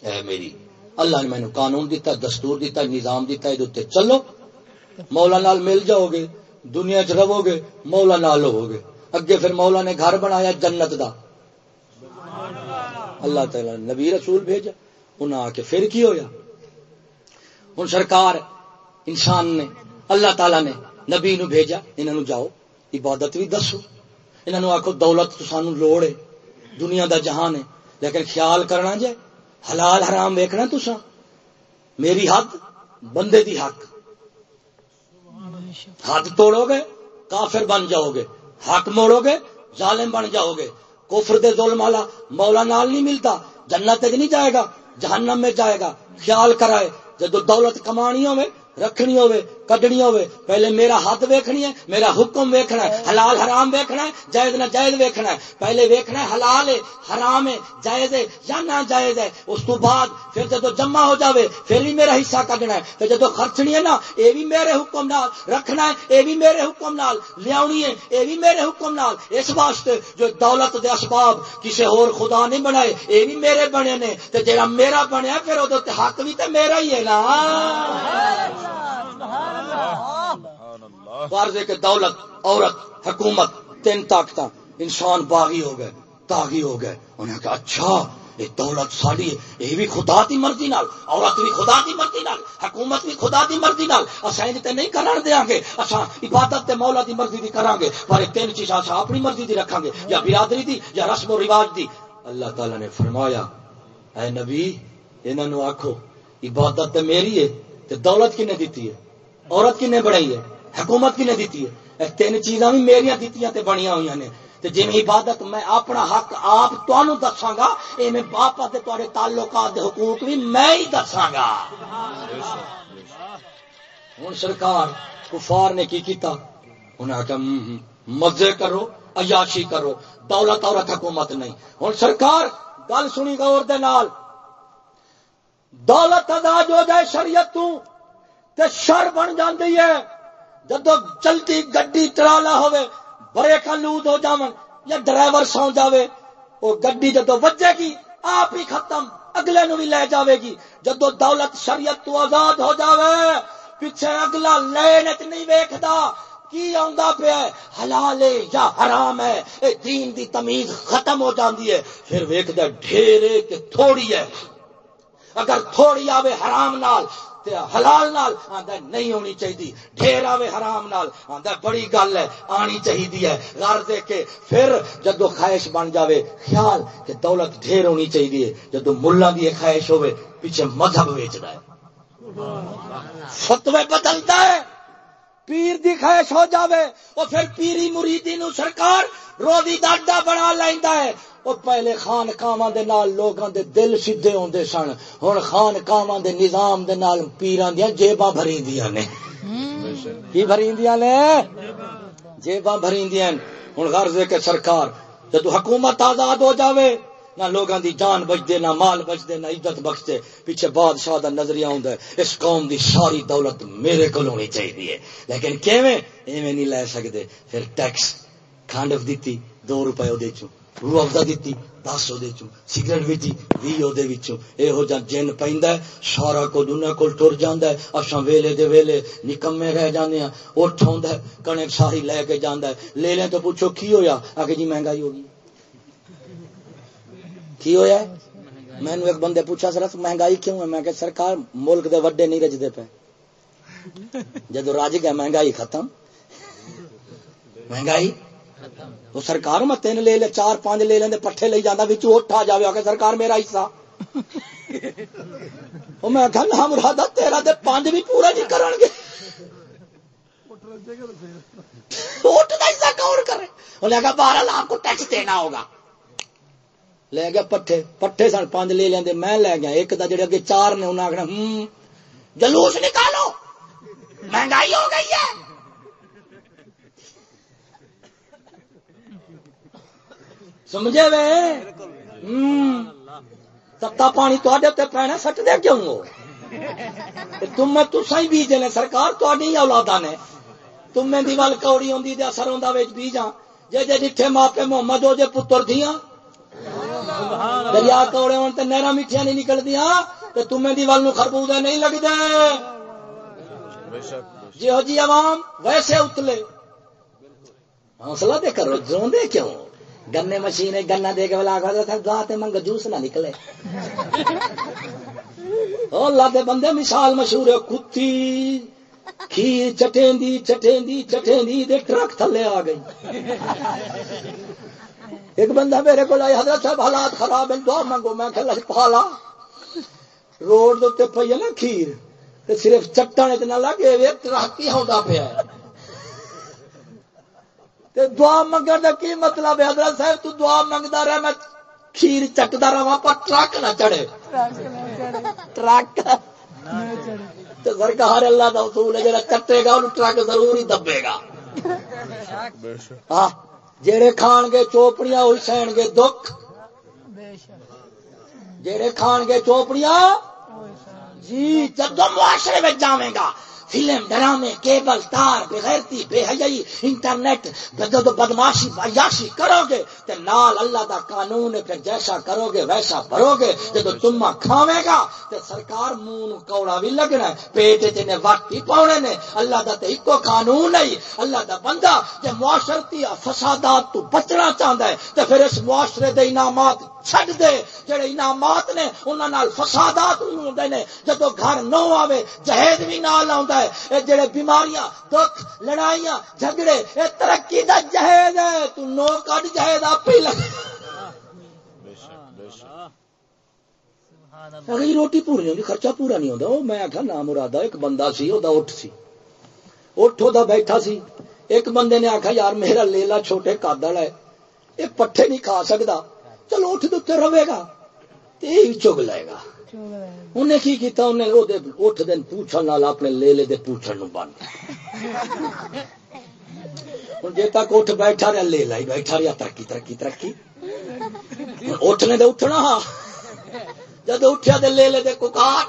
اے میری اللہ نے مینو قانون دیتا دستور دیتا نظام دیتا یہ چلو۔ مولا نال مل جاؤ گے دنیا چ رہو گے مولا نال ہو گے اگے پھر مولا نے گھر بنایا جنت دا۔ اللہ تعالی نبی رسول بھیجا۔ انہیں آ کے پھر کی ہویا؟ ہوں سرکار انسان نے اللہ تعالی نے نبی نو بھیجا انہوں جاؤ عبادت بھی دسو۔ انہوں آخو دولت تو سانو لوڑ ہے، دنیا دا جہان ہے، لیکن خیال کرنا جائے حلال حرام ویکنا تسا میری حد بندے دی حق۔ حد توڑو گے، کافر بن جاؤ گے۔ حق موڑو گے، ظالم بن جاؤ گے۔ کفر دے ظلم والا مولا نال نہیں ملتا، جنت نہیں جائے گا، جہنم میں جائے گا۔ خیال کرائے، جدو دولت کمانی ہوئے رکھنی ہوے کڈنی ہوے۔ پہلے میرا ہاتھ ویکھنی ہے، میرا حکم ویکھنا ہے۔ حلال حرام ویکھنا ہے، جائز نہ جائز ویکھنا ہے۔ پہلے ویکھنا ہے حلال ہے، حرام ہے، جائز ہے یا نہ جائز ہے۔ اس تو بعد پھر جدو جمع ہو جاوے، پھر بھی میرا حصہ کڈنا ہے۔ پھر جدو خرچنی ہے نا، اے بھی میرے حکم نال رکھنا ہے، اے بھی میرے حکم نال لیاونی ہے، اے بھی میرے حکم نال۔ اس واسطے جو دولت دے اسباب کسی اور خدا نہیں بنائے، اے بھی میرے بنے نے۔ تے جڑا میرا بنیا پھر او تے حق بھی تے میرا ہی ہے نا۔ ہے کہ دولت، عورت، حکومت، تین طاقت انسان باغی ہو گئے، تاغی ہو گئے۔ انہیں کہا اچھا یہ دولت ساری ہے، یہ بھی خدا کی مرضی نال، عورت بھی خدا کی مرضی نال، حکومت بھی خدا کی مرضی نال۔ اصا تے نہیں کرن دیا گے اصا عبادت تے مولا دی مرضی دی کران گے، پر تین چیزاں اصا اپنی مرضی دی رکھاں گے، یا برادری دی، یا رسم و رواج دی۔ اللہ تعالی نے فرمایا، اے نبی انہوں آخو عبادت تے میری ہے تے دولت کنے دیتی ہے؟ عورت کنے بڑھائی ہے، حکومت کنے دیتی ہے۔ تین چیزاں بھی میری دیتی تے بڑیاں ہوئی نے۔ جی عبادت، میں اپنا حق آپ تمہوں دساں گا یہ میں باپا تے تے تعلقات دے حقوق بھی میں ہی دساں گا۔ ہوں سرکار کفار نے کی کیتا؟ انہیں آخیا مزے کرو، عیاشی کرو، دولت عورت حکومت نہیں۔ ہوں سرکار گل سنی گور دے نال، دولت ادا ہو جائے شریعت تو تے شر بن جاندی ہے۔ جدو چلتی گڈی ٹرالا ہوئے بریک لود ہو جاون یا ڈرائیور سو جاوے وہ گڈی جدو بجے گی، آپ ہی ختم، اگلے نو بھی لے جاوے گی۔ جدو دولت شریعت تو آزاد ہو جاوے، پیچھے اگلا لین نہیں ویکھدا، کی آندا پیا ہے؟ حلال ہے یا حرام ہے؟ اے دین دی تمیز ختم ہو جاندی ہے۔ پھر ویکھدا ڈھیرے کہ تھوڑی ہے۔ اگر تھوڑی آوے حرام نال حلال نال آندا نہیں ہونی چاہیے ڈھیر آوے حرام نال آندا بڑی گل ہے آنی چاہیے غرض دے کے پھر جدو خواہش بن جاوے خیال کہ دولت ڈھیر ہونی چاہیے جدو ملا دی خواہش ہوے پیچھے مذہب ویچنا ہے۔ فتوے بدلتا ہے۔ پیر دی خواہش ہو جاوے وہ پھر پیری مریدی نو سرکار روزی ڈاڈا بنا لیندا ہے۔ وہ پہلے خان کاواں دے نال لوگاں دے دل سیدھے ہوندے سن۔ ہن خان کاواں دے نظام دے نال پیراں دیاں جیباں بھریندیاں نے۔ کی بھریندیاں نے؟ جیباں بھریندیاں ہن غرض ہے کہ سرکار جدو حکومت آزاد ہو جاوے نہ لوگاں دی جان بچدے، نہ مال بچدے، نہ عزت بخشدے۔ پیچھے بادشاہ دا نظریہ ہوندا ہے، اس قوم دی ساری دولت میرے کول ہونی چاہیے لیکن کیویں؟ ایویں نہیں لے سکدے۔ پھر ٹیکس کھانڈ دتی، دو روپے دے چوں۔ روح افزا دیتی دس وہ سگریٹ بھی بھی وہ جا جن پہ سارا کو دنیا کو ٹر جانا ہے۔ اصا ویلے دے ویلے نکمے رہ جانے ہیں اٹھ آ کنک ساری لے کے جانا ہے۔ لے لیں تو پوچھو کی ہویا؟ آ جی مہنگائی ہوگی کی ہویا ہے؟ میں نے ایک بندے پوچھا، سر مہنگائی کیوں ہے؟ میں کہ سرکار، ملک دے وڈے نہیں رجدے پہ جدو رج گیا مہنگائی ختم۔ مہنگائی؟ تو سرکار میں تین لے لے، چار، پانچ لے لیں پٹھے لے جانا بچ اٹھ آ جائے آ سرکار، میرا حصہ۔ <laughs> میں مراد تیرا دے پانچ بھی پورا نہیں کرن گے۔ <laughs> ووٹ کا حصہ کون کرے؟ کہا کو ٹیکس دینا ہوگا۔ لے گیا پٹھے پٹھے سن پانچ لے لیندے میں لے گیا ایک دا جڑے اگے چار نے انہیں آخنا ہوں جلوس نکالو مہنگائی ہو گئی ہے سمجھے وے ہوں ستا پانی تے پینا سٹ دے کیوں ہو تم تسا ہی بیجے نے سرکار تھی اولادا نے تمہیں دیوال کوڑی ہوندی تے اثر ہوندا وچ بیجاں جے جے جتھے ماپے محمد ہو جے پتر دیاں دریا کوڑے ہون تے نہراں میٹھیاں نہیں نکلدیاں تے تمہیں دیوال نو خربوزے نہیں لگدے۔ بے شک جی عوام ویسے اتلے۔ حوصلہ دے کرو روندے کیوں؟ گنے مشین گنا دے کے بلا کر گاہ تے منگ جوس نہ نکلے۔ او اللہ دے بندے مثال مشہور ہے کتی۔ کھیر چٹیں دی چٹیں دی چٹیں دی دے ٹرک تھلے آ گئی۔ ایک بندہ میرے کو آئی حضرت صاحب حالات خراب ہیں دعا منگو میں کہ پالا۔ روڈ دے پی ہے نا کھیر تے صرف چٹان اتنا لگے وے ٹرک ہی ہوندا پیا تے دعا منگن دا کی مطلب ہے؟ حضرت صاحب تو دعا منگدا رہ میں کھیر چٹدا رہا پر ٹرک نہ چڑھے۔ ٹرک تو سرکار اللہ دا اصول ہے جڑا چٹے گا انہوں ٹرک ضرور ہی دبے گا۔ بے شک۔ ہاں۔ جڑے کھان گے چوپڑیاں وہی سہن گے دکھ۔ جڑے کھان گے چوپڑیاں جی جب معاشرے میں جاویں گا فلم ڈرامے، کیبل، تار، بغیرتی، بے حیائی، انٹرنیٹ جب بدماشی عیاشی کرو گے تے نال اللہ دا قانون ہے پھر جیسا کرو گے ویسا بھرو گے جب تم کھاوے گا تے سرکار منہ کوڑا بھی لگنا ہے پیٹ چ نے وقت ہی پاؤنے نے، اللہ دا تے اکو قانون ہے، اللہ دا بندہ جے معاشرتی فسادات تو بچنا چاہندا ہے، تے پھر اس معاشرے دے انعامات چھڈ دے۔ جڑے انعامات نے انہاں نال فسادات ہوندے نے جدو گھر نو آوے جہیز بھی نال آوندا ہے۔ اے جڑے بیماریاں دکھ لڑائیاں جھگڑے اے ترقی دا جہیز ہے۔ تو نو کڈ جہیز آپ ہی لگ بے شک بے شک اگلی روٹی پوری نہیں ہوندی خرچہ پورا نہیں ہوندا۔ او میں آکھا نام مرادا ایک بندہ سی دا اٹھ سی۔ اٹھ دا بیٹھا سی۔ ایک بندے نے آکھا یار میرا لیلا چھوٹے والا ہے یہ پٹھے نہیں کھا سکدا۔ چلو اٹھ دے رہے گا تے چگ لے گا۔ انہیں کی کیتا؟ انہیں او دے اٹھ دن پوچھن نال اپنے لیلے دے پوچھن نو بن ہن جے تک اٹھ بیٹھا رہا، لے لائی بیٹھا رہا، ترقی ترقی ترقی۔ ہن اٹھنے دے اٹھنا۔ ہا جد اٹھیا دے لیلے دے ککار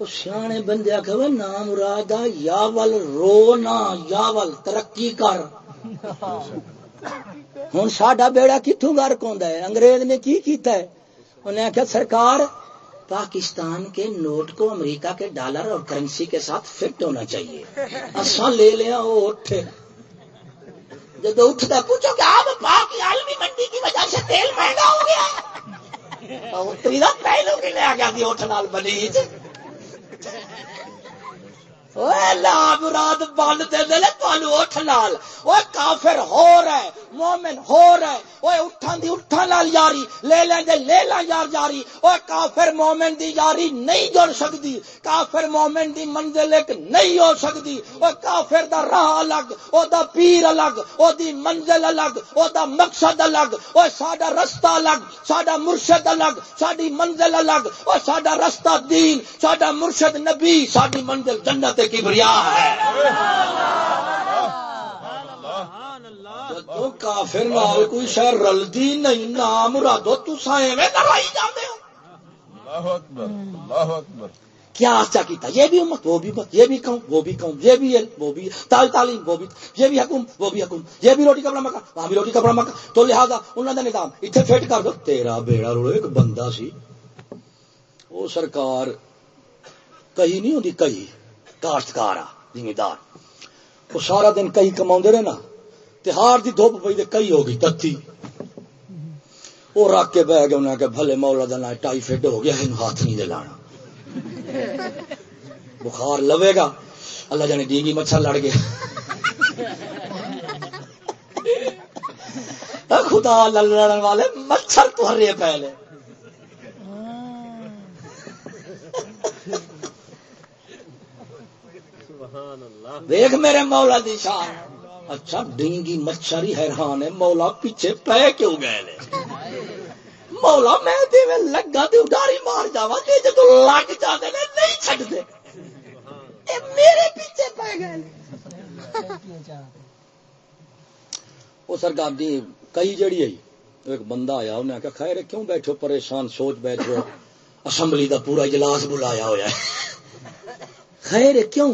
وہ سیانے بندے آخر نام مراد یا ول رو نہ یا ول ترقی کر۔ ہوں ساڈا بیڑا کتوں گرک ہوندا ہے؟ انگریز نے کی کیتا ہے؟ انہیں آخیا سرکار، پاکستان کے نوٹ کو امریکہ کے ڈالر اور کرنسی کے ساتھ فٹ ہونا چاہیے۔ اصا لے لیا، وہ اٹھ جب اٹھتا، پوچھو کہ آپ پاک عالمی منڈی کی وجہ سے تیل مہنگا ہو گیا۔ پہلو کے لے آ گیا اٹھ نال بنی جی <laughs> جی بلیج مراد بند دے دے تمہوں اٹھ لال وہ کافر ہو رہا ہے، مومن ہو رہا ہے۔ وہ اٹھان دی اٹھان لال یاری، لے لیں دے لے لا یار یاری۔ وہ کافر مومن دی یاری نہیں جڑ سکتی کافر مومن دی منزل ایک نہیں ہو سکتی وہ کافر دا راہ الگ، او دا پیر الگ، او دی منزل الگ، او دا مقصد الگ۔ او ساڈا رستہ الگ، ساڈا مرشد الگ، ساڈی منزل الگ۔ او ساڈا رستہ دین، ساڈا مرشد نبی، ساڈی منزل جنت کبریا ہے۔ کافر نال کوئی شہر رلدی نہیں نام تسا ایویں لڑائی جاندے ہو۔ اللہ اکبر اللہ اکبر۔ کیا اچھا کیتا؟ یہ بھی امت وہ بھی امت یہ بھی قوم وہ بھی قوم یہ بھی وہ بھی تال تعلیم وہ بھی یہ بھی حکم وہ بھی حکم یہ بھی روٹی کپڑا مکا وہاں بھی روٹی کپڑا مکا۔ تو لہذا انہوں کا نظام اتنے فٹ کر دو۔ تیرا بیڑا رو ایک بندہ سی۔ وہ سرکار کئی نہیں ہوتی کئی کاشتکار آ زمیندار۔ وہ سارا دن کئی کما رہے نا تہار دی دھوپ پی تے کئی ہو گئی، تتی۔ وہ رکھ کے بہ گئے انہیں کہ بھلے مولا دا نہ ٹائیفائڈ ہو گیا یہ ہاتھ نہیں دے لانا۔ بخار لوے گا، اللہ جانے ڈینگی مچھر لڑ گیا خدا لڑن والے مچھر تو ہرے پہلے دیکھ میرے مولا دی شان۔ اچھا ڈینگی مچھری حیران ہے۔ مولا پیچھے پہ کیوں گئے نے مولا میں تے میں لگا تے اڈاری مار جاوا تے جے تو لگ جاندے نے نہیں چھڈ دے۔ اے میرے پیچھے پہ گئے نے وہ سرکار دی کئی جڑی آئی ایک بندہ آیا انہیں آخیا خیر ہے، کیوں بیٹھو پریشان سوچ بیٹھو اسمبلی دا پورا اجلاس بلایا ہوا ہے۔ خیر ہے، کیوں؟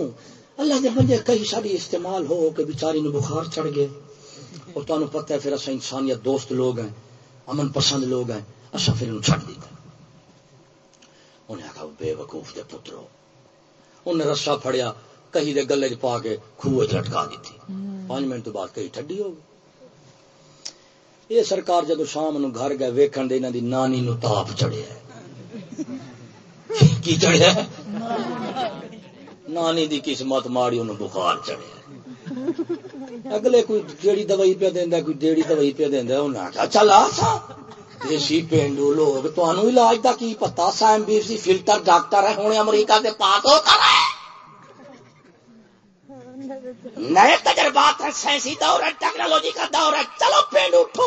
اللہ دے بندے کئی ساری استعمال ہو کہ بیچاری نو بخار چڑھ گئے۔ اور تمہیں پتہ ہے پھر اصا انسانیت دوست لوگ ہیں، امن پسند لوگ ہیں اصا پھر انہوں چھڈ دیتا انہیں آخا بے وقوف دے پترو، انہیں رسا پھڑیا کہیں دے گلے پا کے خوہ لٹکا دیتی۔ پانچ منٹ تو بعد کہیں ٹھڈی ہو گئی۔ یہ سرکار جدو شام نو گھر گئے، ویکھن دے انہاں دی نانی نو تاپ چڑھیا کی چڑھیا نانی دی قسمت ماڑی انہوں بخار چڑھیا اگلے کوئی جیڑی دوائی پہ دیندا کوئی ڈیڑی دوائی پہ دیندا انہاں آکھیا چل آ سا۔ دیسی پینڈو لوگ، تانوں علاج دا کی پتہ سائم بی سی فلٹر ڈاکٹر ہے ہن امریکہ دے پاس ہو کر ہے نئے تجربات ہیں سائنسی دور ہے، ٹیکنالوجی کا دور ہے۔ چلو پینڈ اٹھو۔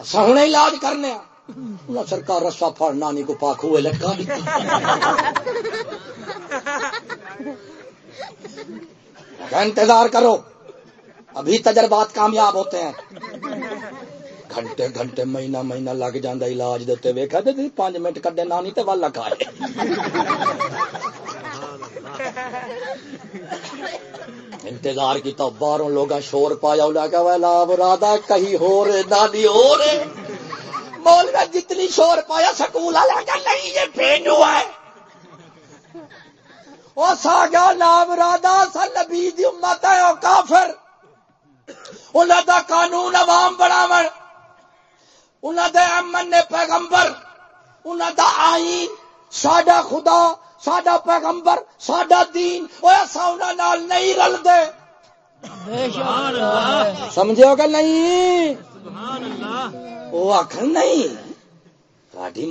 اصا ہوں علاج کرنے انہیں سرکار رسا پھڑ نانی کو پاک ہوئے لٹکا دیتا انتظار کرو۔ ابھی تجربات کامیاب ہوتے ہیں۔ گھنٹے گھنٹے مہینہ مہینہ لگ جاندہ علاج دیتے ویکھا دے پانچ منٹ کڈے نانی تے والا کھائے انتظار کیتا، باہروں لوگا شور پایا انہیں کہا، ویلا برادا کہیں ہو رہے نانی ہو رہے۔ مولوی جتنی شور پایا، سکول والا نہیں، یہ پینڈو ہے۔ ساگا نام رادا سا نبی دی امت ہے او کافر۔ انہاں دا قانون عوام بناون۔ انہاں دے امن نے پیغمبر انہاں دا آئین۔ ساڈا خدا ساڈا پیغمبر ساڈا دین۔ او اسا انہاں نال نہیں رل دے سمجھو کہ نہیں؟ وہ آخر نہیں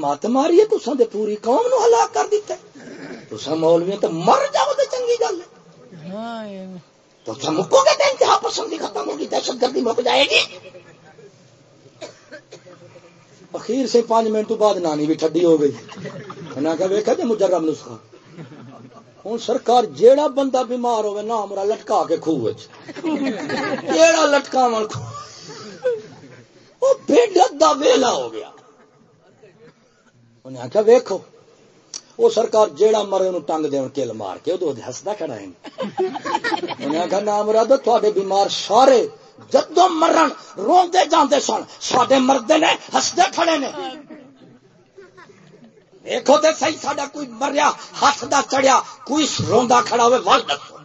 مت ماری ہے تساں تے پوری قوم نو ہلاک کر دیتا تساں مولوی تو مر جاؤ تے چنگی گل ہے۔ تو تم مکو گے تو انتہا پسندی ختم ہوگی دہشت گردی مک جائے گی۔ اخیر سے پانچ منٹ تو بعد نانی بھی ٹھڈی ہو گئی۔ انہاں کہا ویکھا جی مجرم نسخہ۔ ہوں سرکار جیڑا بندہ بیمار ہوئے نا مرا لٹکا کے خوہ جیڑا لٹکا من وہ بھیڈ دا ویلا ہو گیا۔ انہیں آخیا ویکھو۔ وہ سرکار جیڑا مرے انہوں ٹنگ دے کل مار کے وہ ہسدا کھڑا ہے انہیں آخیا نام مراد تھوڑے بیمار سارے جدو مرن روندے جاندے سن ساڈے مردے نے ہسدے کھڑے نے دیکھو تے صحیح ساڈا کوئی مریا ہسدا چڑھیا کوئی روندا کھڑا ہوئے ول دسو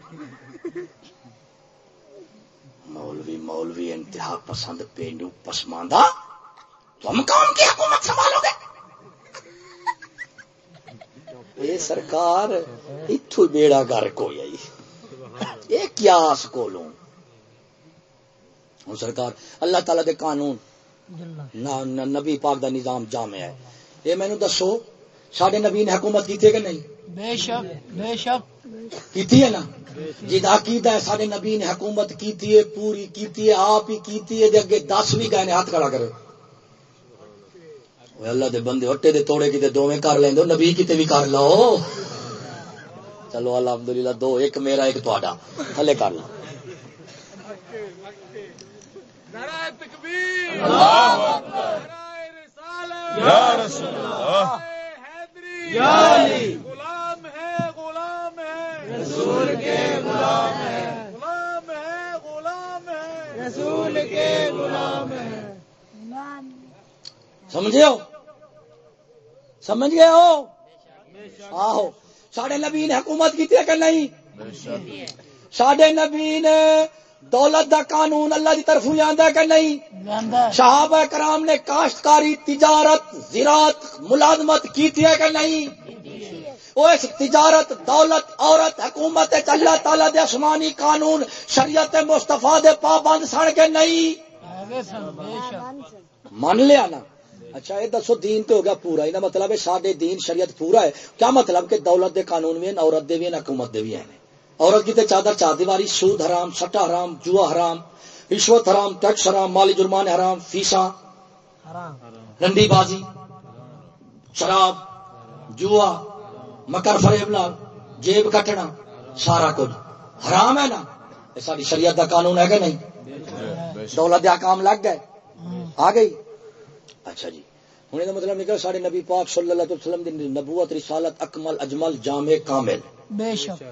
مولوی مولوی انتہا پسند پینڈو پسماندہ تم کون کی حکومت سنبھالو گے اے سرکار اتو بیڑا گر کوئی آئی۔ اے کیاس کو لوں ہوں سرکار اللہ تعالی دے قانون۔ نبی پاک دا نظام جامع ہے۔ اے مینو دسو سڈے نبی نے حکومت کی کہ نہیں؟ بے شک بے شک۔ کیتی ہے نا؟ جدا عقیدہ ہے سارے نبی نے حکومت کیتی ہے پوری کیتی ہے آپ ہی کیتی ہے دے اگے دس بھی گئے نے ہاتھ کھڑا کرے اللہ دے بندے ہٹے دے توڑے کیتے دوویں کر لیندے ہو، نبی کیتے بھی کر لو چلو الحمدللہ دو ایک میرا ایک تہاڈا تھلے کر لو نعرہ تکبیر نعرہ رسالت یا رسول اللہ حیدری یا علی غلام ہے غلام ہے رسول کے غلام ہے غلام ہے غلام ہے رسول کے غلام ہے سمجھے ہو؟ سمجھ گئے ہو؟ آہو ساڈے نبی نے حکومت کی کہ نہیں؟ ساڈے نبی نے دولت دا قانون اللہ دی طرف آندا کہ نہیں؟ صحابہ کرام نے کاشتکاری تجارت زراعت ملازمت کی ہے کہ نہیں؟ وہ اس تجارت دولت عورت حکومت اللہ تعالی دے آسمانی قانون شریعت مصطفیٰ دے پابند سن کے نہیں؟ مان لیا نا۔ اچھا یہ دسو دین تو ہو گیا پورا۔ یہ مطلب ہے سارے دین شریعت پورا ہے۔ کیا مطلب کہ دولت دے قانون بھی ہیں عورت دے بھی ہیں حکومت دے بھی ہیں؟ عورت کی تے چادر چار دیواری سود حرام سٹا حرام جوا حرام رشوت حرام ٹیکس حرام مالی جرمانے حرام فیساں رنڈی بازی شراب جوا مکر فریب نال جیب کٹنا سارا کچھ۔ حرام ہے نا؟ ساری شریعت کا قانون ہے کہ نہیں؟ دولت دیا کام لگ گئے۔ آ گئی۔ اچھا جی۔ ہوں یہ مطلب نکل سارے نبی پاک صلی اللہ علیہ وسلم دی نبوت رسالت اکمل اجمل جامع کامل۔ بے شک۔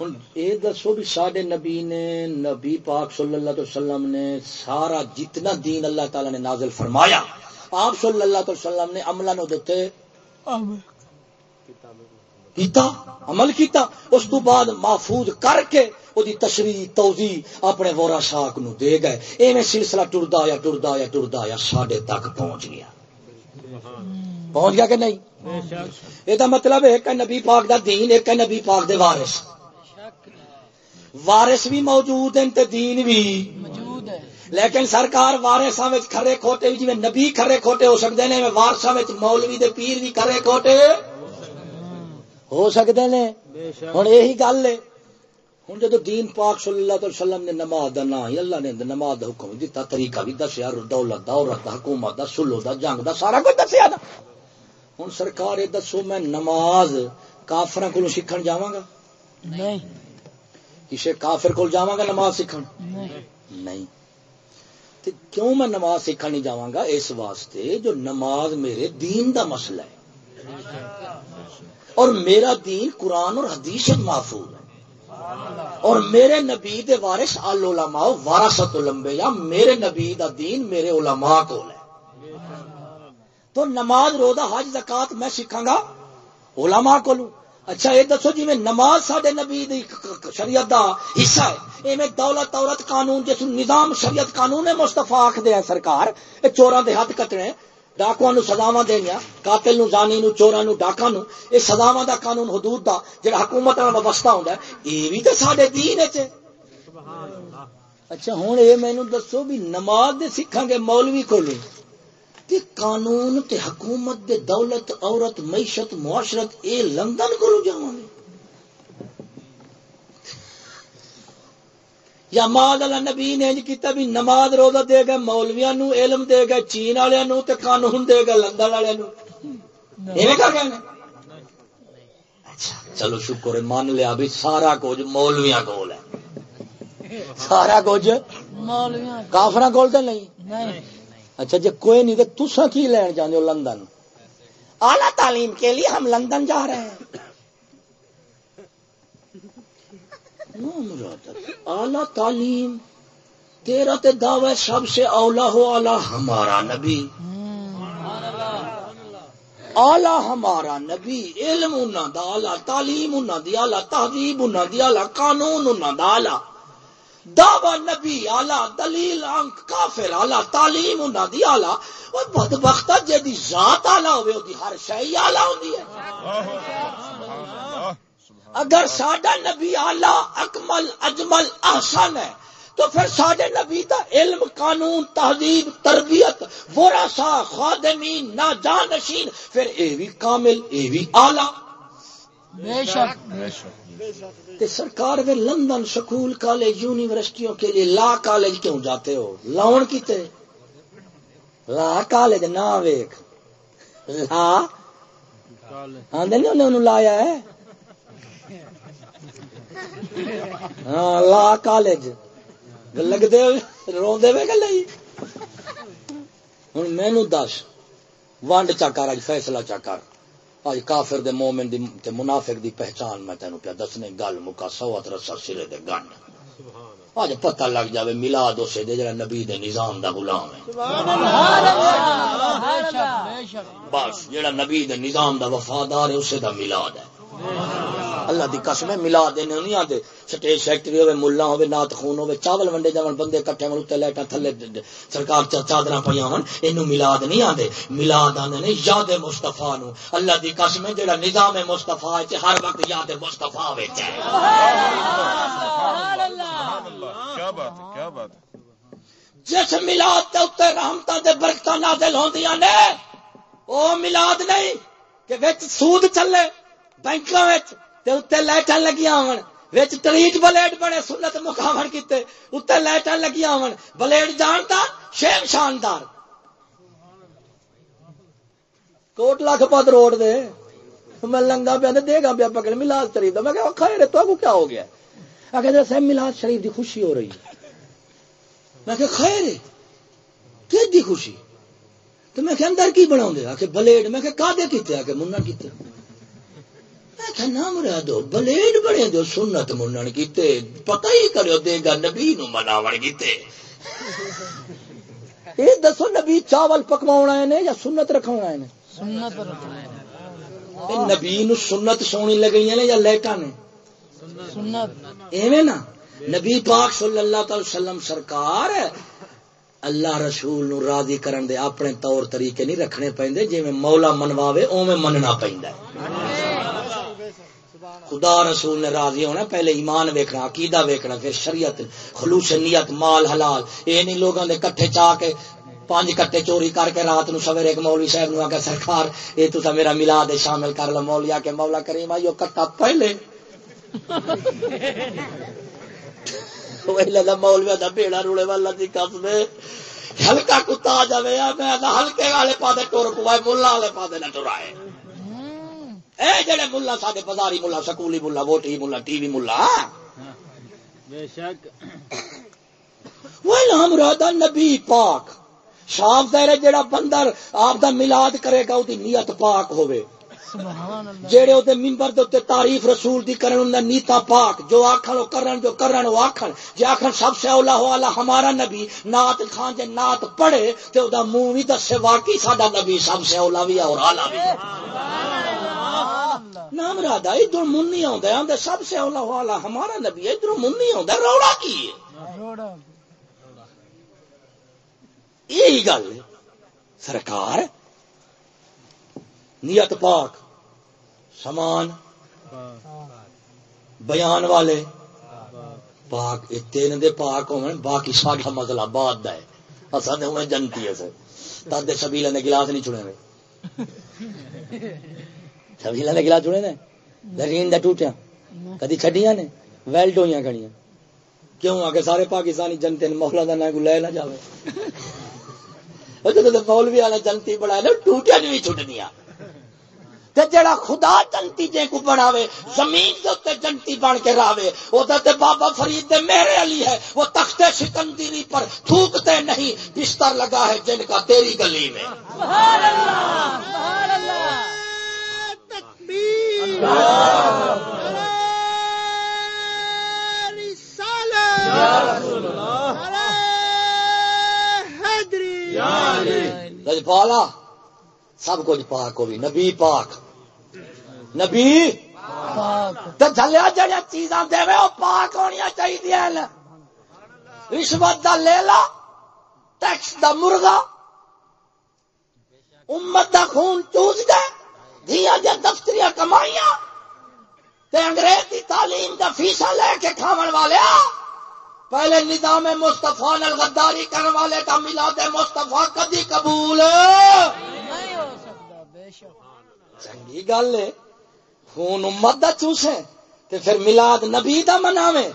ہوں یہ دسو بھی سڈے نبی نے نبی پاک صلی اللہ علیہ وسلم نے سارا جتنا دین اللہ تعالی نے نازل فرمایا آپ صلی اللہ علیہ وسلم نے عملہ نو دیتے کیتا؟ عمل کیتا۔ اس تو بعد محفوظ کر کے وہ تشریح توضیح اپنے وورا شاک نو دے گئے ایویں سلسلہ ٹردا یا ٹردا یا ٹردا یا ساڈے تک پہنچ گیا پہنچ گیا کہ نہیں یہ مطلب ہے نبی پاک دا دین ایک ہے نبی پاک دے وارث وارث بھی موجود ہیں تے دین بھی موجود ہے لیکن سرکار وارثاں وچ کھرے کھوٹے جی نبی کھرے کھوٹے ہو سکتے ہیں وارثاں وچ مولوی دے پیر بھی کھرے کھوٹے ہو سکتے ہیں ہوں یہی گل ہے ہوں جدو دین پاک صلی اللہ علیہ وسلم نے نماز دا نا ہی اللہ نے نماز دا حکم دیتا طریقہ بھی دسیا دولت دا عورت دا حکومت دا سلو دا جنگ دا سارا کچھ دسیا نا ہوں سرکار یہ دسو میں نماز کافر کو سیکھن جاواں گا؟ نہیں۔ کسی کافر کو جاواں گا نماز سیکھن؟ نہیں۔ تے کیوں میں نماز سیکھن نہیں جاواں گا؟ اس واسطے جو نماز میرے دین دا مسئلہ ہے۔ اور میرا دین قرآن اور حدیث محفوظ اور میرے نبی دے وارث العلماء وارثت الانبیاء میرے نبی دا دین میرے علماء کو ہے۔ تو نماز روزہ حج زکات میں سیکھاں گا علماء کو لوں اچھا یہ دسو جی میں نماز سڈے نبی دی شریعت دا حصہ ہے۔ ایویں دولت عورت قانون جس نظام شریعت قانون ہے مستفا آخد ہے سرکار یہ چوراں دے ہاتھ کٹنے۔ ڈاکواں نو سزاواں دینیا قاتل نو زانی نو چوراں نو ڈاکاں نو یہ سزاواں دا قانون حدود دا جڑا حکومت نال وابستہ ہوندا ہے یہ بھی تے ساڈے دین وچ ہے اچھا ہن اے مینوں دسو بھی نماز دے سکھاں گے مولوی کولوں تے قانون تے حکومت دے دولت عورت معیشت معاشرت اے لندن کو جاواں گے یا ماد اللہ نبی نے انج کیتا بھی نماز روزہ دے گئے مولویاں نو علم دے گئے چین والے نو تے قانون دے گئے لندن والے نو۔ ایویں کر گئے اچھا چلو شکر ہے مان لیا بھی سارا کچھ مولویاں کول ہے۔ سارا کچھ مولویاں۔ کافراں کول تے نہیں؟ اچھا جی کوئی نہیں تو تسا کی لین جانے ہو لندن؟ اعلی تعلیم کے لیے ہم لندن جا رہے ہیں۔ اعلی تعلیم، تیرا تے دعوی سب سے اولا ہو، اعلی ہمارا نبی۔ اعلی ہمارا نبی، علم انہاں دا، اعلی تعلیم انہاں دی، اعلی تہذیب انہاں دی، اعلی قانون انہاں دا، اعلی دعوی نبی آلہ دلیل، انک کافر آلہ تعلیم انہاں دی آلہ وہ بدبخت جدی ذات آلہ ہوئے ہوتی ہر شئی آلہ ہوتی ہے۔ اگر ساڈا نبی آلہ اکمل اجمل احسن ہے تو پھر ساڈے نبی دا علم قانون تہذیب تربیت ورثہ خادمین نا جانشین پھر اے بھی کامل اے بھی آلہ بے شک۔ تے سرکار میں لندن سکول کالج یونیورسٹیوں کے لیے لا کالج کیوں جاتے ہو؟ لاؤن کیتے؟ لا کالج نہ ویک لا؟ نہیں انہیں انہوں لایا ہے؟ ہاں لا کالج۔ لگتے روندے وے گل ہوں مینو دس ونڈ چکر اج فیصلہ چکر اج کافر دے مومن دی تے منافق دی پہچان میں تینوں پیا دسنے گل مکا سوت رسا سرے دے گنڈ اج پتہ لگ جاوے میلاد اسے دے جڑا نبی دے نظام دا غلام ہے۔ بے شک بس جڑا نبی دے نظام دا وفادار ہے اسے دا میلاد ہے۔ اللہ دی قسم ہے، ملا دینے نہیں آتے سٹیج سیکٹری ہوے ملا ہوے نات خون ہوے چاول ونڈے جاون، بندے کٹھے ون تے لیٹا تھلے سرکار چادراں پیاں ون اینو میلاد نہیں آندے میلاد آندے نے یاد مصطفی نو۔ اللہ دی قسم ہے، جڑا نظام مصطفی وچ ہر وقت یاد مصطفی وچ ہے۔ سبحان اللہ سبحان اللہ کیا بات ہے کیا بات ہے جس میلاد تے اوتے رحمتاں تے برکتاں نازل ہوندیاں نے، او میلاد نہیں کہ وچ سود چلے۔ بینکاں وچ تے اوتے لائٹاں لگیاں ہون، وچ ٹریٹ بلیڈ بڑے سنت مقامن کیتے اتنے لائٹاں لگیاں ہون۔ بلیڈ جانتا، شیم شاندار۔ کوٹ لاکھ پت روڈ دے۔ میں لنگا پیا دے گا پیا پکڑ، ملاد شریف دا۔ میں کہ خیر تو کو کیا ہو گیا؟ آ کہ سر ملاد شریف دی خوشی ہو رہی ہے۔ میں کہ خیر کہ دی خوشی؟ تو میں کہ اندر کی بنا دے آ کہ بلیڈ۔ میں کہ کا دے کیتے؟ آ کہ منا کیتے؟ بلیڈ بڑے دو سنت منن کیتے پتہ ہی کرو دے گا نبی نو مناون کیتے۔ دسو نبی چاول ہے نے یا سنت ہے نے؟ سنت ہے نبی نو سنت سونی لگئی نے یا لیٹا نے؟ سنت۔ ایویں نا نبی پاک صلی اللہ تعالی وسلم سرکار اللہ رسول نو راضی کرن دے اپنے طور طریقے نہیں رکھنے پیندے جویں مولا منواوے اوویں مننا پیندا ہے۔ خدا رسول نے راضی ہونا پہلے ایمان ویکھنا، عقیدہ ویکھنا، پھر شریعت، خلوص نیت، مال، حلال۔ اے نہیں لوگاں دے کٹھے چا کے پانچ کٹے چوری کر کے رات نو سویرے ایک مولوی صاحب نو آگے سرکار اے تو میرا میلاد ہے، شامل کر لو مولیا کے مولا کریم، آئیو کٹا پہلے. <laughs> وہی مولویا دا بیڑا روڑے والا دی قسم ہلکا کتا آ جائے میں ہلکے والے پادے ٹور پوائے، ملا والے پادے نہ ٹرائے۔ اے جڑے ملا ساڈے بازاری ملا سکولی ملا ووٹی ملا ٹی وی ملا۔ بے شک۔ وہ نام رادا نبی پاک۔ شاف ظاہر ہے جڑا بندر آپ دا میلاد کرے گا اودی نیت پاک ہوے جڑے اودے منبر دے اوتے تعریف رسول دی کرن اندا نیتا پاک جو آکھن او کرن جو کرن او آکھن۔ جے آکھن سب سے اولا ہو اللہ ہمارا نبی نعت خان جے نعت پڑھے تے اودا منہ وی دسے واقعی ساڈا نبی سب سے اولا وی ہے اور اعلی وی ہے۔ نام رادا ادھر من نہیں آندا سب سے اولا ہو اللہ ہمارا نبی ادھر من نہیں آندا روڑا کی ہے؟ یہی گل سرکار نیت پاک، سمان، بیان والے۔ پاک تین دے پاک ہو باقی ساڈا مسئلہ بعد دا ہے۔ اصل ہوں جنتی ہے سر۔ تد سبیلا نے گلاس نہیں چنے سبیلا نے گلاس چنے نے؟ لرین دا ٹوٹیا کدی چھڈیاں نے؟ ویلٹ ہوئی کھڑیاں۔ کیوں؟ آ کے سارے پاکستانی جنتے نے مولا دا نہ کو لے نہ جاوے۔ جب مولوی والے جنتی بنا لو ٹوٹیا نہیں چھٹنیا تے جڑا خدا جنتی جے کو بناوے زمین دے اوتے جنتی بن کے راوے او تے بابا فرید دے میرے علی ہے وہ تخت سکندری پر تھوکتے نہیں بستر لگا ہے جن کا تیری گلی میں سبحان اللہ سبحان اللہ تکبیر رج پالا سب کچھ پاک ہوگی نبی پاک نبی! جھلیا جڑیا چیزاں دے وہ پاک ہونیا چاہیے رشوت دا لیلا ٹیکس دا مرغا امت دا خون چوس دے دیا دیا دفتریاں کمائیاں تے انگریز دی تعلیم دا فیسا لے کے کھاون والے۔ پہلے نظام مستفا نال غداری کرنے والے کا میلاد مستفا کدی قبول؟ چنگی گل ہے۔ خون امت دا چوسے تے پھر میلاد نبی دا مناوے۔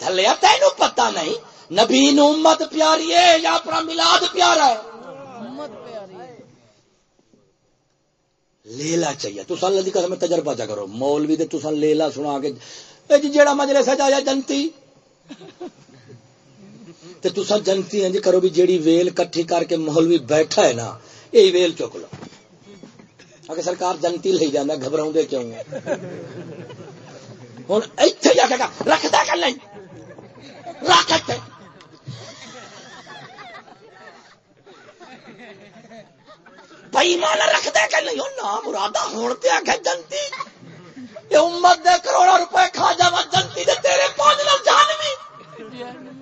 تھلیا تینوں پتہ نہیں نبی نو امت پیاری ہے یا اپنا میلاد پیارا ہے؟ لیلا چاہیے۔ تو اللہ دی قسم تجربہ چا کرو۔ مولوی دے تو لیلا سنا کے اے جی جیڑا مجلس ہے جایا جنتی؟ تے تو جنتی انج کرو بھی جیڑی ویل کٹھی کر کے مولوی بیٹھا ہے نا یہی ویل چک لو۔ اگر سرکار جنتی لے جانا گھبراؤں دے کیوں؟ ہوں ایتھے جا کے کہا، رکھ دے کر نہیں رکھ اتنے بھائی مانا رکھ دے کہ نہیں نا مرادہ ہون تے آکھے جنتی یہ امت دے کروڑا روپے کھا جاوا جنتی دے تیرے پانچ لو جانوی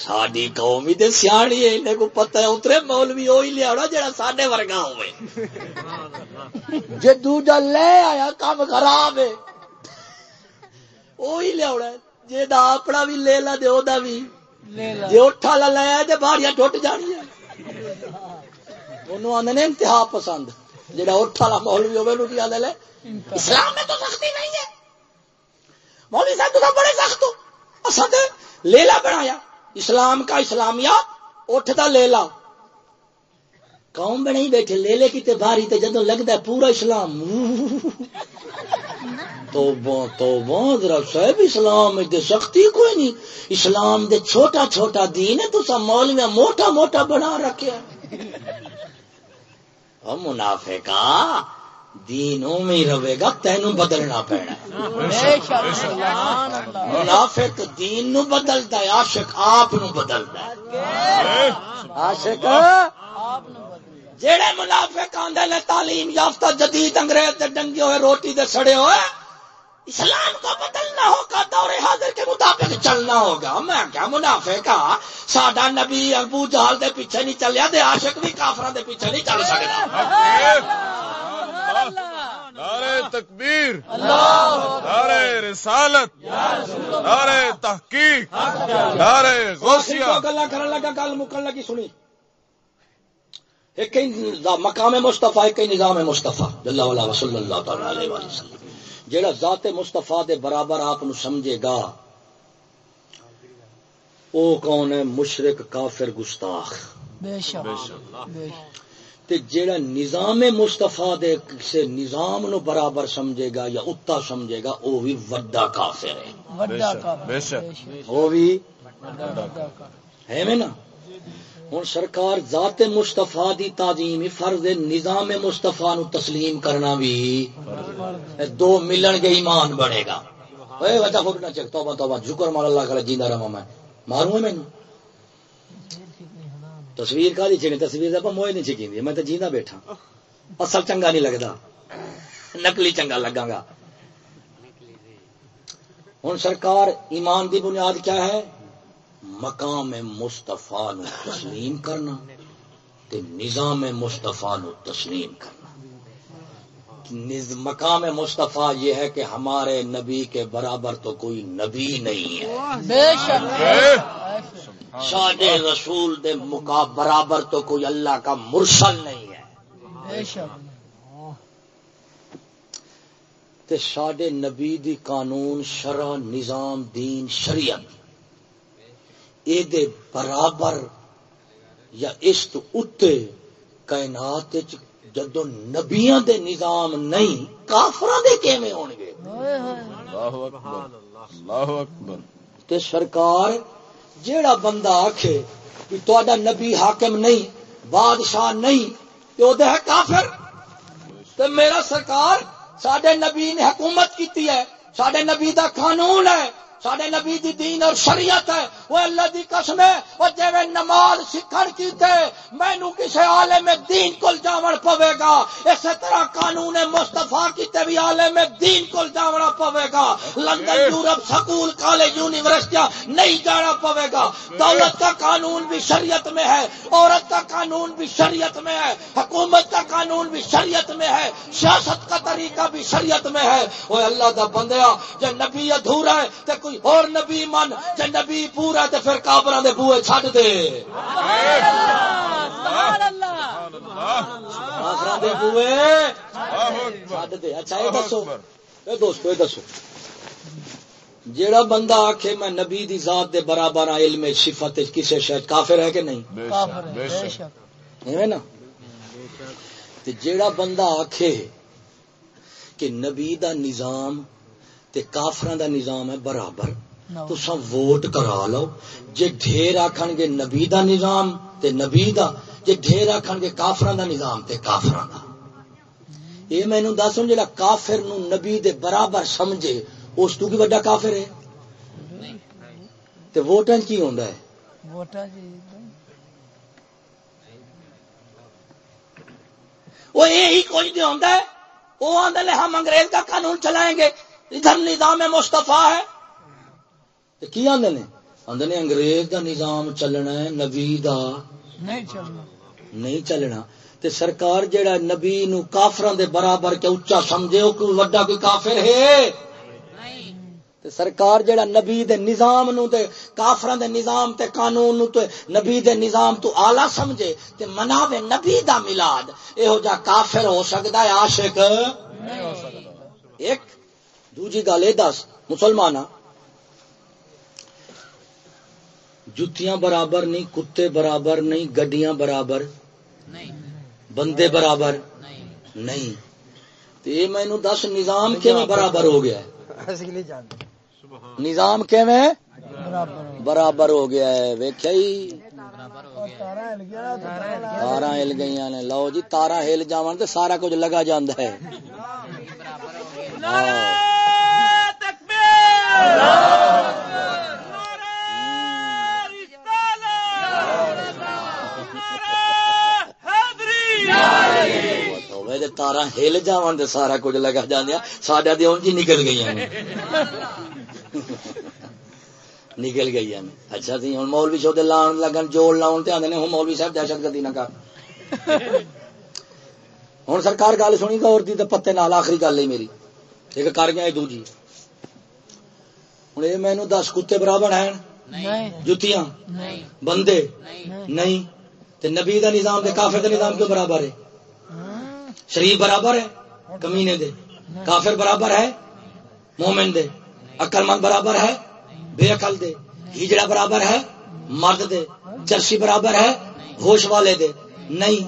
ساڈی قوم ہی تے سیاڑی ہے انہیں کو پتہ ہے اترے مولوی وہی لیا جڑا ساڈے ورگا ہوئے جے دوجا لے آیا کام خراب ہے وہی لیا جے دا اپنا بھی لے لا دے او دا بھی لے جے اٹھا لا لے تے باڑیاں ٹوٹ جانیاں انہوں آندے نے انتہا پسند جڑا اٹھ والا مولوی ہوے نو کی آدھے لے اسلام میں تو سختی نہیں ہے مولوی صاحب تو بڑے سخت ہو اصل لیلا بنایا اسلام کا اسلامیات اٹھ دا لیلا قوم بنے بیٹھے لیلے کی تے بھاری تے جدوں لگدا ہے پورا اسلام۔ توبہ توبہ، ذرا صاحب، اسلام دے سختی کوئی نہیں۔ اسلام دے چھوٹا چھوٹا دین ہے تو سب مولوی موٹا موٹا بنا رکھے اور ہاں، منافقا دینوں میں ہی رہے گا تینوں بدلنا پینا بے شک۔ سبحان اللہ۔ منافق دین نو بدلتا ہے عاشق آپ نو بدلتا ہے۔ عاشق؟ جیڑے منافق آندے نے تعلیم یافتہ جدید انگریز دے ڈنگے ہوئے روٹی دے سڑے ہوئے اسلام کو بدلنا ہوگا دور حاضر کے مطابق چلنا ہوگا۔ میں کیا منافق ہاں؟ ساڈا نبی ابو جہل دے پیچھے نہیں چلیا دے عاشق بھی کافراں دے پیچھے نہیں چل سکدا۔ نعرہ تکبیر! نعرہ رسالت! نعرہ تحقیق! نعرہ غوثیہ! گلا کرن لگا گل مکن لگی سنی۔ ایک مقام مصطفیٰ ایک نظام مصطفیٰ جل وعلا صلی اللہ تعالی علیہ وسلم۔ جیڑا ذات مصطفیٰ دے برابر آپ نو سمجھے گا او کون ہے؟ مشرک کافر گستاخ۔ بے شک بے شک۔ تے جیڑا نظام مصطفیٰ دے سے نظام نو برابر سمجھے گا یا اتا سمجھے گا او بھی وڈا کافر ہے۔ وڈا شک، کا بے شک۔ وہ بھی وڈا کا ہے میں نا؟ ہوں سرکار ذات مستفا دی تعظیم فرض نظام مستفا نو تسلیم کرنا بھی اے دو ملن کے ایمان بنے گا۔ اے بچا خود نہ چک توبہ توبہ شکر مال اللہ کرے جیندا رہا میں۔ ماروں ہے مینوں تصویر کا دی چکی تصویر دا موئے نہیں چکیندی میں تو جینا بیٹھا۔ اصل چنگا نہیں لگدا۔ نقلی چنگا لگا گا۔ ہوں سرکار ایمان دی بنیاد کیا ہے؟ مقام مصطفیٰ نو تسلیم کرنا تے نظام مصطفیٰ نو تسلیم کرنا۔ مقام مصطفیٰ یہ ہے کہ ہمارے نبی کے برابر تو کوئی نبی نہیں ہے۔ بے شک۔ ساڈے رسول دے مقا برابر تو کوئی اللہ کا مرسل نہیں ہے۔ بے شک۔ تے ساڈے نبی دی قانون شرع نظام دین شریعت اے دے برابر یا اس تو اتے کائنات جدو نبیاں دے نظام نہیں کافراں دے کیویں ہون گے اللہ اکبر اللہ اکبر۔ تے سرکار جیڑا بندہ آکھے کہ تہاڈا نبی حاکم نہیں بادشاہ نہیں تے او دے ہے کافر۔ تے میرا سرکار ساڈے نبی نے حکومت کیتی ہے ساڈے نبی دا قانون ہے۔ ساڈے نبی دی دین اور شریعت ہے۔ وہ اللہ دی قسم ہے۔ وہ جویں نماز سکھن کیتے، مینوں کسے عالم دین کول جاون پوے گا۔ اسی طرح قانون مصطفیٰ کیتے بھی عالم دین کول جاونا پوے گا۔ لندن یورپ سکول، کالج، یونیورسٹیاں نہیں جانا پوے گا۔ دولت کا قانون بھی شریعت میں ہے۔ عورت کا قانون بھی شریعت میں ہے۔ حکومت کا قانون بھی شریعت میں ہے۔ سیاست کا طریقہ بھی شریعت میں ہے۔ وہ اللہ دا بندیا، جے نبی ادھورا ہے تے کوئی اور نبی من جے نبی پورا تے پھر کابراں دے بوئے چھڈ دے۔ سبحان اللہ کابراں دے بوئے اللہ اکبر چھڈ دے۔ اچھا یہ دسو۔ اے دوستو یہ دسو۔ جیڑا بندہ آکھے میں نبی دی ذات دے برابر علم صفت وچ کسے شاید کافر ہے کہ نہیں؟ بے شک ہے نا؟ تے جیڑا بندہ آکھے کہ نبی دا نظام تے کافراں دا نظام ہے برابر۔ نو تساں ووٹ کرا لو۔ جے ڈھیر آکھن گے نبی دا نظام تے نبی دا جے ڈھیر آکھن گے کافراں دا نظام تے کافراں دا۔ یہ مینوں دسو جڑا کافر نو نبی دے برابر سمجھے اس تو کی بڑا کافر ہے؟ تے ووٹاں چ کی ہوندا ہے؟ ووٹا جی۔ وہ یہی کچھ نہیں ہوتا ہے وہ آدھے ہم انگریز کا قانون چلائیں گے۔ ادھر نظام مستفا ہے۔ کی آدھے نے؟ آدھے نے انگریز دا نظام چلنا ہے نبی دا۔ نہیں چلنا۔ نہیں چلنا۔ تے سرکار جیڑا نبی نو کافراں دے برابر کے اچا سمجھے او کوئی وڈا کوئی کافر ہے؟ تے سرکار جڑا نبی دے نظام نو تے کافراں دے نظام تے قانون نو تے نبی دے نظام تو اعلی سمجھے تے مناوے نبی دا میلاد ایہو جا کافر ہو سکدا ہے عاشق؟ نہیں ہو سکتا ایک دوجی گل یہ دس مسلمان جتیاں برابر نہیں کتے برابر نہیں گڈیاں برابر نہیں۔ بندے برابر نہیں۔ نہیں۔ تے یہ مینو دس نظام کیویں برابر ہو گیا ہے؟ نظام کیویں؟ برابر ہو گیا۔ ہے۔ ویکھیا ہی۔ برابر ہو گیا تارا ہل گئی نے۔ لو جی تارا ہل جاون تے سارا کچھ لگا جاندا ہے برابر ہو گیا نعرہ تکبیر نعرہ رسالت نعرہ حیدری ہوے تے تارا ہل جاون تے سارا کچھ لگا جاندیا ساڈا تے اونج ہی نکل گئیاں نے نکل گئیاں نے اچھا سی ہن مولوی شو دے لان لگن جوڑ لاون تے آندے نے ہن مولوی صاحب دہشت گردی نہ کر ہن سرکار گل سنی گور دی تے پتے نال آخری گل ہے میری ایک کر گیا اے دوجی ہن اے مینوں دس کتے برابر ہیں؟ جتیاں بندے؟ نہیں۔ تے نبی دا نظام تے کافر دا نظام کیوں برابر ہے؟ شریف برابر ہے؟ کمینے دے۔ کافر برابر ہے؟ مومن دے۔ عقل مند برابر ہے؟ بے عقل دے۔ ہجڑا برابر ہے؟ مرد دے۔ چرسی برابر ہے؟ ہوش والے دے۔ نہیں۔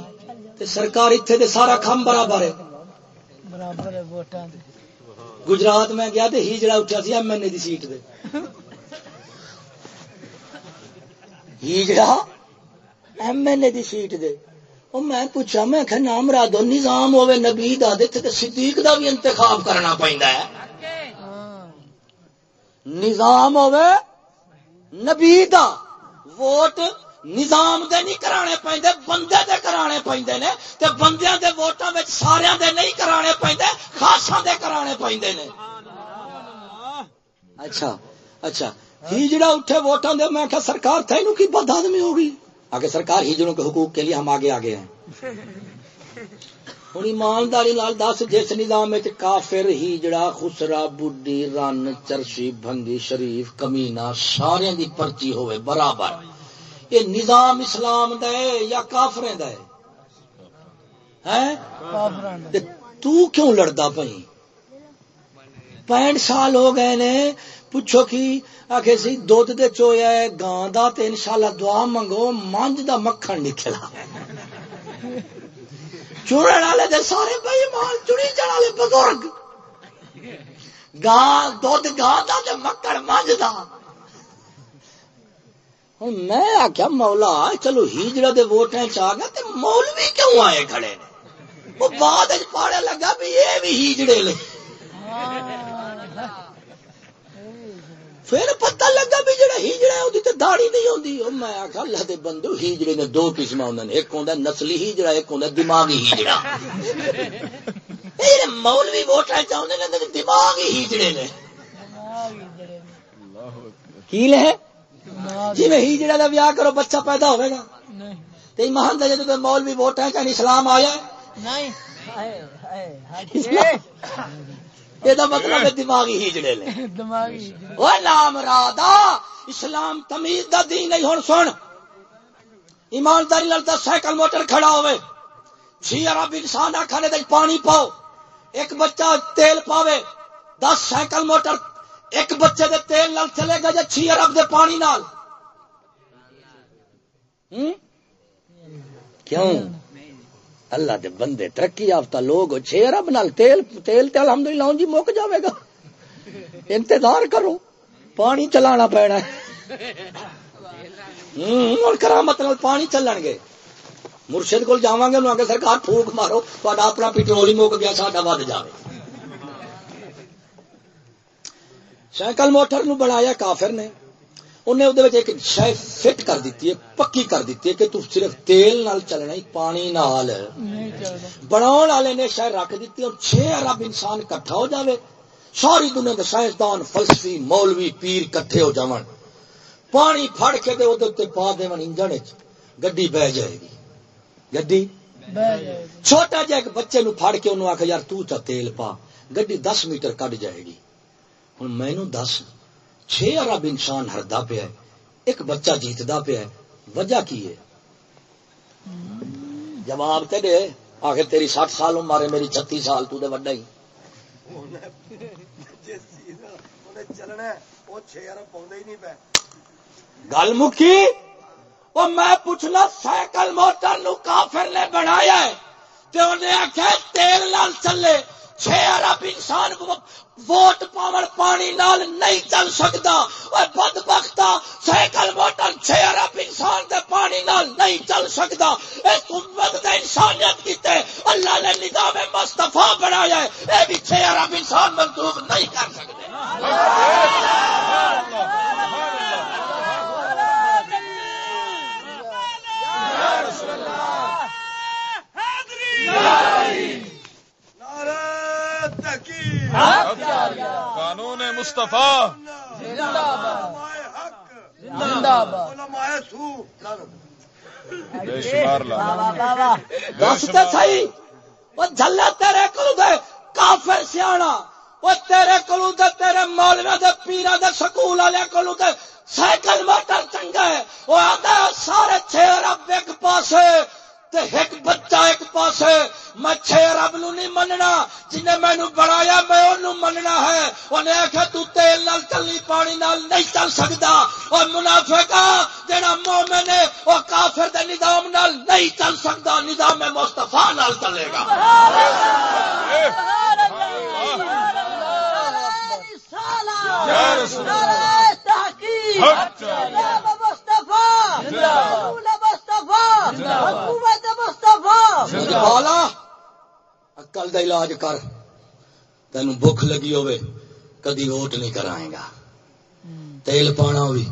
تے سرکار اتنے دے سارا کھم برابر ہے۔ برابر ہے ووٹاں دے۔ گجرات میں گیا تے ہجڑا اٹھا سی ایم این اے دی سیٹ دے ہجڑا؟ ایم این اے دی سیٹ دے او میں پوچھا میں کہ نام رادو نظام ہوے نبی دا دے تے صدیق دا بھی انتخاب کرنا پیندا ہے۔ نظام ہوے نبی دا۔ ووٹ نظام دے نہیں کرانے پیندے بندے دے کرانے پیندے نے تے بندیاں دے ووٹاں وچ ساریاں دے نہیں کرانے پیندے خاصاں دے کرانے پیندے نے۔ اچھا اچھا ہجڑا اٹھے ووٹاں دے میں کہ سرکار تھینو کی بد آدمی ہوگی آگے سرکار ہجڑوں کے حقوق کے لیے ہم آگے آگے ہیں۔ ہوں ایمانداری لال دس جس نظام وچ کافر ہیجڑا خسرا بڈی رن چرسی بھنگی شریف کمینا سارے دی پرچی ہوئے برابر۔ یہ نظام اسلام دا ہے یا کافریں دا ہے؟ ہیں؟ تو کیوں لڑدا پئی پینٹ سال ہو گئے نے، پوچھو کی؟ آخر سی دھد دے چویا ہے، گاں دا تے انشاءاللہ دعا منگو منج دا مکھن نکلا چڑن والے دے سارے بھائی مال چڑی جان والے بزرگ۔ گاں دھد گاں دا تے مکھن منج دا۔ میں آخیا مولا چلو ہیجڑا دے ووٹیں چ آ گیا تے مولوی کیوں آئے کھڑے نے وہ بعد پاڑے لگا بھی یہ بھی ہیجڑے لے پھر پتہ لگا بھی جڑا ہیجڑا ہے تے داڑھی نہیں ہوندی او میں آکھا اللہ دے بندو ہیجڑے نے دو قسم ہوندے نے ایک ہوندا نسلی ہیجڑا ایک ہوندا دماغی ہیجڑا اے مولوی ووٹاں چاہندے نے دماغی ہیجڑے نے کی لے جی میں ہیجڑا دا بیاہ کرو بچہ پیدا ہوے گا۔ تے ایمان دے جے مولوی ووٹاں چ اسلام آیا نہیں۔ یہ مطلب ہے دماغی ہیجڑے لے۔ دماغی وہ نام رادا اسلام تمیز دا دین نہیں ہون سن۔ ایمانداری لڑتا سائیکل موٹر کھڑا ہوئے۔ چھ ارب انسان دے پانی پاؤ۔ ایک بچہ تیل پاوے دس سائیکل موٹر ایک بچے دے تیل نال چلے گا جے چھ ارب دے پانی نال؟ کیوں؟ اللہ دے بندے ترقی یافتہ لوگ چھ ارب نال تیل تیل تے الحمدللہ ہوں جی مک جاوے گا۔ انتظار کرو، پانی چلانا پینا ہے۔ اور کرامت نال پانی چلن گے۔ مرشد کول جاواں گے، انہوں آگے سرکار پھوک مارو، تہاڈا اپنا پیٹرول ہی مک گیا، ساڈا ود جاوے۔ سائیکل موٹر نو بنایا کافر نے۔ انہیں وہ ایک شے فٹ کر دیتی ہے پکی کر دیتی ہے کہ تو صرف تیل نال چلنا ہی پانی نال۔ بناؤ والے نے شاید رکھ دیتی اور چھ ارب انسان کٹھا ہو جاوے۔ ساری دنیا کے سائنسدان فلسفی مولوی پیر کٹھے ہو جاون۔ پانی پھڑ کے دے تے پا دے انجن وچ۔ گڈی بہ جائے گی۔ گڈی چھوٹا جہا ایک بچے نو پھڑ کے انہوں آخ یار تو چا تیل پا۔ گڈی دس میٹر کڈ جائے گی۔ ہوں مینو دس۔ چھ ارب انسان ہردا پیا ایک بچہ جیتدا پیا وجہ کی ہے؟ جواب تے دے۔ آخر تیری سٹھ سال عمر ہے، میری چھتی سال تو دے وڈا ہی گل مکی؟ وہ میں پوچھنا، سائیکل موٹر نو کافر نے بنایا ہے۔ تے انہیں آخیا تیل نال چلے۔ چھ ارب انسان ووٹ پاور پانی نال نہیں چل سکتا اور بد بختا سائیکل موٹر چھ ارب انسان دے پانی نال نہیں چل سکتا اس امت دے انسانیت کیتے اللہ نے نظام مصطفیٰ بنایا ہے اے بھی چھ ارب انسان منسوخ نہیں کر سکتے نعرہ تحقیق قانون مصطفیٰ علماء حق علماء سو بے شمار لا تے صحیح۔ وہ جھلے تیرے کلو دے کافر سیاਣਾ وہ تیرے کلو دے تیرے مولوی دے پیرا دے سکول والے کلو دے سائیکل موٹر چنگا ہے۔ وہ آتا سارے چھ رب ایک پاسے۔ تے ایک بچہ ایک پاسے میں چھ رب نو نہیں مننا جنہیں مینو بنایا میں انہوں مننا ہے انہیں آخیا تو تیل نال چلی پانی نال نہیں چل سکتا اور منافقہ جڑا مومن ہے وہ کافر دے نظام نال نہیں چل سکتا نظام مصطفیٰ نال چلے گا یا رسول اللہ اکل دا علاج کر۔ تین بھوک لگی ہوئے کدی ووٹ نہیں کرائے گا۔ تیل پانا ہوئی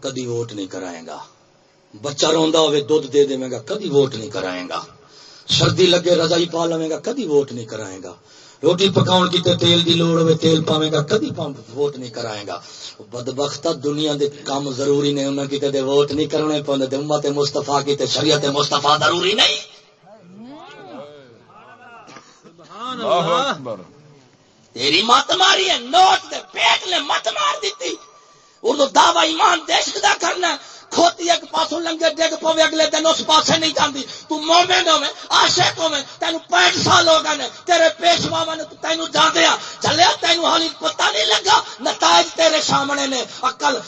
کدی ووٹ نہیں کرائے گا۔ بچہ روندا ہوئے دودھ دے دے گا کدی ووٹ نہیں کرائے گا۔ سردی لگے رضائی پا لوے گا کدی ووٹ نہیں کرائے گا۔ روٹی پکاؤن کی تے تیل دی لوڑ ہوئے تیل پاوے گا کدی ووٹ نہیں کرائے گا۔ بدبختہ دنیا دے کام ضروری نہیں انہاں کیتے دے ووٹ نہیں کرنے پوندے تے امت مصطفیٰ کی تے شریعت مصطفیٰ ضروری نہیں۔ اللہ۔ اکبر۔ تیری مت ماری ہے نوٹ دے پیٹ نے مت مار دیتی۔ اردو دعوی ایمان دیش دا کرنا ہے۔ کھوتی ایک پاسوں لنگے ڈگ پوے اگلے دن اس پاسے نہیں جاندی تو مومن ہوے عاشق ہوے تینو 65 سال ہو گئے تیرے پیشوا نے تینو جاندیا چلیا تینو حالی پتہ نہیں لگا نتائج تیرے سامنے نے عقل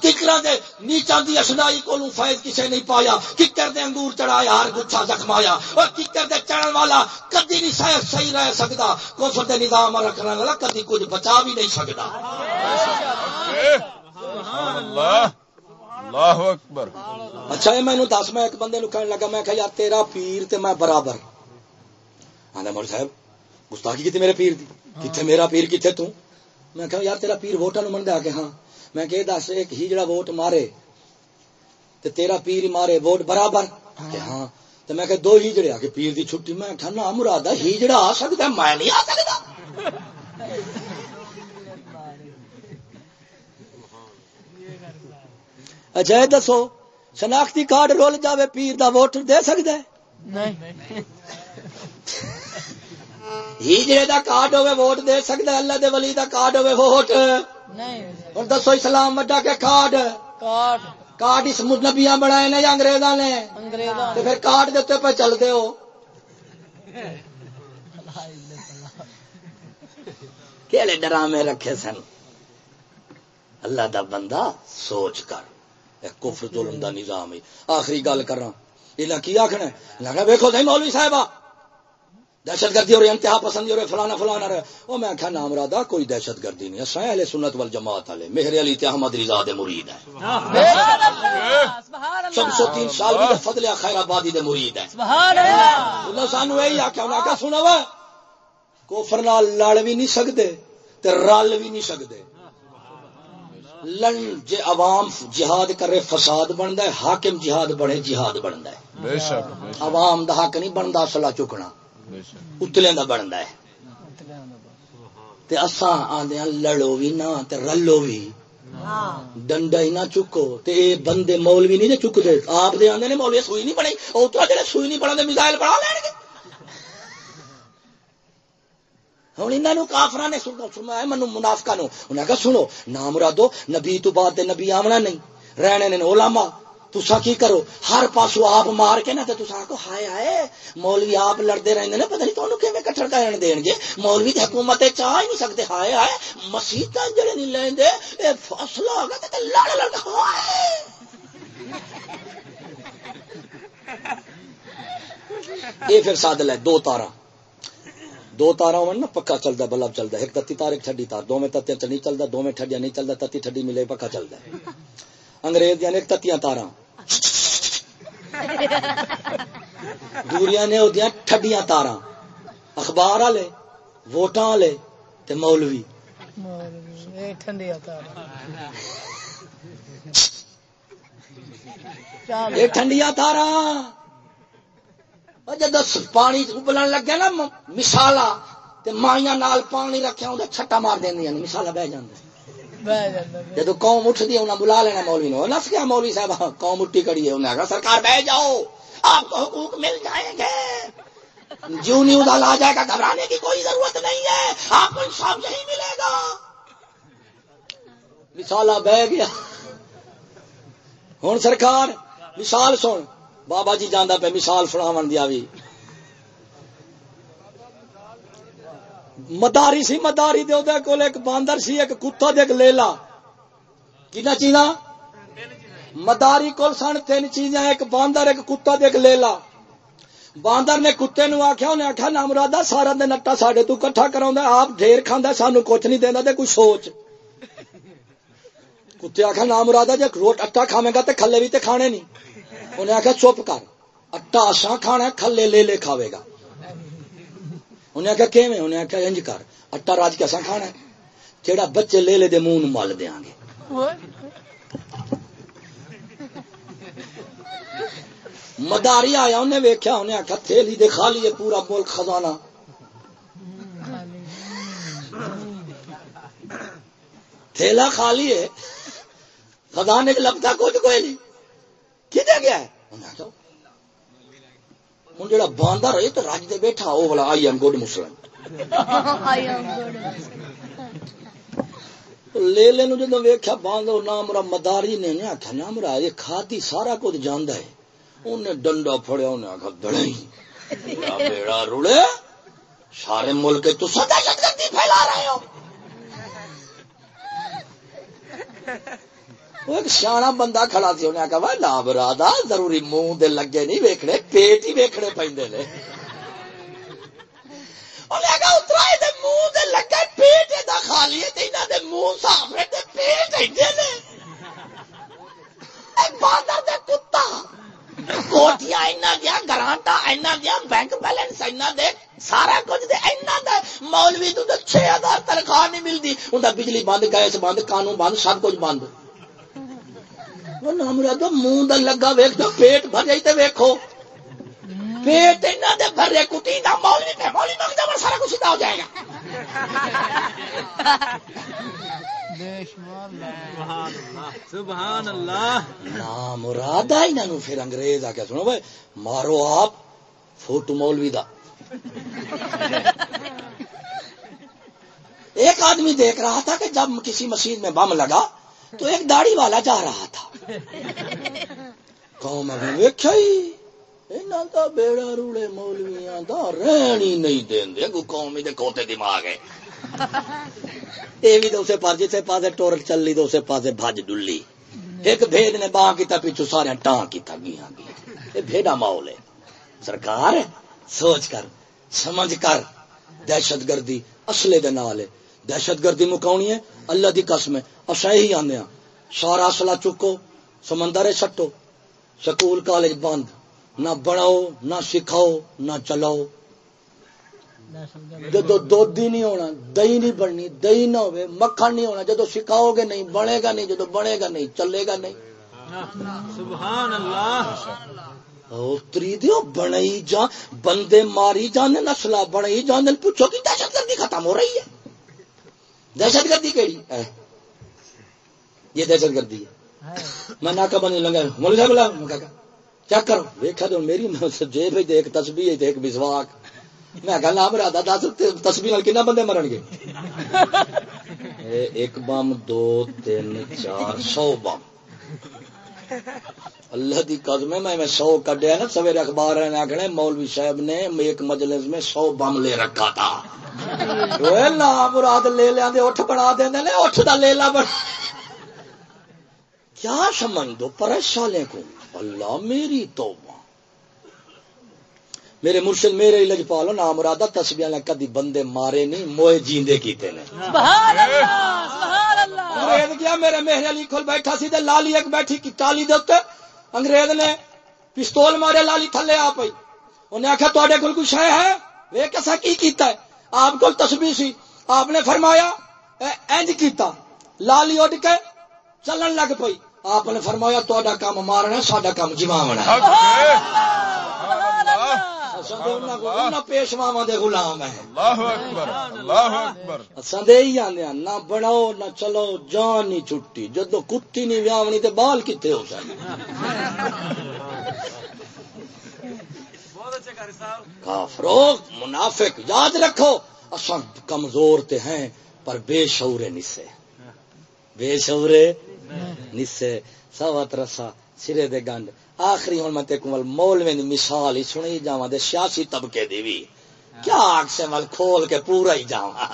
ککراں دے نیچاں دی اشنائی کولوں فائد کسے نہیں پایا ککر دے انگور چڑھایا ہر گچھا زخمایا اور ککر دے چڑھن والا کدی نہیں صحیح صحیح رہ سکدا کفر دے نظام رکھنے والا کدی کچھ بچا بھی نہیں سکدا اللہ اللہ اکبر۔ اچھا یہ مینو دس، میں ایک بندے نو کہنے لگا، میں کہ یار، تیرا پیر تے میں برابر۔ آندا مول صاحب، گستاخی کیتی میرے پیر دی؟ کتھے میرا پیر کتھے تو؟ میں کہا، یار، تیرا پیر ووٹاں نو مندا کہ ہاں۔ میں کہ دس، ایک ہی جڑا ووٹ مارے، تے تیرا پیر مارے ووٹ برابر؟ کہ ہاں۔ تے میں کہ دو ہی جڑے آ کے پیر دی چھٹی، میں کہ نا مراد ہی جڑا آ سکدا، میں نہیں آ سکدا۔ یہ دسو شناختی کارڈ رول جاوے پیر دا ووٹ دے سکدا ہے نہیں ہیجرے دا کارڈ ہوے ووٹ دے سکدا ہے اللہ دے ولی دا کارڈ ہوے ووٹ؟ نہیں. اور دسو اسلام وڈا کے کارڈ؟ کاٹ کارڈ اس نبیاں بنائے نے یا انگریزاں نے؟ انگریزاں تے پھر کارڈ دے اوپر پہ چلدے ہو۔ کیڑے ڈرامے رکھے سن؟ اللہ دا بندہ سوچ کر۔ کفر ظلم دا نظام ہے۔ آخری گل کراں۔ انہاں کی آکھنا ہے؟ انہاں کہا ویکھو سی مولوی صاحبہ۔ دہشت گردی اور انتہا پسندی اور فلانا فلانا رہے۔ وہ میں آخیا نام رادا، کوئی دہشت گردی نہیں اساں اہل سنت والجماعت والے۔ مہر علی تے احمد رضا دے مرید ہیں۔ سبحان سب سو تین سال بھی فضل خیر آبادی دے مرید ہیں۔ سانو یہی آخیا انہیں آخیا سنا وا کوفر نال لڑ بھی نہیں سکتے تے رل بھی نہیں سکتے لڑ جے عوام جہاد کرے فساد بنتا ہے حاکم جہاد بڑھے جہاد بنتا ہے۔ بے شک عوام دا حق نہیں بنتا اصلا چکنا۔ اتلے دا بنتا ہے۔ تے اساں آندے ہاں لڑو بھی نہ تے رلو بھی ڈنڈا ہی نہ چکو۔ تے اے بندے مولوی نہیں دے چک دے آپ دے آندے نے مولوی سوئی نہیں بنائی جڑے سوئی نہیں بنا دے میزائل بنا لین گے ہوں انہوں کافر نے سنایا مینو منافقہ نو۔ انہیں کہا سنو، نام مرادو نبی تو بعد دے نبی آمنا نہیں، رہنے نے اولاما تسا کی کرو؟ ہر پاسو آپ مار کے نا تو تسا آکو ہائے ہائے، مولوی آپ لڑتے رہتے ہیں پتہ نہیں تمہیں کیون کٹھر کرن دین گے؟ مولوی تے حکومت چاہ ہی نہیں سکتے ہائے ہائے مسیح جڑے نہیں لیندے، اے فاصلہ آ گیا تے لڑ لڑ ہائے۔ یہ پھر سادل ہے دو تارا دو تارا ہو پکا چلتا بلب چلتا ایک تتی تار ایک ٹھڈی تار دو میں تتیا نہیں چلتا دو میں ٹھڈیا نہیں چلتا تتی ٹھڈی ملے پکا چلتا انگریز دیا ایک تتیاں تارا دوریا نے وہ ٹھڈیاں تارا اخبار والے ووٹاں والے تے مولوی۔ ٹھنڈیا تارا جب پانی ابلن لگے نا مسالا مائیا نال پانی رکھا ہوں چھٹا مار دیا مسالا بہ جائے جدو قوم اٹھتی ہے انہیں بلا لینا مولوی نے نس گیا مولوی صاحب قوم اٹھی کڑی ہے انہیں کہا سرکار بہ جاؤ آپ کو حقوق مل جائیں گے جو نہیں ادال آ جائے گا گھبرانے کی کوئی ضرورت نہیں ہے آپ کو انصاف یہی ملے گا مسالا بہ گیا ہوں سرکار مثال سن بابا جی جانا پہ مثال سناو دیا بھی مداری سی مداری دے کول ایک باندر سی، ایک کتا دے، ایک لیلا۔ کنا چیزاں مداری کول سن تین چیزاں، ایک باندر، ایک کتا دے، ایک لیلا۔ باندر نے کتے نو آخیا انہیں آخیا نام رادا سارا دن اٹا ساڈے تو کٹھا کرا آپ ڈھیر کھانا سانو کچھ نہیں دینا، دے کوئی سوچ۔ کتے آخیا نام رادا جی روٹ اٹا کھاوے گا تو کھلے بھی تے کھانے نہیں انہیں آخیا چپ کر۔ اٹا آسا کھانا کھلے لے لے کھاوے گا۔ انہیں آخیا کہ انہیں آخیا انج کر۔ اٹا راج کے اصا کھانا جہاں بچے لے لے دے منہ مل دیا گے۔ مداری آیا، انہیں ویکیا انہیں آخیا تھیلی دے خالی ہے، پورا ملک خزانہ۔ تھیلا خالی ہے۔ خزانے لگتا کچھ کوئی نہیں۔ کھے گیا ہے؟ ہوں جا باندر رہے تو رج دے بیٹھا وہ والا آئی ایم گڈ مسلم لے لے جدو ویخیا نام مرا مداری نے آخیا نام مرا یہ کھادی سارا کچھ جانا ہے۔ انہیں ڈنڈا فڑیا انہیں آخا دڑائی بیڑا رڑے۔ سارے ملک تو دہشت گردی پھیلا رہے ہو۔ سیاح بندہ کھڑا سی انہیں آخا لا برادا ضروری منہ دے لگے نہیں ویکھنے پیٹ ہی ویکھنے پہ منہ دے لگے پیٹ دا خالی ہے منہ صاف ہے پیٹ دے کتا کوٹیاں اینا دیا گرانٹا اینا دیا بینک بیلنس اینا دے سارا کچھ دے اینا دے مولوی تو چھ ہزار تنخواہ نہیں ملتی ان بجلی بند گیس بند قانون بند سب کچھ بند مراد منہ دا لگا ویک تو پیٹ بھر جائی تے ویکھو پیٹ دے بھرے کٹی دا مولوی پہ مولوی منگتا بڑا سارا کچھ ہو جائے گا سبحان اللہ نام مراد آئی نا پھر انگریز آ کے سنو بھائی مارو آپ فوٹو مولوی دا ایک آدمی دیکھ رہا تھا کہ جب کسی مسجد میں بم لگا تو ایک داڑھی والا جا رہا تھا۔ قوم ویکیا بیڑا روڑے مولویاں دا رہنی نہیں دین دے کو قوم دے کوتے دماغ ہے یہ بھی تو اسے پاس جسے پاس ٹور چل لی تو اسے پاس بھج ڈلی۔ ایک بھید نے باہ کیتا، پیچھو سارے ٹان کیتا گیا گیا یہ بھیڑا ماحول ہے۔ سرکار، سوچ کر، سمجھ کر۔ دہشت گردی اصلے دے نال دہشت گردی مکاونی ہے۔ اللہ دی قسم ہے۔ اصا ہی آنے ہاں۔ سارا اصلا چکو سمندر سٹو۔ سکول کالج بند۔ نہ بڑھاؤ نہ سکھاؤ نہ چلاؤ۔ جدو دودھ نہیں ہونا دہی نہیں بننی دہی نہ ہوئے مکھن نہیں ہونا۔ جدو سکھاؤ گے نہیں بنے گا نہیں جدو بنے گا نہیں چلے گا نہیں۔ سبحان اللہ۔ اتری دیو بنائی جان بندے ماری جانے نسلا بنائی جانے پوچھو کہ دہشت گردی ختم ہو رہی ہے؟ دہشت گردی کہڑی یہ دہشت گردی ہے۔ میں ناکا بنے لگا مول صاحب چیک کرو۔ دیکھا تو میری جیب ایک تسبیح ایک مسواک۔ میں کہا نام رادا دس تصویر کنا بندے مرن گے؟ <laughs> ایک بم دو تین چار سو بم۔ اللہ دی قدم میں میں سو کڈیا نا، سویرے اخبار نے آخنے مولوی صاحب نے ایک مجلس میں سو بم لے رکھا تھا۔ اوے مراد لے لیا دے اٹھ بنا دیں نے، اٹھ دا لے لا بنا کیا سمجھ دو پریشانے کو؟ اللہ میری توبہ۔ میرے مرشد، میرے لج پالو، نام مرادہ تسبیاں نے کدی بندے مارے نہیں، موئے جیندے کیتے نے۔ سبحان اللہ انگریز گیا میرے مہر علی کھول بیٹھا سی تے لالی ایک بیٹھی کی ٹالی دے اوتے انگریز نے پستول مارے لالی تھلے آ پئی۔ انہیں آخیا تواڈے کول کوئی شے ہے؟ وے کسا کی کیتا ہے؟ آپ کول تسبیح سی۔ آپ نے فرمایا اے انج کیتا۔ لالی اٹھ کے چلن لگ پئی۔ آپ نے فرمایا تواڈا کام مارنا ساڈا کام جماونا ہے۔ اساں تے انہاں کو انہاں پیشواواں دے غلام ہیں۔ اللہ اکبر اللہ اکبر۔ اساں دے ہی آنے ہیں نہ بڑھاؤ نہ چلو جان نہیں چھٹی۔ کتی نہیں ویاونی تے بال کتے ہو سن کافرو منافق یاد رکھو اساں کمزور تے ہیں پر بے شعور نسے۔ بے شعور نسے۔ سوات رسا سرے دے گنڈ۔ آخری ہوں میں کمل مولوی دی مثال ہی سنی دے سیاسی طبقے دی بھی کیا آگ سے مل کھول کے پورا ہی جاواں۔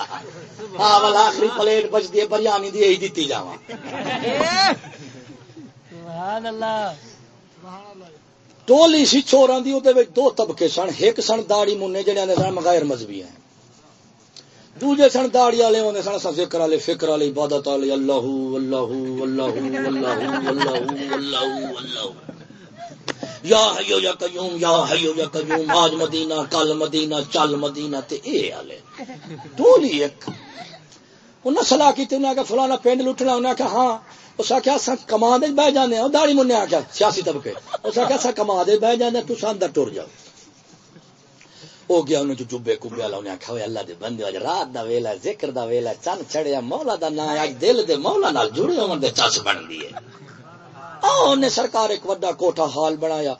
ہاں ول آخری پلیٹ بچ دی بریانی دی یہی سبحان اللہ ٹولی سی چوراں دی اوتے وچ دو طبقے سن ایک سن داڑی منے جڑے نے سن غیر مذہبی ہیں۔ دوجے سن داڑی والے ہوندے سن اساں ذکر والے فکر والے عبادت والے اللہ اللہ اللہ اللہ اللہ اللہ اللہ۔ یا حیو یا قیوم، یا حیو یا قیوم، آج مدینہ، کل مدینہ، چل مدینہ، تے اے والے ٹولی ایک۔ انہیں سلاح کی انہیں آخیا فلانا پنڈ لٹنا انہیں آخیا ہاں۔ اس آخیا اصا کما دے بہ جانے ہاں داڑی منہ آخیا سیاسی طبقے۔ اس آخیا اصا کما دے بہ جانے تو اندر ٹر جاؤ۔ ہو گیا انہوں چوبے کبے والا انہیں آخیا اللہ دے بندے اج رات دا ویلا ذکر دا ویلا چن چڑیا مولا دا نا اج دل دے مولا نال جڑے ہون دے چس بن دی ہے آ نے سرکار ایک وڈا کوٹھا ہال بنایا۔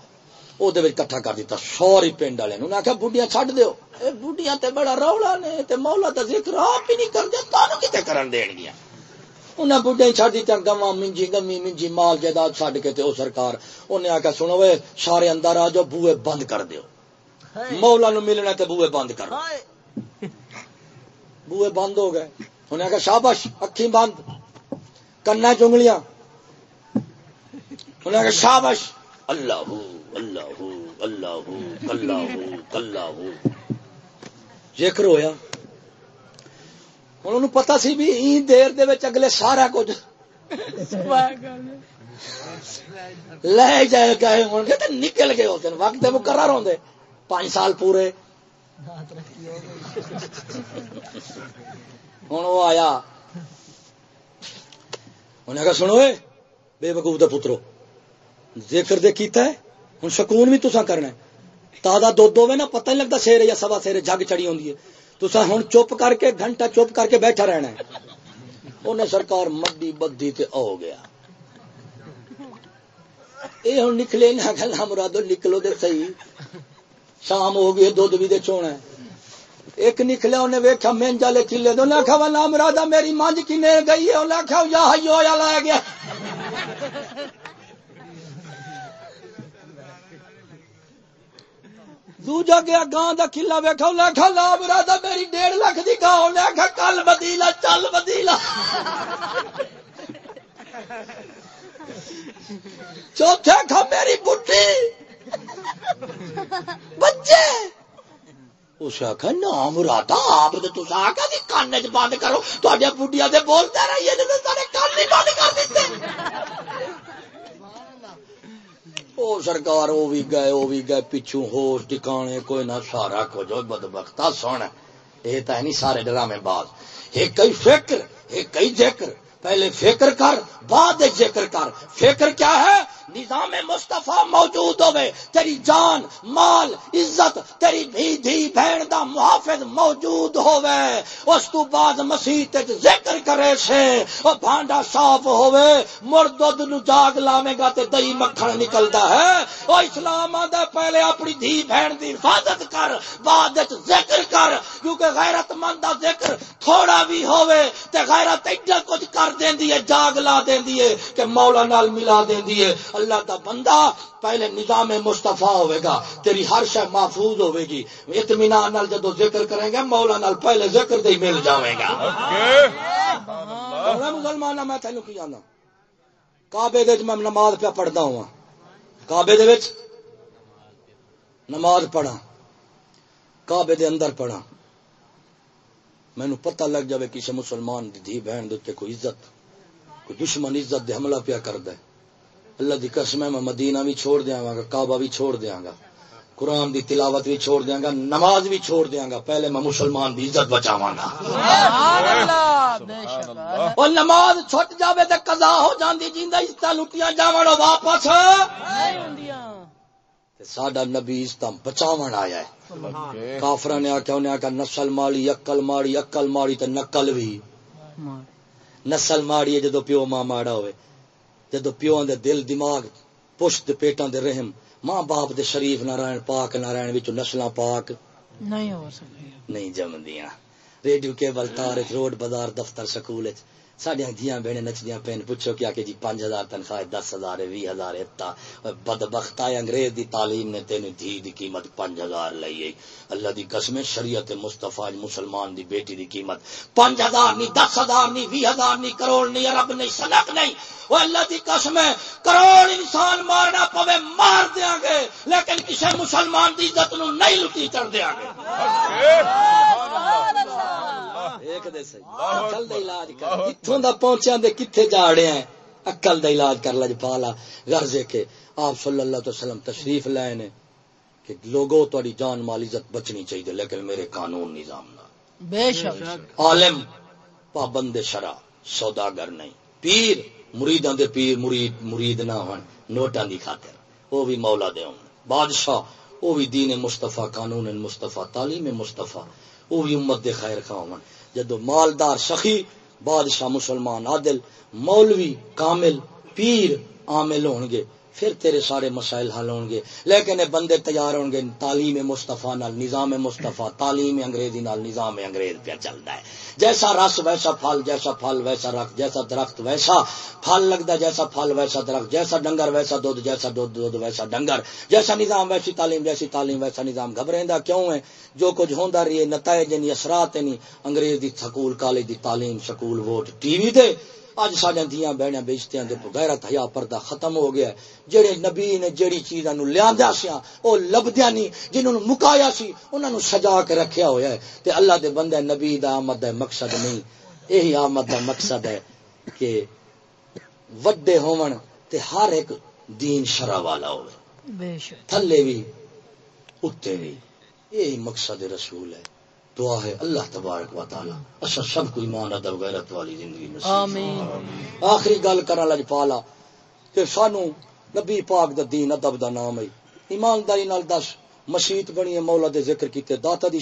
او دے وچ کٹھا کر دیتا سوری پنڈ والے انہیں آخیا بڈیاں چھڈ دیو۔ اے بڈیاں تے بڑا رولا نے تے مولا دا ذکر آپ ہی نہیں کر دے تانوں کتے کرن دین گیا انہیں بڈے چھڈ دیتا گواں منجی گمی منجی مال جائیداد چھڈ کے تے او سرکار انہیں آخیا سنو وے سارے اندر آ جاؤ بوئے بند کر دیو۔ مولا نو ملنا تے بوئے بند کر۔ بوئے بند ہو گئے۔ انہیں آخیا شابش اکھی بند۔ کنا چنگلیاں۔ انہیں آخیا شابش اللہ اللہ اللہ اللہ اللہ ذکر ہویا ہوں پتا سی بھی این دیر دے وچ اگلے سارا کچھ لے جائے گئے ہوں۔ گے تو نکل گئے ہوتے ہیں وقت مقرر ہوندے پانچ سال پورے۔ ہوں وہ آیا۔ انہیں کہا، سنو بے وقوف دے پترو۔ ذکر دے کیتا ہے ہوں سکون بھی تسا کرنا ہے تازہ دودھ ہوے نا پتہ نہیں لگتا سیرے یا سوا سیرے جگ چڑی ہوندی ہے تسا ہوں چپ کر کے گھنٹہ چپ کر کے بیٹھا رہنا ہے انہیں سرکار مڈی بدھی تے آ گیا یہ ہوں نکلے نہ گلا مرادو نکلو دے صحیح شام ہو گئی دھد بھی دے چونا ہے ایک نکلیا انہیں ویکھا مینجا لے کلے دو نے آخا والا مرادا میری مانج کی کنے گئی ہے انہیں آخیا یا ہیو یا لا گیا دوجا گیا گاں دا کلا ویکھا انہیں آخیا لا مرادا میری ڈیڑھ لاکھ دی گاں انہیں آخیا کل بدیلا چل بدیلا چوتھے آخا میری بڈی بچے اس آخا نام مرادا آپ تو تصا آخا کہ کان چ بند کرو تے بڈیا سے بولتے رہیے تو سارے کان نہیں بند کر دیتے او سرکار وہ بھی گئے وہ بھی گئے پچھو ہوش ٹکانے کوئی نہ سارا کچھ بد بختا سن یہ تو ہے نہیں سارے ڈرامے باز۔ ایک کئی فکر ایک کئی ذکر۔ پہلے فکر کر، بعد ذکر کر۔ فکر کیا ہے؟ نظام مصطفیٰ موجود ہوئے۔ تیری جان، مال، عزت، تیری بھی دھی بہن دا محافظ موجود ہوئے۔ اس تو بعد مسیح ذکر کرے سے او بھانڈا صاف ہوئے۔ مر دودھ نو جاگ لاوے گا تے دہی مکھن نکلدا ہے۔ او اسلام آندا پہلے اپنی دھی بہن دی حفاظت کر، بعد وچ ذکر کر۔ کیونکہ غیرت مند دا ذکر تھوڑا بھی ہوئے، تے غیرت ایڈا کچھ کر دیندی ہے، جاگ لا دیندی ہے کہ مولا نال ملا دیندی ہے۔ اللہ دا بندہ پہلے نظام مصطفیٰ ہوئے گا۔ تیری ہر شے محفوظ ہوئے گی۔ اطمینان نال جدو ذکر کریں گے مولا نال پہلے ذکر دے مل جاوے گا۔ مسلمان میں تینوں کی جانا کعبے دے میں نماز پہ پڑھدا ہوں۔ کعبے دے وچ نماز پڑھا کعبے دے اندر پڑھا مینو پتہ لگ جاوے کسی مسلمان دی دھی بہن دے کوئی عزت کوئی دشمن عزت دے حملہ پیا کردا ہے۔ اللہ دی قسم ہے میں مدینہ بھی چھوڑ دیاں گا کعبہ بھی چھوڑ دیاں گا قرآن دی تلاوت بھی چھوڑ دیاں گا نماز بھی چھوڑ دیاں گا پہلے میں مسلمان دی عزت بچاواں گا۔ اور نماز چھٹ جاوے تے قضا ہو جاندی جیندا عزت لٹیاں جاون واپس۔ ساڈا نبی عزت بچاون آیا ہے۔ کافراں نے آکھیا انہیں آکھیا نسل ماڑی عقل ماڑی عقل ماڑی تے نقل بھی۔ نسل ماڑی ہے جدو پیو ماں ماڑا ہوئے۔ جدو پیو دے دل دماغ پشت پیٹاں دے رحم ماں باپ دے شریف نہ رہن پاک نہ رہن وچ نسلاں پاک۔ نہیں ہو نہیں جمدیاں۔ ریڈیو کیبل تار روڈ بازار دفتر سکول سڈیا دیا بہنے نچدیا پین پوچھو کیا کہ جی پانچ ہزار تنخواہ دس ہزار بھی ہزار اتنا۔ بد بخت انگریز دی تعلیم نے تین دھی دی قیمت پانچ ہزار لائی ہے۔ اللہ دی قسم شریعت مستفا مسلمان دی، بیٹی دی قیمت۔ پانچ ہزار نہیں دس ہزار نہیں بھی ہزار نہیں کروڑ نہیں ارب نہیں سلک نہیں۔ وہ اللہ دی قسم کروڑ انسان مارنا پوے، مار دیا گے۔ لیکن کسی مسلمان دی عزت نو نہیں لٹی چڑھ دیا گے۔ ایک دے صحیح عقل دا علاج کر. کتھوں دا پہنچیا دے کتھے جاڑے ہیں؟ عقل دا علاج کر لج پالا. غرض کہ آپ صلی اللہ علیہ وسلم تشریف لائے نے کہ لوگوں تہاڈی جان مال عزت بچنی چاہیے لیکن میرے قانون نظام نہ بے شک. عالم پابند شرع سوداگر نہیں. پیر مریداں دے پیر مرید مرید نہ ہون نوٹاں دی خاطر. وہ بھی مولا دے ہون. بادشاہ وہ بھی دین مصطفیٰ قانون مصطفیٰ تعلیم مصطفیٰ وہ بھی امت دے خیر خواہ ہون. جدو مالدار سخی بادشاہ مسلمان عادل مولوی کامل پیر عامل ہون گے پھر تیرے سارے مسائل حل ہون گے۔ لیکن یہ بندے تیار ہون گے، تعلیم مصطفیٰ نال، نظام مصطفیٰ، تعلیم انگریزی نال، نظام انگریز پہ چلتا ہے۔ جیسا رس ویسا پھل، جیسا پھل ویسا رکھ، جیسا درخت ویسا پھل لگتا جیسا پھل ویسا درخت، جیسا ڈنگر ویسا دودھ، جیسا دودھ دودھ ویسا ڈنگر، جیسا نظام ویسی تعلیم، جیسی تعلیم ویسا نظام۔ گھبریندا کیوں ہے؟ جو کچھ ہوندا رہی ہے نتائج نہیں، اثرات نہیں۔ انگریز دی سکول، کالج دی تعلیم، سکول، ووٹ، ٹی وی دے۔ اج سڈیا دیا بہنیاں بیچتے ہیں غیرت حیا پردہ ختم ہو گیا ہے۔ جڑے نبی نے جڑی چیزاں لیا سیا وہ لبدیا نہیں جنہوں مکایا سی انہوں نے سجا کے رکھیا ہوا ہے۔ تے اللہ دے بندے نبی دا آمد دا مقصد نہیں یہی آمد دا مقصد ہے کہ وڈے ہون تے ہر ایک دین شرع والا ہوئے۔ تھلے بھی اتنے بھی یہی مقصد رسول ہے۔ دعا ہے اللہ تبارک و تعالی۔ اچھا سب کو ایمان ادب غیرت والی زندگی نصیب آمین۔ آخری گل کرن لج پالا کہ سانو نبی پاک دا دین ادب دا نام ہے۔ ایمانداری نال دس مسیت بنی ہے مولا دے ذکر کیتے داتا دی